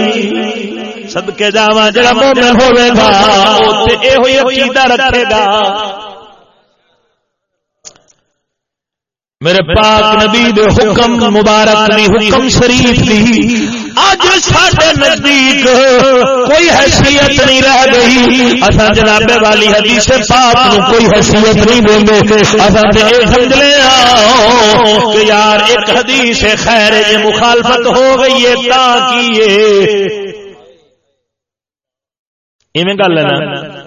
سدکے جا جا مومن ہوئے گا یہ عقیدہ رکھے گا میرے پاک نبی دے حکم مبارک دی حکم شریف دی اج ساڈے نزدیک کوئی حیثیت نہیں رہ گئی اساں جناب والی حدیث پاک نو کوئی حیثیت نہیں دیندے اساں تے اے سمجھ لے کہ یار ایک حدیث خیر یہ مخالفت ہو گئی ہے تا کیے ایویں گل ہے نا؟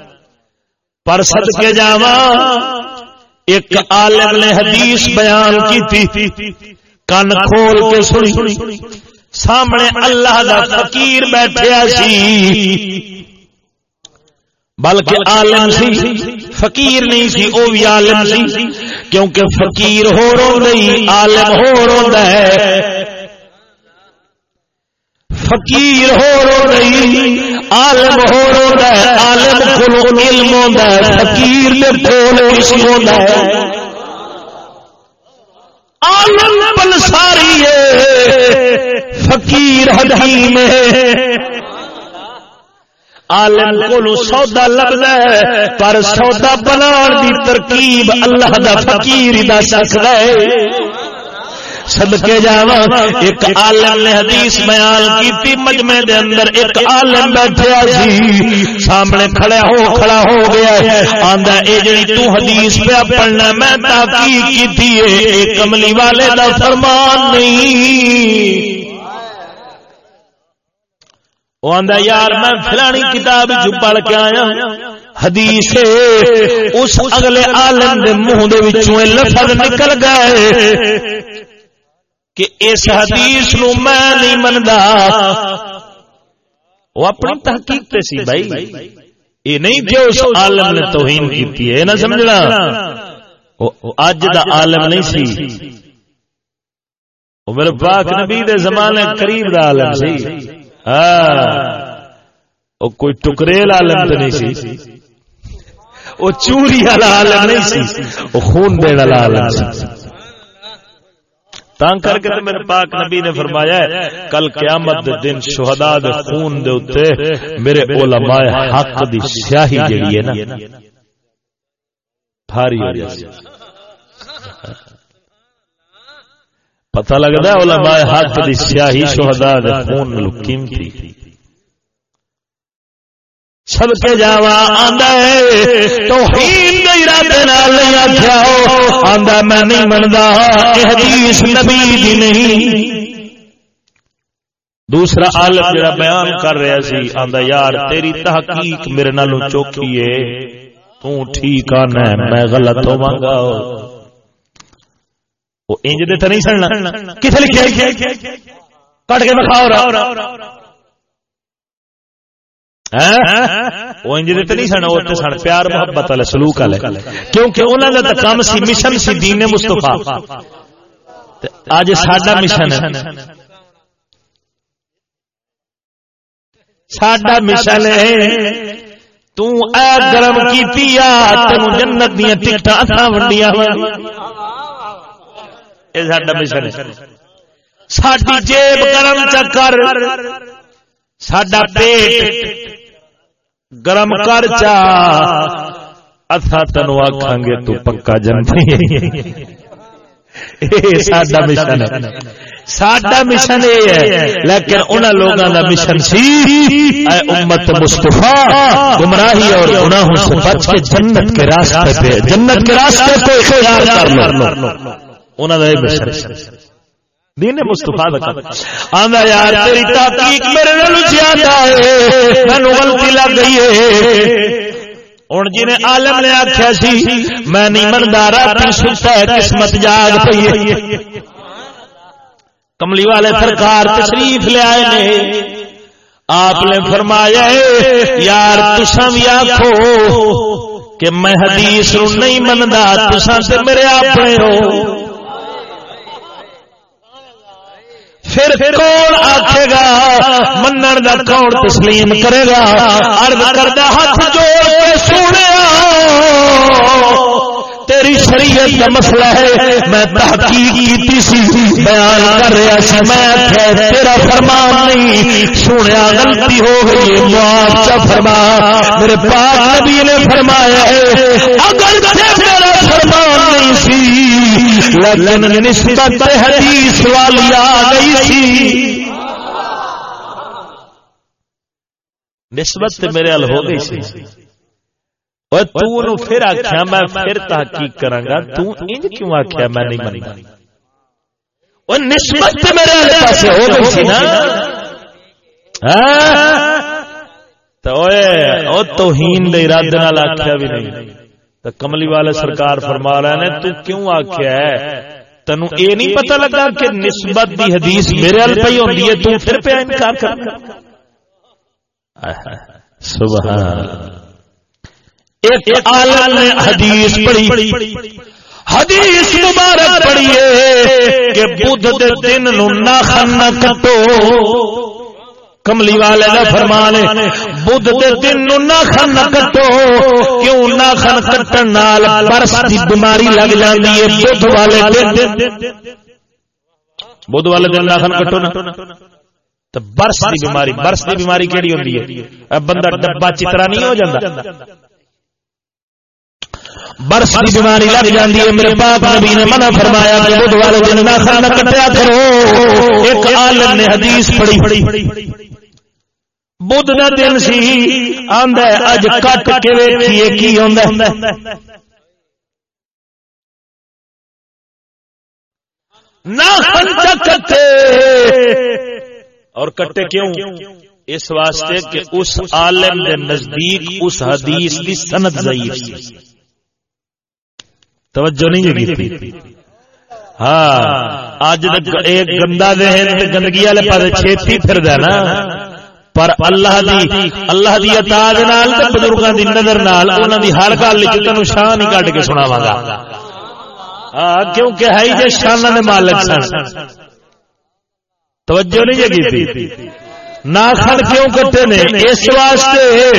پر سد کے جاوا ایک عالم نے حدیث بیان کی کن کھول کے سنی۔ سامنے اللہ دا فقیر بیٹھیا سی۔ بلکہ عالم سی، فقیر نہیں سی، او بھی عالم سی۔ کیونکہ فقیر ہو رو نہیں عالم ہو رو ہے۔ فقیر ہو رو رہی عالم ہو رو عالم کو علم ہوتا ہے فقیر دے کول علم ہوتا ہے۔ عالم بلساری ہے فقیر حکیم ہے۔ عالم کو سودا لگتا ہے پر سودا بنا دی ترکیب اللہ دا فقیر دا سکتا ہے۔ صدقے جاوا ایک عالم نے حدیث بیان کیتی، مجمع دے اندر ایک عالم بیٹھیا سی، سامنے کھڑا ہو کھڑا ہو گیا ہے، آندا اے جڑی تو حدیث پہ پڑھنا میں تحقیق کیتی ہے، اے کملی والے دا فرمان نہیں۔ وہ آندا یار، میں فلانی کتاب جو پڑھ کے آیا حدیث اس اگلے عالم دے منہ دے وچوں لفظ نکل گئے۔ کہ اس حدیث نو میں نہیں مندا وہ اپنی تحقیق تے سی بھائی۔ یہ نہیں کہ اس عالم نے توہین کیتی ہے نہ سمجھنا۔ اج دا عالم نہیں سی۔ میرے پاک نبی دے زمانے قریب دا عالم سی۔ ہاں۔ کوئی ٹکریل عالم تو نہیں سی۔ وہ چوری والا عالم نہیں سی۔ وہ خون دے والا عالم سی۔ تاں کر کے میرے پاک نبی نے فرمایا ہے کل قیامت دے دن شہداء دے خون دے اوتے میرے علماء حق دی سیاہی جڑی ہے نا۔ بھاری ہو جاتی پتہ لگتا ہے علماء حق دی سیاہی شہداء دے خون نال قیمتی۔ سب کے جاوا آندا ہے توہین دے ارادے نال نہیں آکھیا او آندا میں نہیں مندا، اے حدیث نبی دی نہیں۔ دوسرا عالم جڑا بیان کر رہا سی، آندا یار، تیری تحقیق میرے نالوں چوکھی ہے۔ تو ٹھیک آنا ہے میں غلط ہوواں گا۔ وہ انج دے تو نہیں سننا۔ کتنے لکھے کٹ کے بکھاؤ۔ وہ انج دے نہیں سننا وہ سن۔ پیار محبت والے سلوک والے۔ کیونکہ انہوں نے کام سی مشن سی دین مستفا اج ساڈا مشن ہے۔ ساڈا مشن ہے۔ تو اے گرم کی جنت دیا ٹکٹ ونڈیا مشن ساری جیب گرم چکر سڈا پیٹ۔ گرم کر چا اتھا تینو آخان گے تو پکا جنتی۔ سڈا مشن۔ ہے سڈا مشن یہ ہے۔ لیکن ان لوگوں کا مشن سی۔ امت مستفا گمراہی اور گناہوں سے بچ کے جنت کے راستے پہ جنت کے راستے پہ اختیار کر لو۔ دین مستفا آندا یار تیری تحقیق میرے نال زیادہ ہے۔ مینوں غلطی لگ گئی ہے۔ ہن جی عالم نے آکھیا سی میں نہیں مندا رات ستا ہے قسمت جاگ پئی کملی والے سرکار تشریف لے آئے نے۔ آپ نے فرمایا یار تساں بھی آکھو کہ میں حدیث نہیں مندا تساں تے میرے اپنے ہو پھر کون آخے گا؟ منن کا کون تسلیم کرے گا؟ ارد کردہ ہاتھ جوڑ کے سونے تیری شریعت کا مسئلہ ہے، میں تحقیق کی سی، بیان کر رہا سی۔ میں تیرا فرمان نہیں سنیا غلطی ہو گئی معاوضہ فرما۔ میرے پاک نبی نے فرمایا ہے، اگر میرا فرمان نہیں سی لیکن نسبت حدیث والی آ گئی سی نسبت میرے ال ہو گئی سی۔ پھر آخیا میں پھر تحقیق کرا گا تج کیوں آخیا میں نہیں منگا وہ نسبت میرے پاس ہو گئی سی نا۔ تو ہین ارادے آخیا بھی نہیں۔ تو کملی والے سرکار فرما رہے نے تو کیوں آخیا ہے؟ تینو یہ نہیں پتا لگا کہ نسبت دی حدیث میرے ال پی ہوتی ہے، تو پھر پہ انکار کر۔ سبحان ایک عالم نے حدیث پڑھی۔ حدیث مبارک پڑھیے کہ بدھ دے دن نو ناخن نہ کٹو۔ کملی والے کا فرمان بدھ دے دن نو ناخن نہ کٹو، کیوں نہ ناخن کٹن نال برس دی بیماری لگ جاندی ہے، بدھ والے دن۔ بدھ والے دن نہ ناخن کٹو نا۔ تے برس دی بیماری، برس دی بیماری کیڑی ہوندی ہے؟ بندہ ڈبا چترا نہیں ہو جاندا۔ برس کی بیماری لگ جاتی ہے۔ میرے پاپ نبی نے منع فرمایا کہ بدھ والے دن ناخن نہ کٹیا کرو ایک عالم نے حدیث پڑھی۔ بدھ کا دن سی آندا ہے، اج کٹ کے ویکھیے کی ہوندا ہے۔ ناخن کٹے۔ اور کٹے کیوں؟ اس واسطے کہ اس عالم کے نزدیک اس حدیث کی سند ضعیف توجہ نہیں کی ہاں اج ایک گندا ذہن گندگی والے پاس چھتی پھر نا۔ پر اللہ دی اللہ دی اطاعت نال تے بزرگاں دی نظر نال انہاں دی ہر گل وچ تینو شان ہی کڈ کے سناواں گا۔ ہاں کیونکہ ہے جے شاناں دے مالک سن۔ توجہ نہیں جگی تھی۔ ناخن کیوں کٹے نے؟ اس واسطے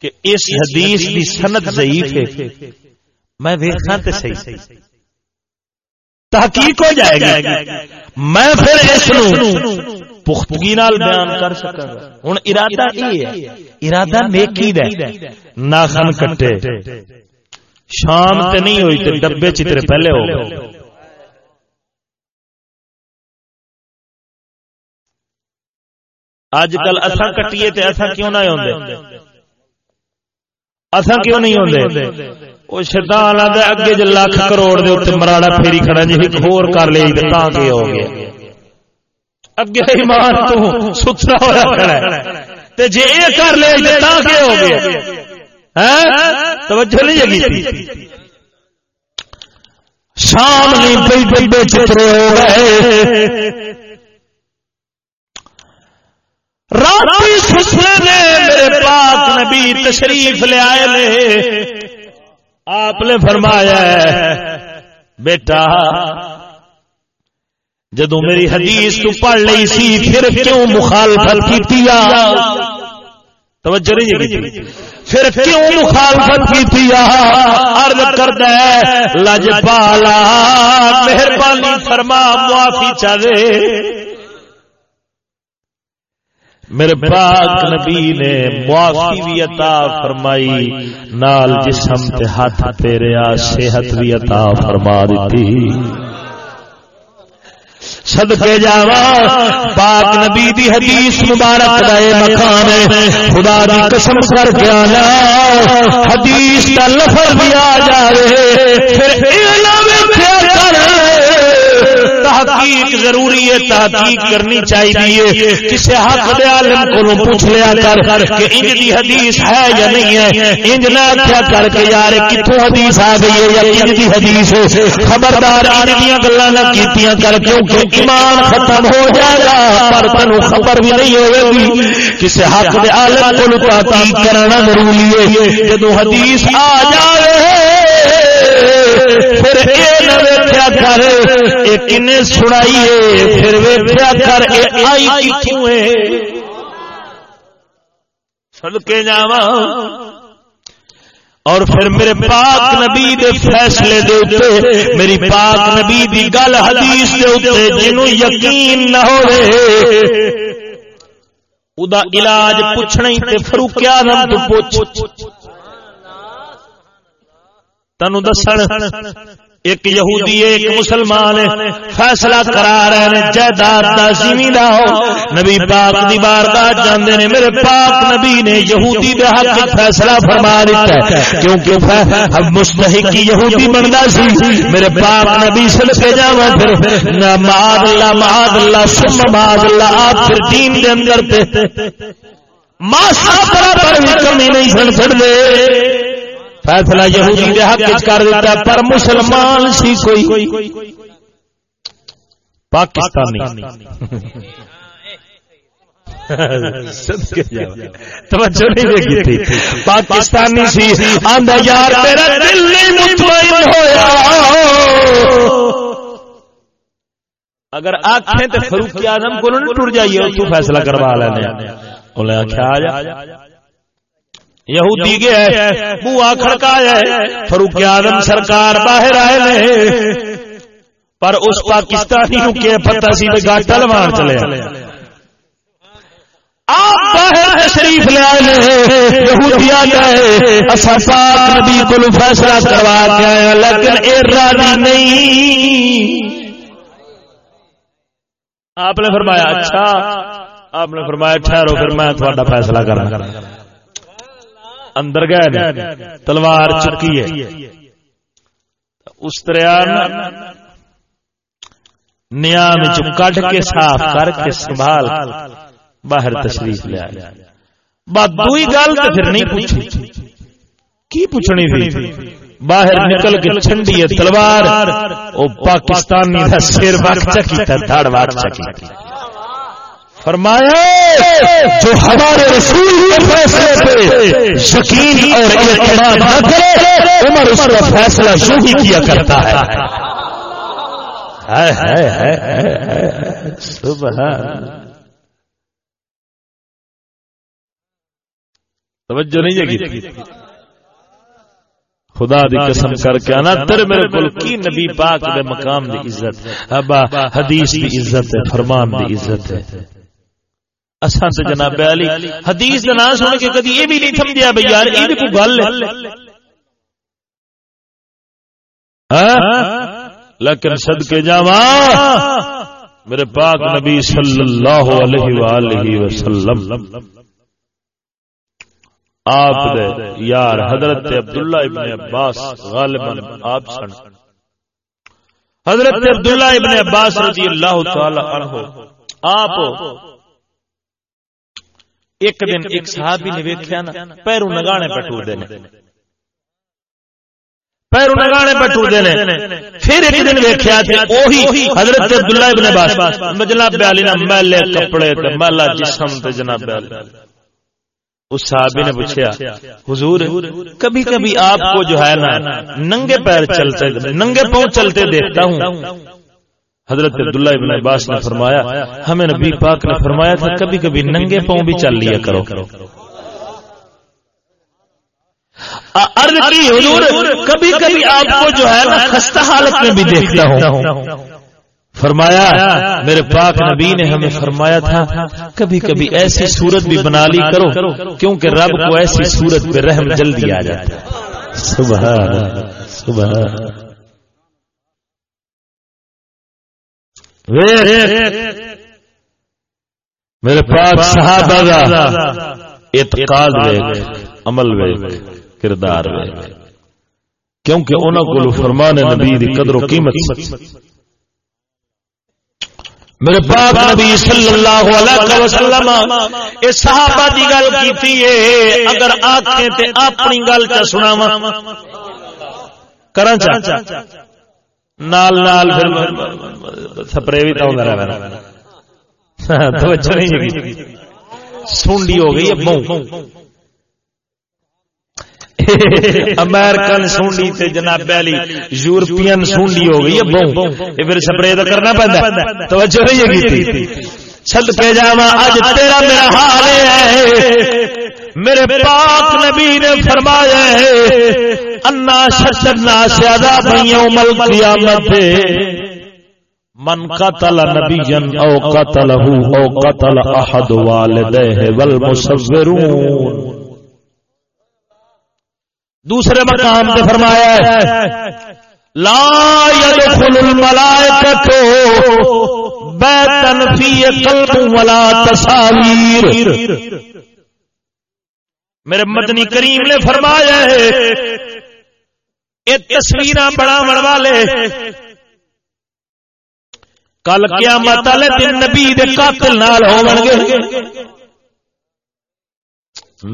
کہ اس حدیث دی سند ضعیف ہے۔ میں دیکھنا تے صحیح۔ تحقیق ہو جائے گی۔ میں پھر اس پختگی نال بیان کر سکا ہوں ارادہ کی ہے۔ ارادہ نیکی دا ناخن کٹے۔ شام تے نہیں ہوئی تے ڈبے چترے پہلے ہو گئے۔ اج کل اصا کٹیے تے اصا کیوں نہ ہوندے؟ اصا کیوں نہیں ہوندے؟ او شیطان آندا اگے ج لاکھ کروڑ دے اوتے مراڑا پھیری کھڑا جی ایک ہور کر لے تے تاں ہو گیا اگے ایمان تو ستھرا ہوا کھڑا ہے۔ تے جے اے کر لے تے تاں ہو گیا ہیں توجہ نہیں جگی تھی۔ شام نہیں پئی ڈبے چترے ہو گئے۔ راتی سسرے نے میرے پاک نبی تشریف لے آئے لے آپ نے فرمایا بیٹا، جدو میری حدیث تو پڑھ لی سی، پھر کیوں مخالفت کی توجہ نہیں جی, جی, جی. پھر کیوں مخالفت کی ارد کرد لج پالا مہربانی فرما، معافی چاہے۔ میرے پاک نبی نے معافی بھی عطا فرمائی نال جسم تے ہاتھ تیرے صحت بھی عطا فرما دیتی۔ صدقے جاوا پاک نبی دی حدیث مبارک رہے مکان خدا دی قسم کر کے آنا۔ حدیث کا لفظ بھی آ جائے پھر علم کر تحقیق ضروری ہے، تحقیق کرنی چاہیے۔ کسی حق دے عالم کو پوچھ لیا کر کہ انج دی حدیث ہے یا نہیں ہے۔ انج نہ کیا کر کے یار کتوں حدیث آ گئی ہے یا انج دی حدیث ہے۔ خبردار انج دی گلاں نہ کیتیاں کر کیونکہ ایمان ختم ہو جائے گا، پر تینو خبر بھی نہیں ہوے گی۔ کسی حق دے عالم کو تحقیق کرنا ضروری ہے۔ جدوں حدیث آ جائے، پھر یہ نہ ویکیا کر یہ سنائی پھر ویکیا کر آئی کیوں سڑکے جاوا اور پھر میرے پاک نبی دے فیصلے دے اتے میری پاک نبی دی گل حدیث دے اتے جنوں یقین نہ ہو رہے ادا علاج پوچھنا ہی تے فروخ آدم تو پوچھ تنو دسن ایک یہودی ایک مسلمان فیصلہ کرا رہے ہیں، جائیداد کا زمیندار ہو۔ نبی پاک دی بارگاہ جاندے نے، میرے پاک نبی نے یہودی دے حق فیصلہ فرما دیتا ہے۔ کیونکہ اب مستحق یہودی بندا سی۔ میرے پاک نبی صدقے جاواں پھر معاذ اللہ معاذ اللہ ثم معاذ اللہ آپ پھر دین دے اندر تے۔ ماسا برابر بھی کمی نہیں سن سکدے۔ فیصلہ یہودی دے حق کر دیتا پر مسلمان سی کوئی۔ پاکستانی۔ پاکستانی سی۔ آندا یار میرا دل نہیں مطمئن ہویا۔ اگر آنکھیں تے فروخ اعظم کو نہ ٹر جائیے تو فیصلہ کروا لینے۔ آخیا آ جا۔ یہودی گیا بوا کھڑکایا فروخ آدم سرکار باہر آئے پر اس پاکستانی کے پتا سی گاٹا لوان چلے۔ آپ باہر تشریف لیا یہودیا گئے۔ پاک نبی کو فیصلہ کروا کے آئے لیکن اے راضی نہیں۔ آپ نے فرمایا اچھا۔ آپ نے فرمایا ٹھہرو پھر میں تھوڑا فیصلہ کرنا اندر گئے تلوار چکی ہے۔ اس طرح نیام کٹ کے صاف کر کے سنبھال باہر تشریف لیا بات دوئی گل تو پھر نہیں پوچھی۔ کی پوچھنی تھی؟ باہر نکل کے چھنڈی ہے تلوار، او پاکستانی دا سر واک چکی تھا دھڑ واک چکی فرمایا جو ہمارے رسول کے فیصلے پہ یقین اور اعتماد نہ کرے، عمر اس کا فیصلہ یوں ہی کیا کرتا ہے۔ توجہ نہیں جگی خدا دی قسم کر کے انا تر میرے کول کی نبی پاک دے مقام دی عزت ابا، حدیث دی عزت ہے، فرمان دی عزت ہے۔ اساں تے جناب علی حدیث دا نام سن کے کدی یہ بھی نہیں سمجھیا بھئی یار بھی کوئی گل ہے۔ ہاں؟ لیکن صدقے جاوا میرے پاک نبی صلی اللہ علیہ وآلہ وسلم۔ آپ دے یار حضرت عبداللہ ابن عباس غالبا آپ سن۔ حضرت عبداللہ ابن عباس رضی اللہ تعالی عنہ۔ آپ ایک دن ایک صحابی نے ویکھیا نا، پیروں نگانے پٹو دے پیروں نگانے پٹو دے پھر ایک دن ویکھیا تے اوہی حضرت عبداللہ ابن عباس جناب بیالی نا میلے کپڑے تے میلا جسم تے جناب بیالی اس صحابی نے پوچھا حضور، کبھی کبھی آپ کو جو ہے نا، ننگے پیر چلتے، ننگے پاؤں چلتے دیکھتا ہوں۔ حضرت عبداللہ ابن عباس نے فرمایا ہمیں نبی پاک نے فرمایا تھا کبھی کبھی ننگے پاؤں بھی چل لیا کرو۔ کی حضور کبھی کبھی آپ کو جو ہے نا خستہ حالت میں بھی دیکھتا ہوں۔ فرمایا میرے پاک نبی نے ہمیں فرمایا تھا کبھی کبھی ایسی صورت بھی بنا لی کرو کیونکہ رب کو ایسی صورت پہ رحم جلدی آ جاتا صبح صبح میرے پاک صحابہ دا اعتقاد وے عمل وے کردار وے کیونکہ انہوں کو فرمان نبی دی قدر و قیمت میرے پاک نبی صلی اللہ علیہ وسلم، اے صحابہ دی گل کیتی ہے، اگر آکھیں تے اپنی گل چا سناواں۔ کراں چا؟ نال نال پھر سپرے بھی تاوندا رہنا توجہ نہیں سونڈی ہو گئی اب امریکن سونڈی تے جناب پہلی یورپین سونڈی ہو گئی ابو یہ پھر سپرے تو کرنا پہنتا توجہ نہیں ہے چھل کے جاوا اج تیرا میرا حال ہے۔ میرے پاک نبی نے فرمایا ہے، انا ششنا سیادہ بھائیوں مل قیامت من قتل نبیا او قتلہ، او قتل احد والدہ والمصورون۔ دوسرے مقام پہ فرمایا ہے، لا يدخل الملائکہ بیتن فی قلب ولا تصاویر۔ میرے مدنی کریم نے فرمایا ہے، یہ تصویر بڑا والے، کل قیامت والے دن نبی دے قاتل نال ہون گے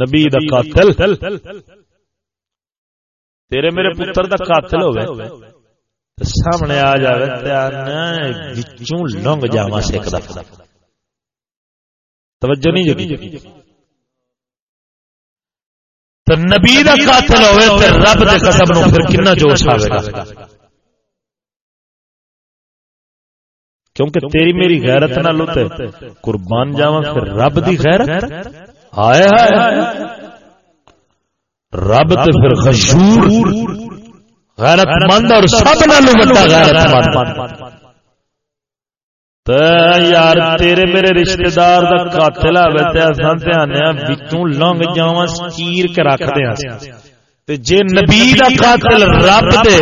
نبی دا قاتل۔ تیرے میرے پتر دا قاتل ہوئے سامنے آ جائے وچوں لنگ جاواں سیک دا توجہ نہیں جگی نبی دا قاتل ہوئے تے رب دے قسم نو پھر کنا جوش آوے گا کیونکہ تیری میری غیرت نہ لوتے قربان جاواں پھر رب دی غیرت ہائے ہائے رب تے پھر غشور غیرت مند اور سب نالو بڑا غیرت مند یار تیرے میرے رشتہ دار دا قاتل آوے تے اساں دھیانے وچوں لنگ جاواں چیر کے رکھ دیاں تے جے نبی دا قاتل رب دے،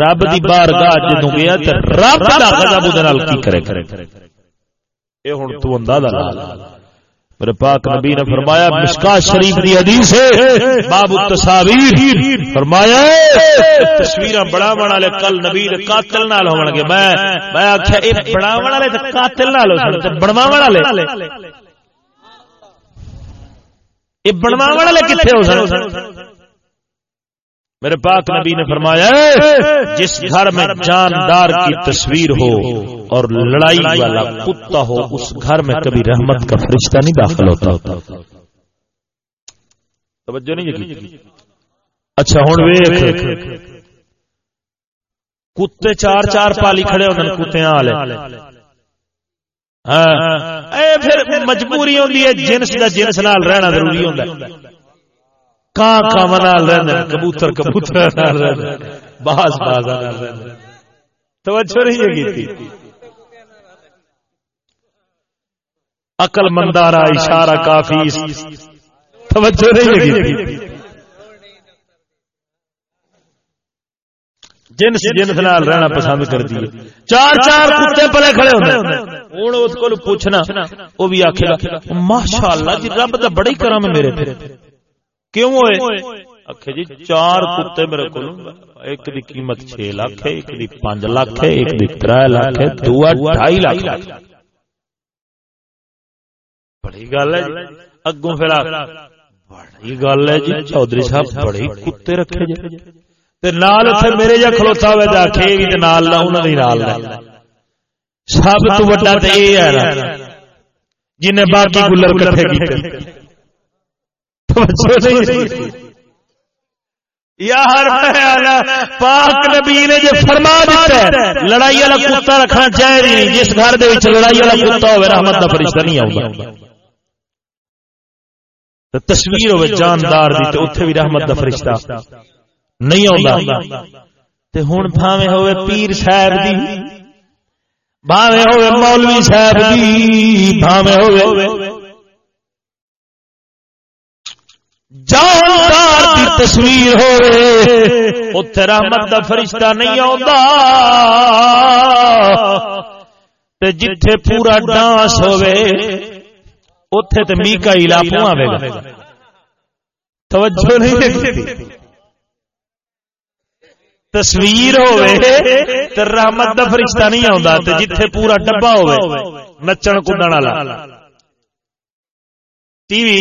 رب دی بارگاہ جدوں گیا تے رب دا غضب اودے نال کی کرے اے ہن تو اندازہ لا۔ میرے پاک نبی نے فرمایا، مشکا شریف دی حدیث ہے، باب التصاویر۔ فرمایا، تصویراں بڑا والے کل نبی دے قاتل نال ہون گے۔ میں میں آکھیا، اے بڑا والے تے قاتل نال ہون تے بنواون والے۔ اے بنواون والے کتے ہو سن میرے پاک نبی نے فرمایا جس گھر میں جاندار کی تصویر ہو اور لڑائی والا کتا ہو اس گھر میں کبھی رحمت کا فرشتہ نہیں داخل ہوتا۔ توجہ نہیں اچھا ہوں ویخ کتے چار چار پالی کھڑے ہوتے ہیں کتے والے مجبوری ہوتی ہے جنس کا جنس نال رہنا ضروری ہوتا ہے کاں کاں نال رہندے کبوتر کبوتر نال رہندے باز باز نال رہندے توجہ نہیں ہے کیتی عقل مندارا اشارہ کافی توجہ نہیں ہے کیتی جنس جنس نال رہنا پسند کر دی چار چار کتے پلے کھڑے ہوندے۔ ہن اس کول پوچھنا او بھی آکھے گا، ماشاءاللہ جی رب دا بڑا ہی کرم ہے میرے تے کیوں ہوئے؟ اکھے جی چار کتے میرے کو ایک دی قیمت چھ لاکھ ہے ایک دی پانچ لاکھ ہے ایک دی تر لاکھ ہے دو ڈھائی لاکھ بڑی گل ہے جی۔ اگوں پھر بڑی گل ہے جی چودھری صاحب بڑے کتے رکھے جی۔ تے نال اتھے میرے جا کھلوتا ہوئے تے آکھے گی تے نال لا انہاں دی نال لا سب تو بڑا تے اے ہے جن نے باقی گلر کٹھے کیتے۔ پاک نبی نے جو فرما دیتا ہے، لڑائی والا کتا رکھنا چاہیے جس گھر لڑائی والا کتا ہو رحمت کا فرشتہ نہیں آؤں تصویر ہوے جاندار دی تے اوتھے بھی رحمت دا فرشتہ نہیں آوندا۔ تے ہن بھاویں ہوے پیر صاحب دی، بھاویں ہوے مولوی صاحب دی، بھاویں ہوے جاندار کی تصویر ہو اتے رحمت دا فرشتہ نہیں آتا جتھے پورا ڈانس ہوے اتے تو می کا علاقوں آئے گا توجہ نہیں تصویر ہوے تو رحمت دا فرشتہ نہیں آتا جتھے پورا ڈبا ہوے نچن کدن والا۔ ٹی وی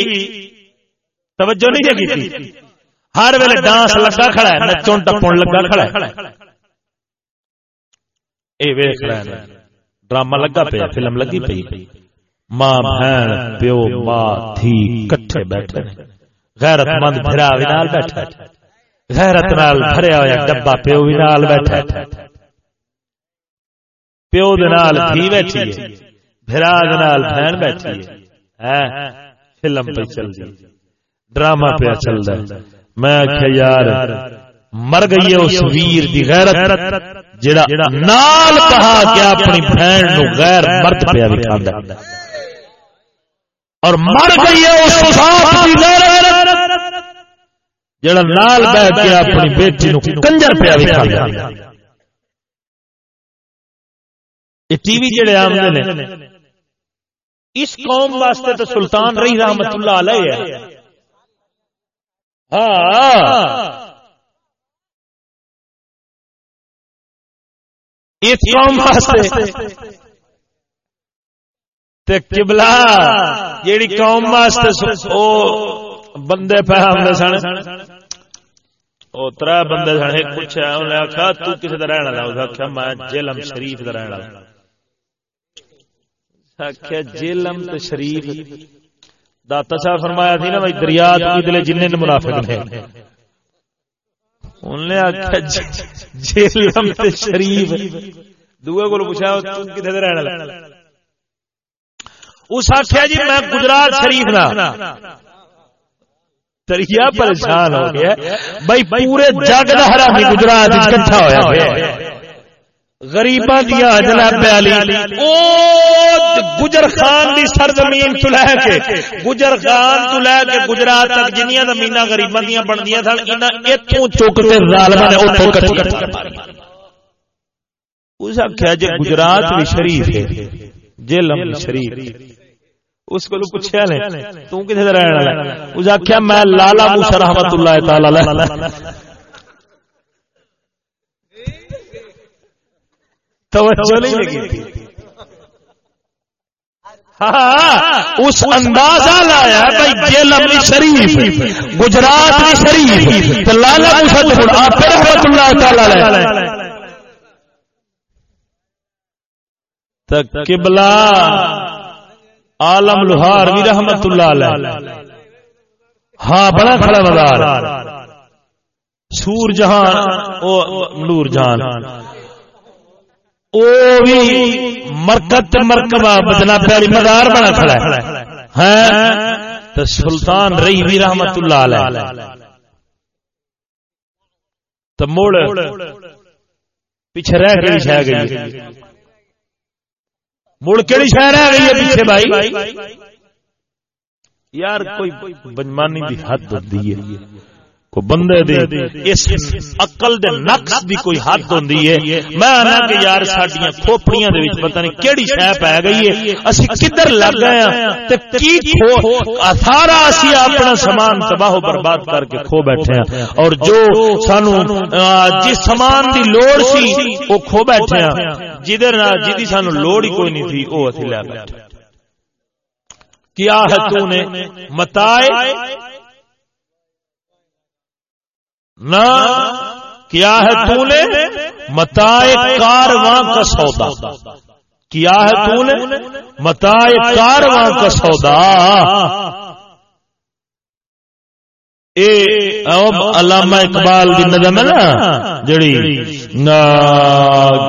توجہ نہیں کی ہر ویلے ڈانس لگا کھڑا ہے نچن ٹپن لگا کھڑا ہے۔ اے ویکھ رہے ہیں ڈرامہ لگا پیا، فلم لگی پئی۔ ماں، بہن، پیو، ماں تھی کٹھے بیٹھے غیرت مند بھرا وی نال بیٹھا غیرت نال بھریا ہوا ڈبا پیو وی نال بیٹھا پیو دے نال تھی بیٹھی ہے، بھرا دے نال بہن بیٹھی ہے۔ ہاں، فلم پہ چل دی ڈرامہ پیا چل رہا ہے۔ میں آخیا یار مر گئی ہے اس ویر دی غیرت جڑا نال کہا کہ اپنی بہن نو غیر مرد پیا دکھاندا اور مر گئی ہے اس صاحب دی غیرت۔ جڑا نال بیٹھ کے اپنی بیٹی نو کنجر پیا دکھاندا یہ ٹی وی جڑے آمدے نے اس قوم واسطے تو سلطان رہی رحمت اللہ علیہ ہے۔ ہاں۔ اس قوم واسطے۔ قبلہ، جیڑی قوم واسطے او بندے پہ حملے سن۔ او ترا بندے سن، ایک پوچھا انہیں آخیا تو کسی کا رہنا لا آخیا میں جیلم شریف کا رہنا آخیا جیلم تو شریف داتا صاحب فرمایا تھی نا بھائی دریا دلے جن منافق نے آخیا جیل شریف۔ دوے کو پوچھا کتنے رہنا اس آخیا جی میں گجرات شریف نا دریا پریشان ہو گیا بھائی پورے جگ کا ہرا گجرات اکٹھا ہوا غریباں دیا جناب علی۔ او گجر خان دی سرزمین تو لے کے گجر خان تو لے کے گجرات تک جنیاں زمیناں غریباں دیاں بندیاں سن انہاں ایتھوں چوک تے ظالماں نے اوتھوں کٹی۔ کٹی اس آخیا جی گجرات بھی شریف ہے جیلم بھی شریف۔ اس کو پوچھا لے تو کتنے رہنے والا اس آخیا میں لالا موسی رحمت اللہ تعالی توجہ نہیں لگی تھی۔ ہاں اس اندازہ لایا بھائی جیلم شریف گجرات میں شریف لالا آپ رحمت اللہ تعالی قبلہ عالم لوہار بھی رحمت اللہ علیہ۔ ہاں بڑا کھڑا بازار سور جہان نور جہان مرکت مرکبہ بدنا پیاری مدار بنا کھڑا ہے۔ تو سلطان رہی بھی رحمت اللہ علیہ۔ تو موڑ پیچھے رہ کے شہ گئی۔ مڑ کہڑی شہر رہ گئی ہے پیچھے بھائی؟ یار کوئی بنمانی دی حد ہوتی ہے۔ کو بندے دے اس عقل دے نقص دی کوئی حد ہوندی ہے۔ میں آنا کہ یار ساڈیاں کھوپڑیاں دے وچ پتہ نہیں کیڑی شے پے گئی ہے۔ اسی کدھر لگ گئے ہیں تے کی کھو سارا اسی اپنا سامان تباہ و برباد کر کے کھو بیٹھے ہیں اور جو سانو جس سامان دی لوڑ سی او کھو بیٹھے ہیں جدھر جدی سانو لوڑ ہی کوئی نہیں تھی او اسی لے بیٹھے۔ کیا ہے تو نے؟ متائے نہ کیا ہے تو نے متا کارواں کا سودا۔ کیا ہے تو نے متا کارواں کا سودا۔ علامہ اقبال کی نظم ہے نا، جڑی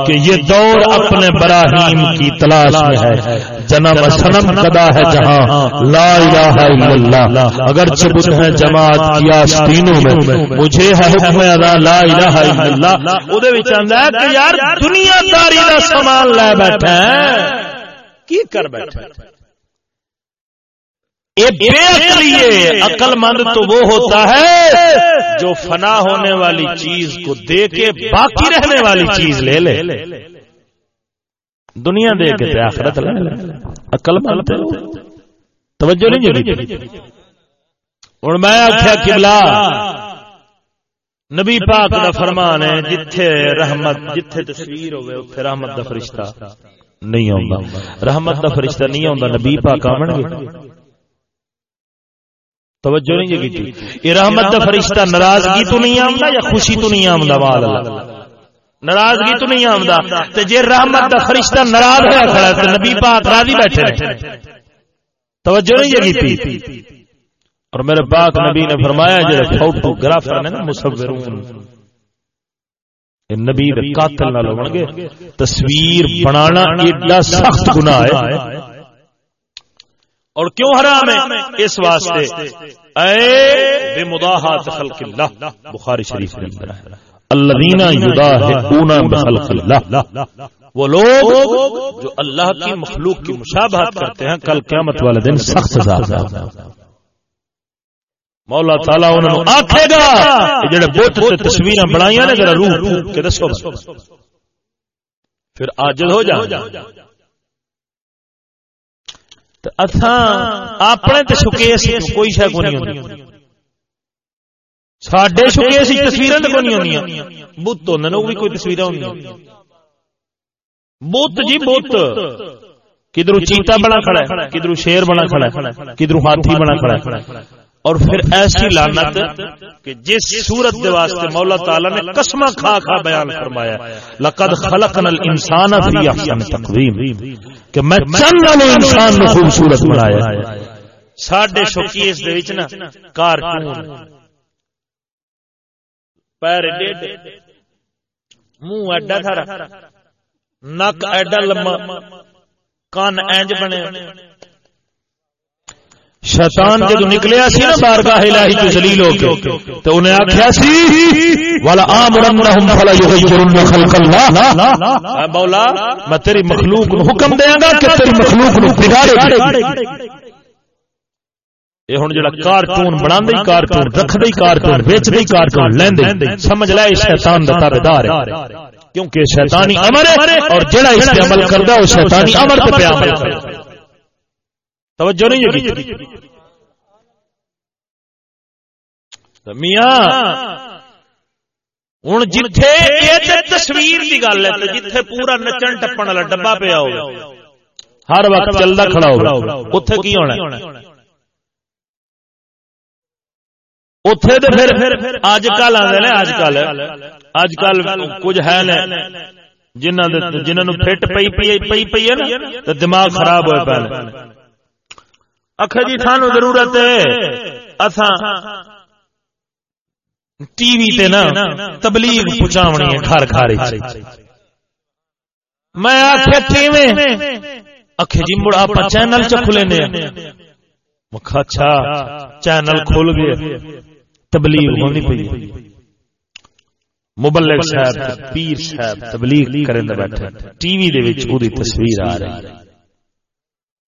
کہ یہ دور اپنے براہیم کی تلاش میں ہے۔ جنم سنم کدا ہے جہاں، لا الہ الا اللہ۔ اگر چبت ہے جماعت کی آستینوں میں، مجھے ہے حکم ادا لا الہ الا اللہ۔ او دے وچ آندا ہے کہ یار دنیا داری دا سامان لے بیٹھا ہے۔ کی کر بیٹھا ہے؟ عقل مند تو وہ ہوتا ہے جو فنا ہونے والی چیز کو دے کے باقی رہنے والی چیز لے لے۔ دنیا دے کے آخرت عقل مند توجہ نہیں جی ہوں میں آخیا کلا نبی پاک کا فرمان ہے، جتھے رحمت، جتھے تصویر ہوئے رحمت دا فرشتہ۔ نہیں آتا رحمت دا فرشتہ نہیں آتا نبی پاک آمن گے توجہ نہیں کی یہ رحمت دا فرشتہ ناراضگی تو نہیں آمدا یا خوشی تو نہیں آمدا وال ناراضگی تو نہیں آمدا تے جے رحمت دا فرشتہ ناراض ہوا کھڑا تے نبی پاک راضی بیٹھے رہے۔ توجہ نہیں کی اور میرے پاک نبی نے فرمایا جڑے فوٹوگرافر نے نا مصورون۔ نبی دے قاتل نہ ہون گے تصویر بنانا ایڈا سخت گناہ ہے۔ اور کیوں حرام ہے؟ اس واسطے۔ اے بے مداحات خلق اللہ۔ بخاری شریف کے اندر ہے۔ الذین یداہقون بخلق اللہ۔ وہ لوگ جو اللہ کی مخلوق کی مشابہت کرتے ہیں کل قیامت والے دن سخت سزا مولا تعالی انہاں نو آکھے گا جڑے بت تے تصویراں بنائیاں نے ذرا روح پھوک کے دسو۔ پھر عاجز ہو جا اپنے تو شکیس کوئی شہ کو نہیں ہوتی سڈے شکیس تصویر کو نہیں ہونی بت ہوں بھی کوئی تصویر ہونی بت جی بت۔ کدھر چیتا بنا کھڑا ہے کدھر شیر بنا کھڑا ہے کدھر ہاتھی بنا کھڑا ہے۔ اور پھر ایسی لانت کہ جس صورت دے واسطے مولا تعالی نے قسم کھا کھا بیان فرمایا۔ لقد خلقنا الانسان فی احسن تقویم۔ کہ میں چند نے انسان نو خوبصورت بنایا۔ ساڈے شوکیس دے وچ نا کارٹون پیر ڈیڈ منہ ایڈا تھا نک ایڈا لمبا کان اینج بنے۔ شیطان جدو نکلیا سی نا بارگاہ الہی تو ذلیل ہو کے تو انہیں آکھیا سی والا امرنہم فلا یغیرن خلق اللہ۔ مولا میں تیری مخلوق نو حکم دیاں گا کہ تیری مخلوق نو بگاڑے یہ ہن جڑا کارٹون بناندے کارٹون رکھدے کارٹون ویچدے کارٹون لیندے۔ سمجھ لے شیطان دا تابعدار ہے۔ کیونکہ شیطانی امر ہے اور جڑا اس پہ عمل کردا وہ شیطانی امر تے پہ عمل کردا توجہ نہیں ہے میاں ہوں جتھے تصویر کی گل ہے جتھے پورا نچن ٹپن والا ڈبا پیا ہو ہر وقت چلتا کھڑا ہو اتے کی ہونا اتے تو پھر اج کل آدھے اج کل۔ اج کل کچھ ہے جنہوں جنہوں فٹ پی پی پی ہے نا دماغ خراب ہوئے پہلے اکھ جی سانو ضرورت ہے۔ ٹی وی تے نا تبلیغ پہنچاونی ہے گھر گھر میں آخیا کیویں؟ اکھ جی مڑ آپ چینل چ کھلے نے۔ اچھا چینل کھل گئے۔ تبلیغ ہونی پئی۔ مبلغ صاحب پیر صاحب تبلیغ کرن بیٹھے۔ ٹی وی دے وچ اودی تصویر آ رہی۔ ہے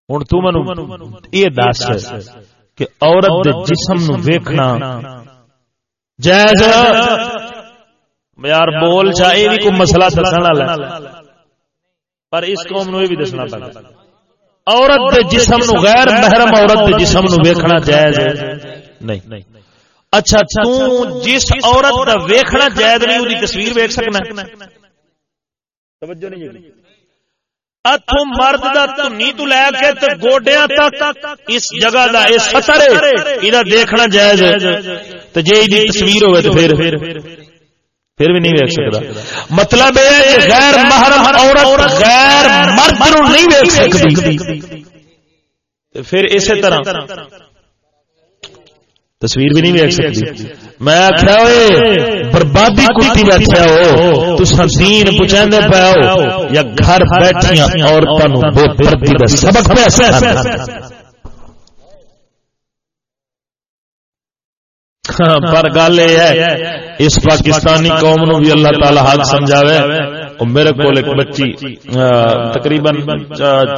ہوں تو منو یہ دس کہ عورت دے جسم نو ویکھنا جائز یار بول چاہ یہ بھی کوئی مسئلہ دسنا والا پر اس قوم نو یہ بھی دسنا پڑا عورت دے جسم نو غیر محرم عورت دے جسم نو ویکھنا جائز نہیں اچھا تو جس عورت دا ویکھنا جائز نہیں وہ تصویر ویکھ سکنا توجہ نہیں اتو مرد دا تنی تو لے کے تے گوڈیاں تک اس جگہ دا اے سطر ہے ایدا دیکھنا جائز ہے تے جے دی تصویر ہوے تے پھر پھر بھی نہیں دیکھ سکدا مطلب ہے کہ غیر محرم عورت غیر مرد نو نہیں دیکھ سکدی پھر اسی طرح تصویر بھی نہیں ویک سکتی۔ میں آخیا بربادی کتی بیٹھا ہو تین پچھاندے پہ ہو یا گھر بیٹھیا عورتوں سبق پر گل یہ ہے اس پاکستانی قوم نو بھی اللہ تعالی حق سمجھاوے۔ میرے کو ایک بچی تقریباً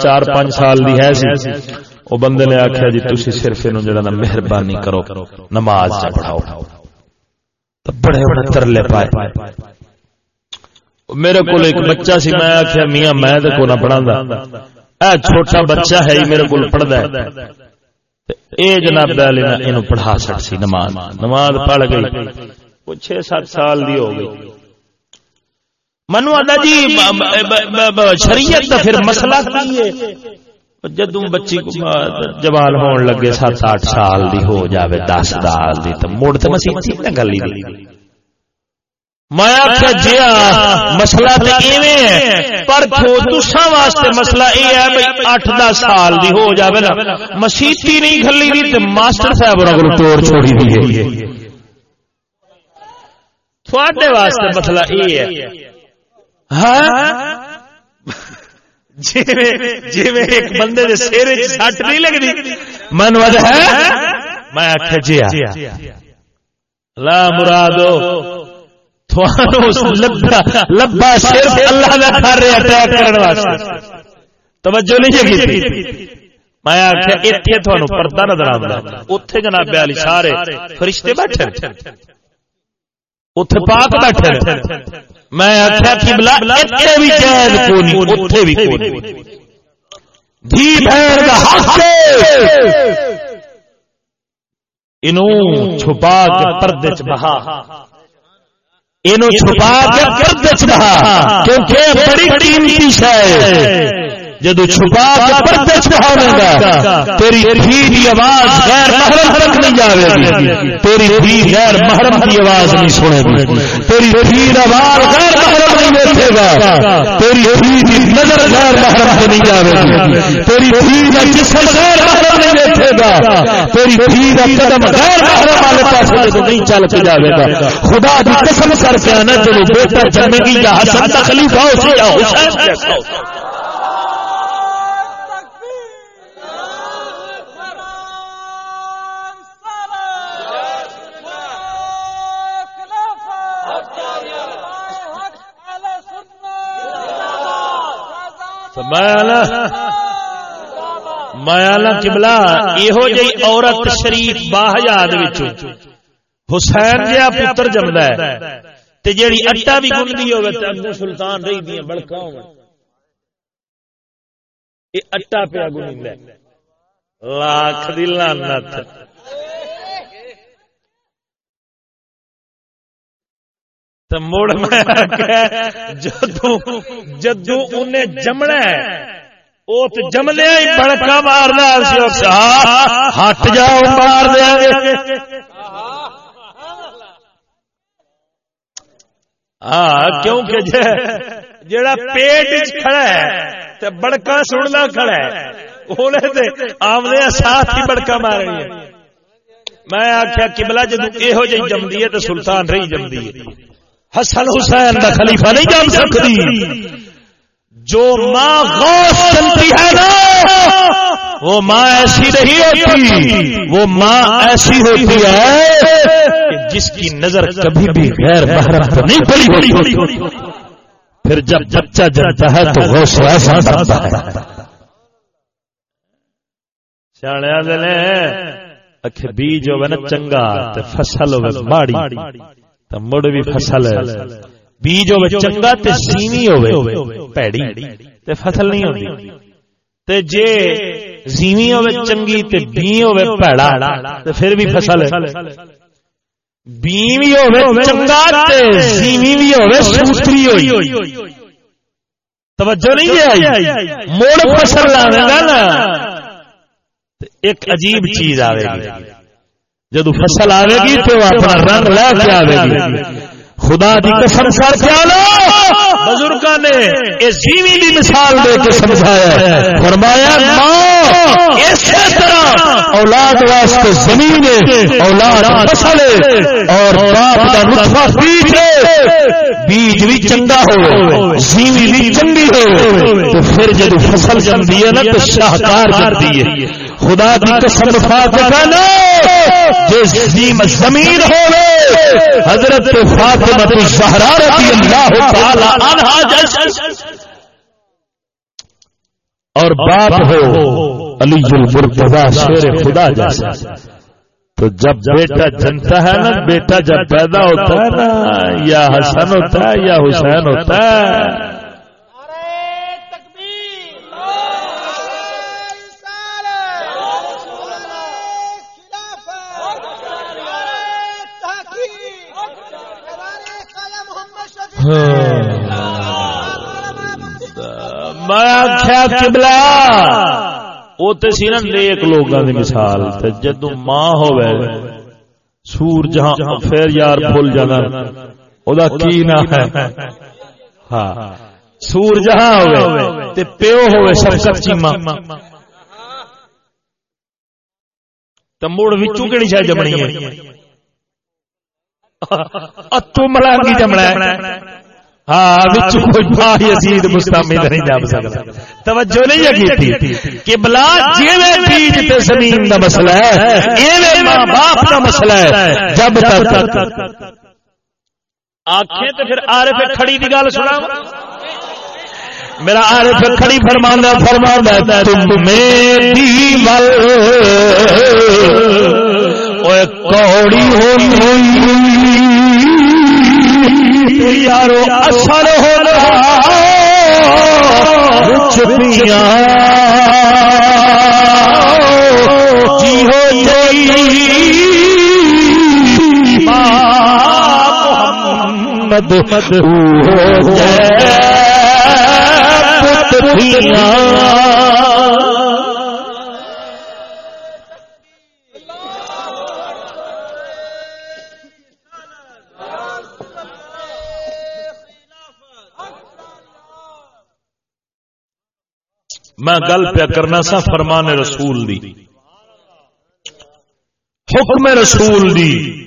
چار پانچ سال دی ہے سی۔ وہ بندے نے آخیا جی تھی صرف یہ جڑا نا مہربانی کرو، نماز چ پڑھاؤ۔ بڑے بڑے ترلے پائے۔ میرے کو ایک بچہ سی، میں آخیا میاں، میں کو نہ پڑھا اے چھوٹا بچہ ہے میرے کو پڑھتا ہے۔ اے جناب یہ پڑھا سکتی نماز۔ نماز پڑھ گئی۔ وہ چھ سات سال دی ہو گئی۔ منو آدھا جی شریعت کا پھر مسئلہ کی ہے؟ جدو بچی جوال ہون لگے سات آٹھ سال دی ہو جاوے دس سال دی تو مڑ تو مسیح گل ہی میں آخیا جیا مسئلہ تو ایویں ہے پر تسا واسطے مسئلہ یہ ہے بھائی اٹھ دس سال دی ہو جاوے نا مسیحتی نہیں کھلی دی تو ماسٹر صاحب کو توڑ چھوڑی دی ہے تھوڑے واسطے مسئلہ یہ ہے ہاں جی ایک بندے سٹ نہیں من ود ہے؟ میں آخ جی لا مرادو۔ لبا صرف اللہ کر رہا اٹیک واسطے۔ توجہ نہیں میں آخیا اتنے تھوڑا پردہ نظر آتا اتے جناب علی سارے فرشتے بیٹھے۔ اتے پاک بیٹھے میں آخیا کبلا اتنے بھی کونی اتنے بھی کونی دھی بہن کا حق انہوں چھپا کے پردے چ بہا انہوں چھپا کے پردے چ بہا کیونکہ بڑی قیمتی شے جدو چھپا کے پردے چھپاوے گا تیری دھی دی آواز غیر محرم تک نہیں جاوے گی۔ تیری دھی غیر محرم کی آواز نہیں سنے گی۔ تیری دھی آواز غیر محرم نہیں دیکھے گا۔ تیری دھی دی نظر غیر محرم سے نہیں جاوے گی۔ تیری دھی کا جسم غیر محرم نہیں دیکھے گا۔ تیری دھی کا قدم غیر محرم والے پاس جدو نہیں چل کے جاوے گا۔ خدا دی قسم کر کے آنا جدو بیٹا جمے گی یا حسن ہو سی یا حسین جیسا مایا کبلا یہو جی عورت شریف باہجاد حسین جہا پتر جمد ہے۔ جیڑی اٹا بھی گنتی ہوگی سلطان رہی دیا بڑکا ہو اٹا پیا گن لاکھ دلانت مڑ جدو جدو انہیں جمنا وہ تو جمنے بڑکا مارنا ہاں، ہٹ جاؤ مار دیا ہاں کیونکہ جڑا پیٹ کھڑا ہے تو بڑکا سننا کھڑا ہے انہیں تو آمنے ساتھ ہی بڑکا مارنی ہے۔ میں آخیا کبلا جدو یہو جی جمدی ہے تو سلطان رہی جمدی ہے۔ حسن حسین کا خلیفہ نہیں جان سکتی۔ جو ماں غوث چلتی ہے نا، وہ ماں ایسی نہیں ہوتی۔ وہ ماں ایسی ہوتی ہے جس کی نظر کبھی بھی غیر محرم پر نہیں پڑی ہوتی۔ پھر جب بچہ جلتا ہے تو غوث ایسا ڈرتا ہے۔ سیاح دل اکھ بیج ہوئے نا چنگا فصل ہوئے ماڑی۔ تو مڑ بھی فصل بیج ہوے چنگا تے سیوی ہوے پیڑی تے فصل نہیں ہوندی تے جے زیوی ہوے چنگی تے بی ہوے پیڑا تے پھر بھی فصل ہے بی بھی ہوے چنگا تے زیوی بھی ہوے سوتری ہوئی توجہ نہیں آئی موڑ فصل لاوے گا نا ایک عجیب چیز آوے گی جدو فصل آئے گی تو اپنا رنگ لے کے آئے گی خدا دی قسم کر کے آلو بزرگ نے اس جیوی دی مثال دے کے سمجھایا فرمایا، ماں، اسی طرح اولاد واسطے زمین اولاد فصل اور باپ کا نطفہ بیج ہے۔ بیج بھی چنگا ہو جیوی بھی چنگی ہو۔ تو پھر جب فصل جمدی ہے نا، تو شاہکار جمدی ہے۔ خدا دی قسم فاطمہ جس زمین ہو حضرت فاطمہ الزہرا رضی اللہ تعالی عنہا جیسے اور باپ ہو علی المرتضی شیر خدا جیسا۔ تو جب بیٹا جنتا ہے نا، بیٹا جب پیدا ہوتا ہے نا، یا حسن ہوتا ہے، یا حسین ہوتا ہے۔ میں آخیا کبلا وہ تو سی نا نیک لوگوں کی مثال جدو ماں ہوئے سور جہاں پھر یار بھول جانا وہ کی نام ہے؟ ہاں سور جہاں ہوئے تے پیو ہوئے سب سچی ماں۔ تو مڑ وچوں کہڑی شاید جمنی ہے؟ تو ملانگی جمنا ہے؟ یزید مستمد نہیں جا سکتا۔ توجہ نہیں ہے کہ بلا جیوے بیج تے زمین دا مسئلہ ہے۔ ایویں ماں باپ دا مسئلہ ہے۔ جب تک آنکھیں تو پھر کھڑی دی گل میرا پہ کھڑی فرمانا فرمانا تم میری ول۔ کوڑی ہوئی یارو اثر ہو چھپیاں جی ہو جی محمد ہو جائے میں گل پیا کرنا سا فرمان رسول دی۔ حکم رسول دی۔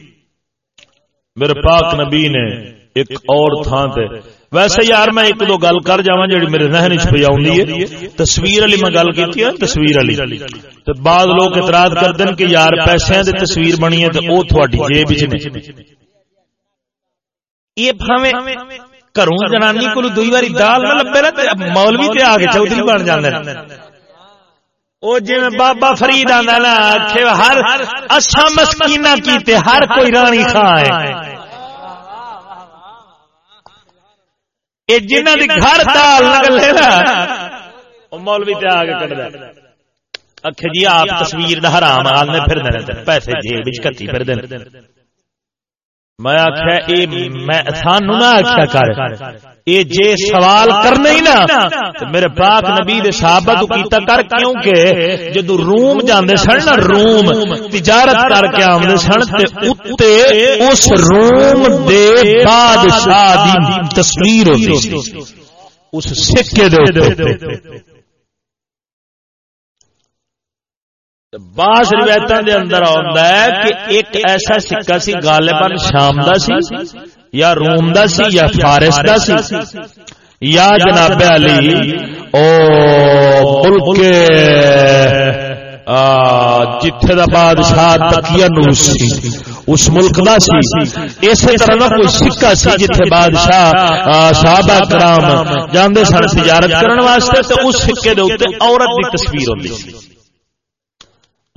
میرے پاک نبی نے ایک اور تھان تے۔ ویسے یار میں ایک دو گل کر جا جی میرے ذہن چ پی آئی تصویر علی میں گل کی تصویر علی۔ تو بعد لوگ اعتراض کر دیں کہ یار پیسے دی تصویر بنی ہے تو وہ تھوڑی جیب وچ چ یہ بھاویں گھروں جنانی کو دوئی باری دال نہ لبے نا مولوی تے آ کے چودھری بن جاندے او جی بابا فرید آندا نا کہ ہر اسا مسکینہ کیتے ہر کوئی رانی خاں ہے اے جنہاں دی گھر دال نکلے نا او مولوی تے آ کے کڈ دے اکھے جی آپ تصویر دا حرام آلنے پھر دے پیسے جیب وچ کتی پھر دے میں آخیا میں سانو نہ آخیا کر۔ یہ جے سوال کرنا ہی نا میرے پاک نبی دے صحابہ تو کیتا کر کیونکہ جدو روم جاندے سن نا روم تجارت کر کے آمدے سن تے اتے اس روم دے بادشاہ دی تصویر ہوتی۔ اس سکے دے اوپر بعض روایتوں دے اندر آتا ہے کہ ایک ایسا سکہ سی غالباً شام دا سی یا روم دا سی یا فارس دا سی یا جناب علی او ملک جتھے دا بادشاہ تقیہ نوس سی اس ملک دا سی۔ اسی طرح کوئی سکہ سی جتھے بادشاہ صحابہ کرام جاندے سن تجارت کرن واسطے تے اس سکے دے اوتے عورت دی تصویر ہوندی سی۔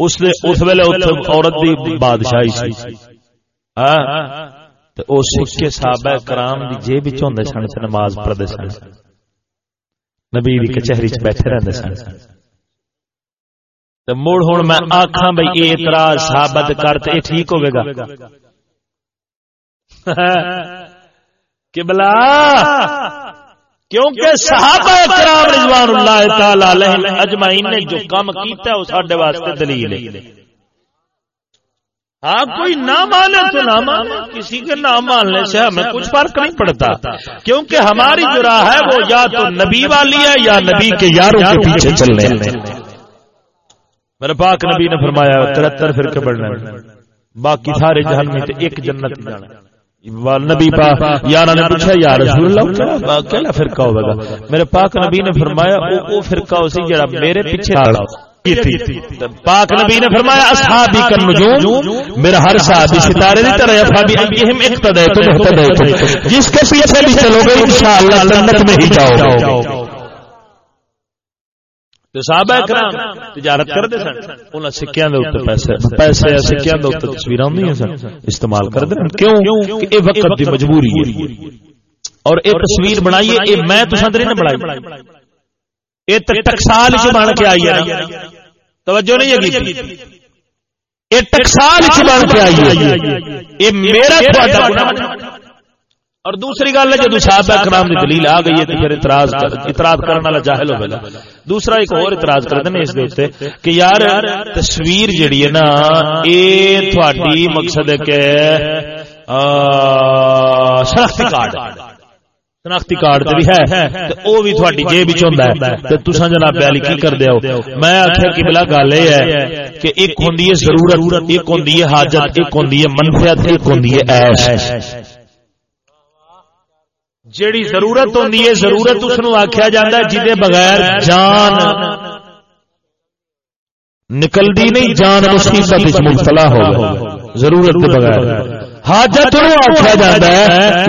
اس نے اس ویلے عورت دی بادشاہی سی۔ تے او سکے صحابہ کرام دی جیب وچ ہوندے سن، تے نماز پڑھدے سن۔ نبی دی کچہری وچ بیٹھے رہندے سن۔ تے مڑ ہن میں آکھاں بھئی اے اعتراض صحابہ تے کرتے اے ٹھیک ہوے گا۔ (laughs) قبلہ! کیونکہ صحابہ کرام رضوان اللہ تعالی علیہ اجمعین نے جو کام کیتا ہے وہ ساڈے واسطے دلیل ہے۔ ہاں کوئی نہ مانے تو نہ مانے کسی کے نہ ماننے سے ہمیں کچھ فرق نہیں پڑتا۔ کیونکہ ہماری جو راہ ہے وہ یا تو نبی والی ہے یا نبی کے یاروں کے پیچھے چلنے۔ میرے پاک نبی نے فرمایا ترہتر فرقے بڑھنے باقی سارے جہنمی تے ایک جنت جانا نبی پاک یارا نے پوچھا یا رسول اللہ؟ کیا فرقہ ہوگا میرے پاک نبی نے فرمایا او فرقہ اسی جڑا میرے پیچھے پاک نبی نے فرمایا اصحابی نجوم میرا ہر صحابی ستارے دی طرح انبیہم اقتدیتم اقتدیتم جس کے پیچھے بھی چلو گے انشاءاللہ جنت میں ہی جاؤ صحابہ کرام تجارت کرتے سن انہاں سکیاں دے اوپر پیسے پیسے سکیاں دے اوپر تصویراں ہوندیاں سن استعمال ہیں کیوں؟ کہ اے وقت دی مجبوری ہے۔ اور اے تصویر بنائی ہے اے میں تساں تے نہیں بنائی۔ اے تے ٹکسال وچ بن کے آئی ہے توجہ نہیں ہے اے ٹکسال وچ بن کے آئی ہے۔ اے میرا تہاڈا گناہ اور دوسری گل ہے جدو صحابہ کرام دی دلیل آ گئی ہے تو پھر اعتراض اعتراض کرنے والا جاہل ہو گیا دوسرا ایک اور اعتراض کرتے ہیں اس دے کہ یار تصویر جڑی ہے نا، اے تھوڑی مقصد ہے کہ شناختی کارڈ۔ شناختی کارڈ بھی ہے۔ او بھی تھوڑی جیب وچ ہوندا ہے۔ تے تساں جناب علی کی کر دیو میں آکھیا کہ بلا گل اے ہے کہ ایک ہوندی ہے ضرورت، ایک ہوندی ہے حاجت، ایک ہوندی ہے منفعت، ایک ہوندی ہے عیش۔ جیڑی ضرورت ہوندی ہے، ضرورت اس نو آکھیا جاندا ہے جدے بغیر جان نکلدی نہیں، جان مصیبت وچ مبتلا ہو ضرورت کے بغیر۔ حاجت نو آکھیا جاندا ہے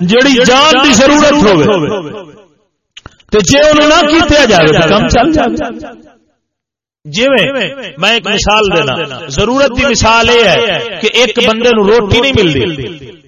جیڑی جان دی ضرورت ہوے تے جے انہوں نہ کیتے جاوے، تے کم چل جاوے۔ جویں میں ایک مثال دینا۔ ضرورت دی مثال یہ ہے کہ ایک بندے نو روٹی نہیں ملدی۔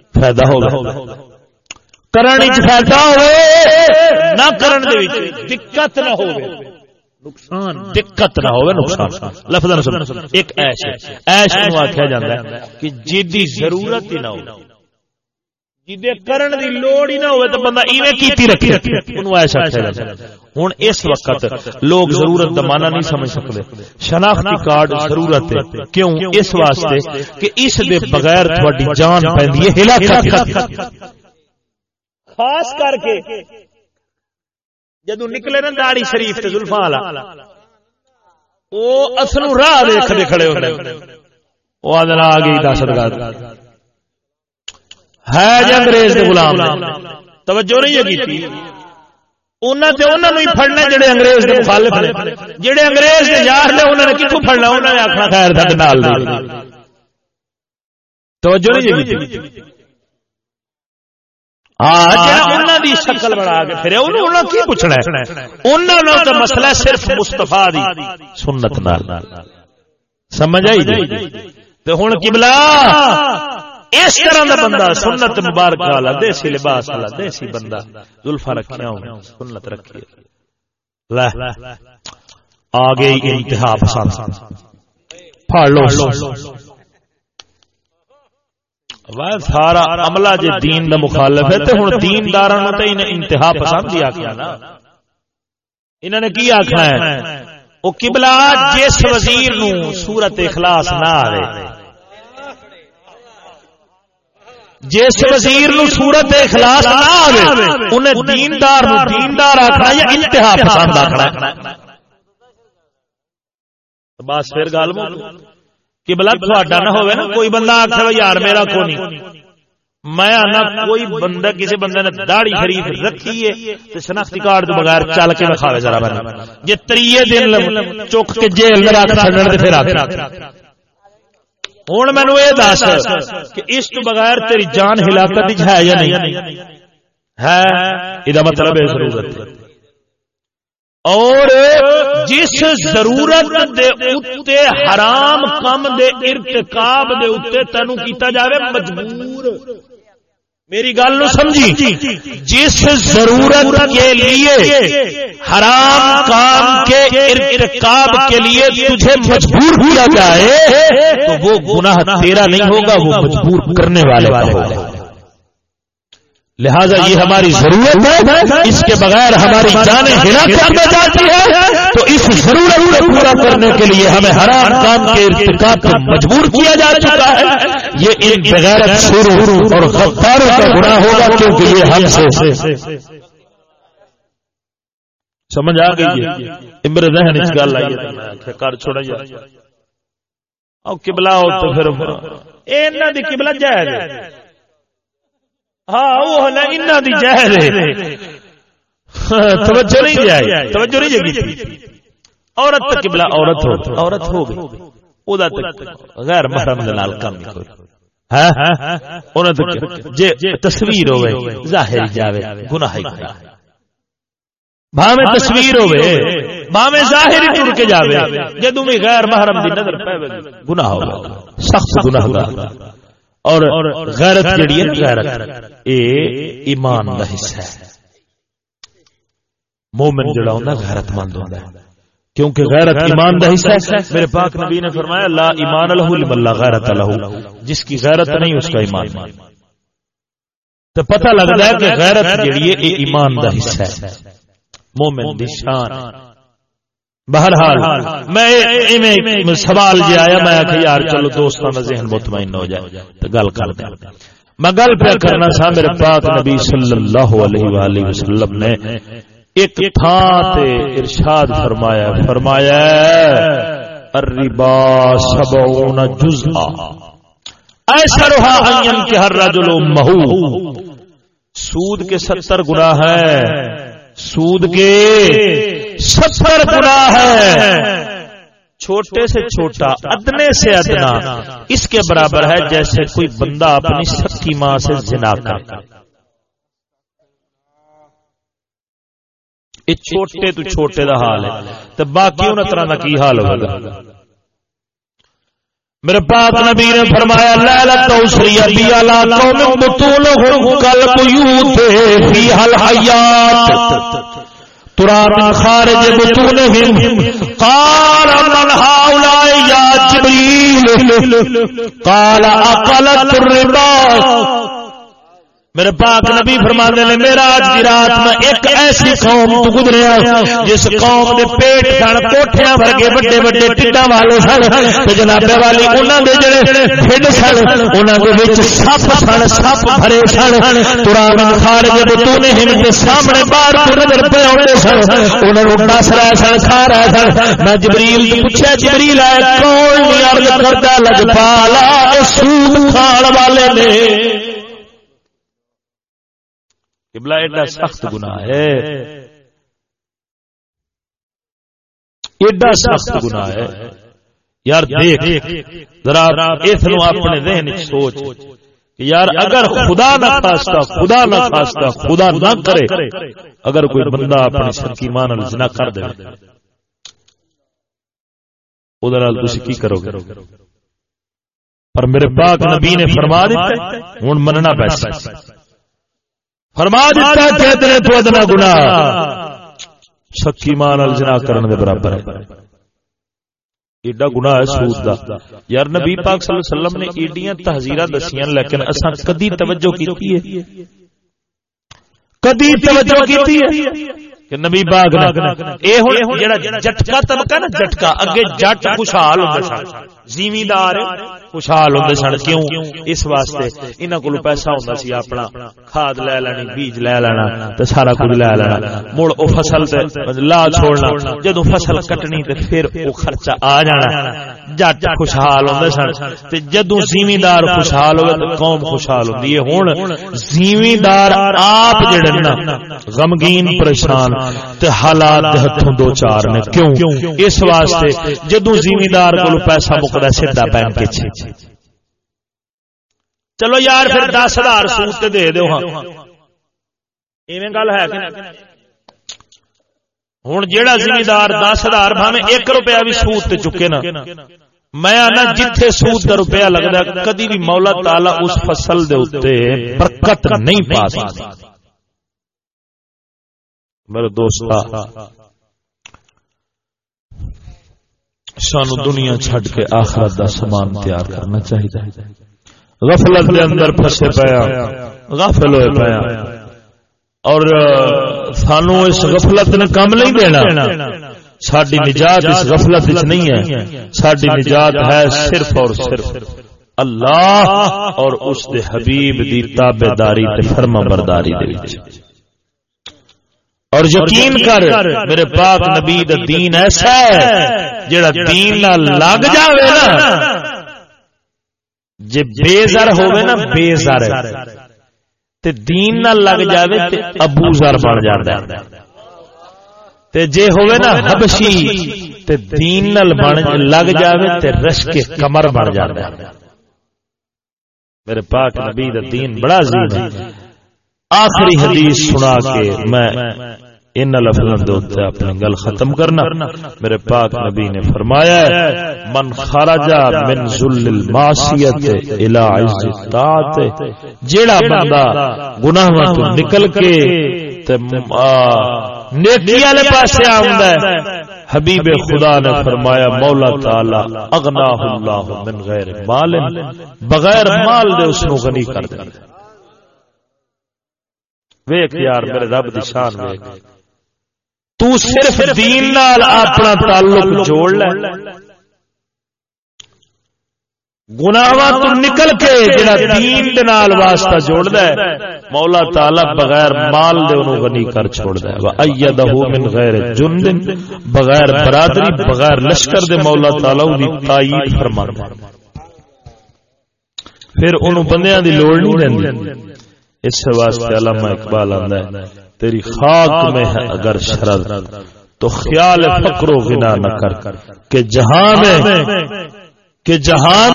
فائدہ ہوگا। کرن فائدہ ہوئے، نہ کرن دقت نہ ہو نقصان، دقت نہ ہوئے، نقصان। لفظ ایک ایش ایش نو آکھیا جاندا ہے کہ جدی ضرورت ہی نہ ہو। جدے کرن دی لوڑ ہی نہ ہوئے تو بندہ ایویں کیتی رکھے۔ ہن اس وقت لوگ ضرورت دا معنی نہیں سمجھ سکتے۔ شناختی کارڈ ضرورت ہے۔ کیوں؟ اس واسطے کہ اس دے بغیر جان پیندی ہے۔ ہلاکت خاص کر کے جدو نکلے نا داڑی شریف تے زلفا والا وہ اصل راہ دیکھتے کھڑے ہوتے وہ آدھے آ گئی دہشت گرد ہے جی انگریز کے غلام توجہ نہیں ہے جڑے انگریز مخالف نے۔ جڑے انگریز یار نے انہوں نے انہوں نے خیر توجہ نہیں ہے شکل بنا کے پھر کی پوچھنا ہے؟ مسئلہ صرف مستفا سنت سمجھ آئی جی؟ ہوں کبلا اس طرح کا بندہ سنت مبارک والا دیسی لباس والا دیسی بندہ زلفا رکھیا ہو سنت رکھی آ گئی انتہا پسند پھاڑ لو۔ سارا عملہ جی دین دا مخالف ہے تو ہوں دین دار انتہا پسند ہی آخیا نا۔ انہوں نے کی آخنا ہے؟ وہ کبلا جس وزیر نو سورت اخلاص نہ آئے جس وزیر نو سورت اخلاص نہ آئے انہیں دیندار نو دیندار آخنا یا انتہا پسند آخنا بس پھر گل کہ بلا تھوڑا نہ ہوئے نا کوئی بندہ آخر یار میرا کو نہیں میں آنا کوئی بندہ کسی بندے نے داڑی شریف رکھی ہے شناختی کارڈ تو بغیر چل کے دکھاوے ذرا میں جی تریے دن چک کے جیل میں رکھ چھڑن پھر ہوں مینو یہ دس کہ اس تو بغیر تیری جان ہلاکت ہے یا نہیں؟ ہے یہ مطلب ہے ضرورت اور جس ضرورت دے اتے حرام کم دے ارتکاب دے اتے تینو کیتا جاوے مجبور۔ میری گل نو سمجھی۔ جس ضرورت کے لیے حرام کام کے ارتکاب کے لیے تجھے مجبور کیا جائے، تو وہ گناہ تیرا نہیں ہوگا، وہ مجبور کرنے والے ہوگا۔ لہذا یہ ہماری ضرورت ہے۔ اس کے بغیر ہماری جانیں ہلاکت میں جاتی ہے تو اس ضرورت کو پورا کرنے کے لیے ہمیں حرام کام کے ارتقاب کو مجبور کیا جا چکا ہے۔ یہ ایک بغیر شروع اور غفاروں کا گناہ ہوگا کیونکہ یہ ہم سے سمجھ آ گئی امر ذہن اس گل آئی کر چھوڑا جائے او قبلہ ہو تو پھر اے انہاں دی قبلہ جائے ہاں وہ نا انہاں دی ہے۔ (laughs) توجہ نہیں جائے توجہ نہیں جگی عورت تک قبلہ عورت ہو. عورت ہو گئی. او دا تک غیر محرم دے نال کم نہیں کوئی ہاں؟ جے تصویر ظاہر جاوے گناہ ہی بھاویں تصویر بھاویں ظاہر ٹر کے جاوے. جدوں غیر محرم دی نظر پے گناہ ہوگا سخت گناہ ہوگا اور غیرت جڑی ہے غیرت. اے ایمان دا حصہ ہے. مومن جڑا ہوندا غیرت مند ہوندا ہے۔ کیونکہ غیرت ایمان دا حصہ ہے۔ میرے پاک نبی نے فرمایا لا ایمان له لمن لا غیرت له جس کی غیرت نہیں اس کا ایمان نہیں۔ تو پتہ لگتا ہے کہ غیرت جڑی ہے اے ایمان دا حصہ ہے۔ مومن دی شان۔ بہرحال میں سوال جی آیا میں کہ یار چلو دوستوں کا ذہن مطمئن ہو جائے۔ تو گل کر دیں میں گل پہ کرنا سا میرے پاک نبی صلی اللہ علیہ وآلہ وسلم نے ایک تھان تے ارشاد فرمایا فرمایا الربا سبعون جزءا۔ ایسا رہا ان ہر رجل مہو۔ سود کے ستر گناہ ہے سود کے ستر گنا ہے چھوٹے سے چھوٹا، ادنے سے ادنا۔ اس کے برابر ہے جیسے کوئی بندہ اپنی سکی ماں سے زنا کر چھوٹے تو چھوٹے دا حال ہے تو باقی ان طرح کا کی حال ہوگا میرے پاک نبی نے فرمایا لیلت اسری ابی علا قوم بطولہم قلب یوت فی حل حیات ترا من خارج بطولہم قال من ہاولائی یا جبریل قال اقلت الربا میرے پاک نبی فرما نے، میرا آج کی رات میں ایک ایسی قوم تو گزریا جس قوم دے پیٹ سن، کوٹھیاں ورگے بڑے بڑے ٹڈا والے سن، تے جناب والی انہاں دے جڑے ڈھڈ سن، انہاں دے وچ سپ سن، سپ بھرے سن قران خارج دے تو نے ہن دے سامنے باہر تو نظر پے ہوندے سن، انہاں نو دس رہے سن، کھا رہے سن، میں جبریل تو پوچھا، جبریل آئے کون نہیں عرض کردا، لجپالا سود کھان والے نے؟ قبلہ ایڈا سخت گناہ ہے۔ ایڈا سخت گناہ ہے۔ یار دیکھ ذرا اس نو اپنے ذہن سوچ۔ کہ یار اگر خدا نہ خواستہ خدا نہ خواستہ خدا نہ کرے اگر کوئی بندہ اپنی سکی مان زنا کر دے۔ ادھر تھی کی کرو گے؟ پر میرے پاک نبی نے فرما دیتا ہوں مننا پیسہ فرما دیتا کہتے ہیں تو ادنا گنا سکی مان الجنا کرن دے برابر ہے۔ ایڈا گناہ ہے سود دا۔ یار نبی پاک صلی اللہ علیہ وسلم نے ایڈیاں تحذیرہ دسیاں لیکن اساں کدی توجہ کیتی ہے؟ کدی توجہ کیتی ہے؟ کہ نبی باغ اے ہن جڑا جٹکا طبقہ نا جٹکا اگے جٹ خوشحال ہوندا سن زمیندار خوشحال ہوندے سن کیوں؟ اس واسطے انہاں کول پیسہ ہوندا سی اپنا۔ کھاد لے لینی بیج لے لینا تے سارا کچھ لے لینا مڑ او فصل تے لا چھوڑنا جدوں فصل کٹنی تے پھر او خرچہ آ جانا۔ جٹ خوشحال ہوندے سن۔ تے جدوں زمیندار خوشحال ہوے تے قوم خوشحال ہوندی ہے ہن زمیندار آپ جڑے نا غمگین پریشان تے حالات دے ہتھوں دو چار نے۔ کیوں؟ اس واسطے جدوں زمیندار کول پیسہ مکدا سیدھا بینک وچ چلو یار پھر دس ہزار سوٹ دے دو ہاں۔ ایویں گل ہے ہوں جیڑا زمیندار دس ہزار بھاوے ایک روپیہ بھی تے چکے نا میں آنا جتھے سود کا روپیہ لگتا کدی بھی مولا تالا اس فصل دے برکت نہیں پا سکتا میرے دوست سانو دنیا چھڈ کے آخرت دا سامان تیار کرنا چاہیے۔ غفلت دے اندر پھسے پیا۔ غافل ہوئے پیا۔ اور سانو اس غفلت نے کم نہیں دینا۔ ساری نجات اس غفلت نہیں ہے۔ ساری نجات ہے صرف اور صرف اللہ اور اس دے حبیب دی تابے داری فرما برداری دے اور یقین کر میرے پاک نبی دا دین ایسا ہے جڑا دین لگ جاوے نا۔ جی بے زر ہوئے نا بے زر تے دین نہ لگ جاوے تے ابو زر بن جاتا ہے تے جے ہوئے نا حبشی تے دین نال بن لگ جاوے تے رش کے کمر بن جاتا ہے میرے پاک نبی دا دین بڑا عظیم ہے۔ آخری حدیث سنا کے میں ان لفظوں دے اپنی گل ختم کرنا۔ میرے پاک نبی نے فرمایا ہے من خرج من ذل المعصیت الى عز الطاعت جیڑا بندہ گناہاں تو نکل کے تے نیکی والے پاسے آوندا ہے۔ حبیب خدا نے فرمایا مولا تعالی اغناہ اللہ من غیر مال بغیر مال دے اس نو غنی کر دے۔ ویکھ یار میرے رب دی شان ویکھ۔ تو صرف دین نال اپنا تعلق جوڑ لے۔ گناواں تو نکل کے جڑا دین دے نال واسطہ جوڑ دے مولا تعالی بغیر مال دے انہوں غنی کر چھوڑ دے۔ و ایدہ من غیر جند بغیر برادری بغیر لشکر دے مولا تعالی دی تائید فرما دے پھر انہوں بندیاں دی لوڑ نہیں رہندی اس واسطے علامہ اقبال آندا ہے، تیری خاک میں ہے اگر شرد، تو خیال فقر و غنا نہ کر کہ جہاں میں، کہ جہاں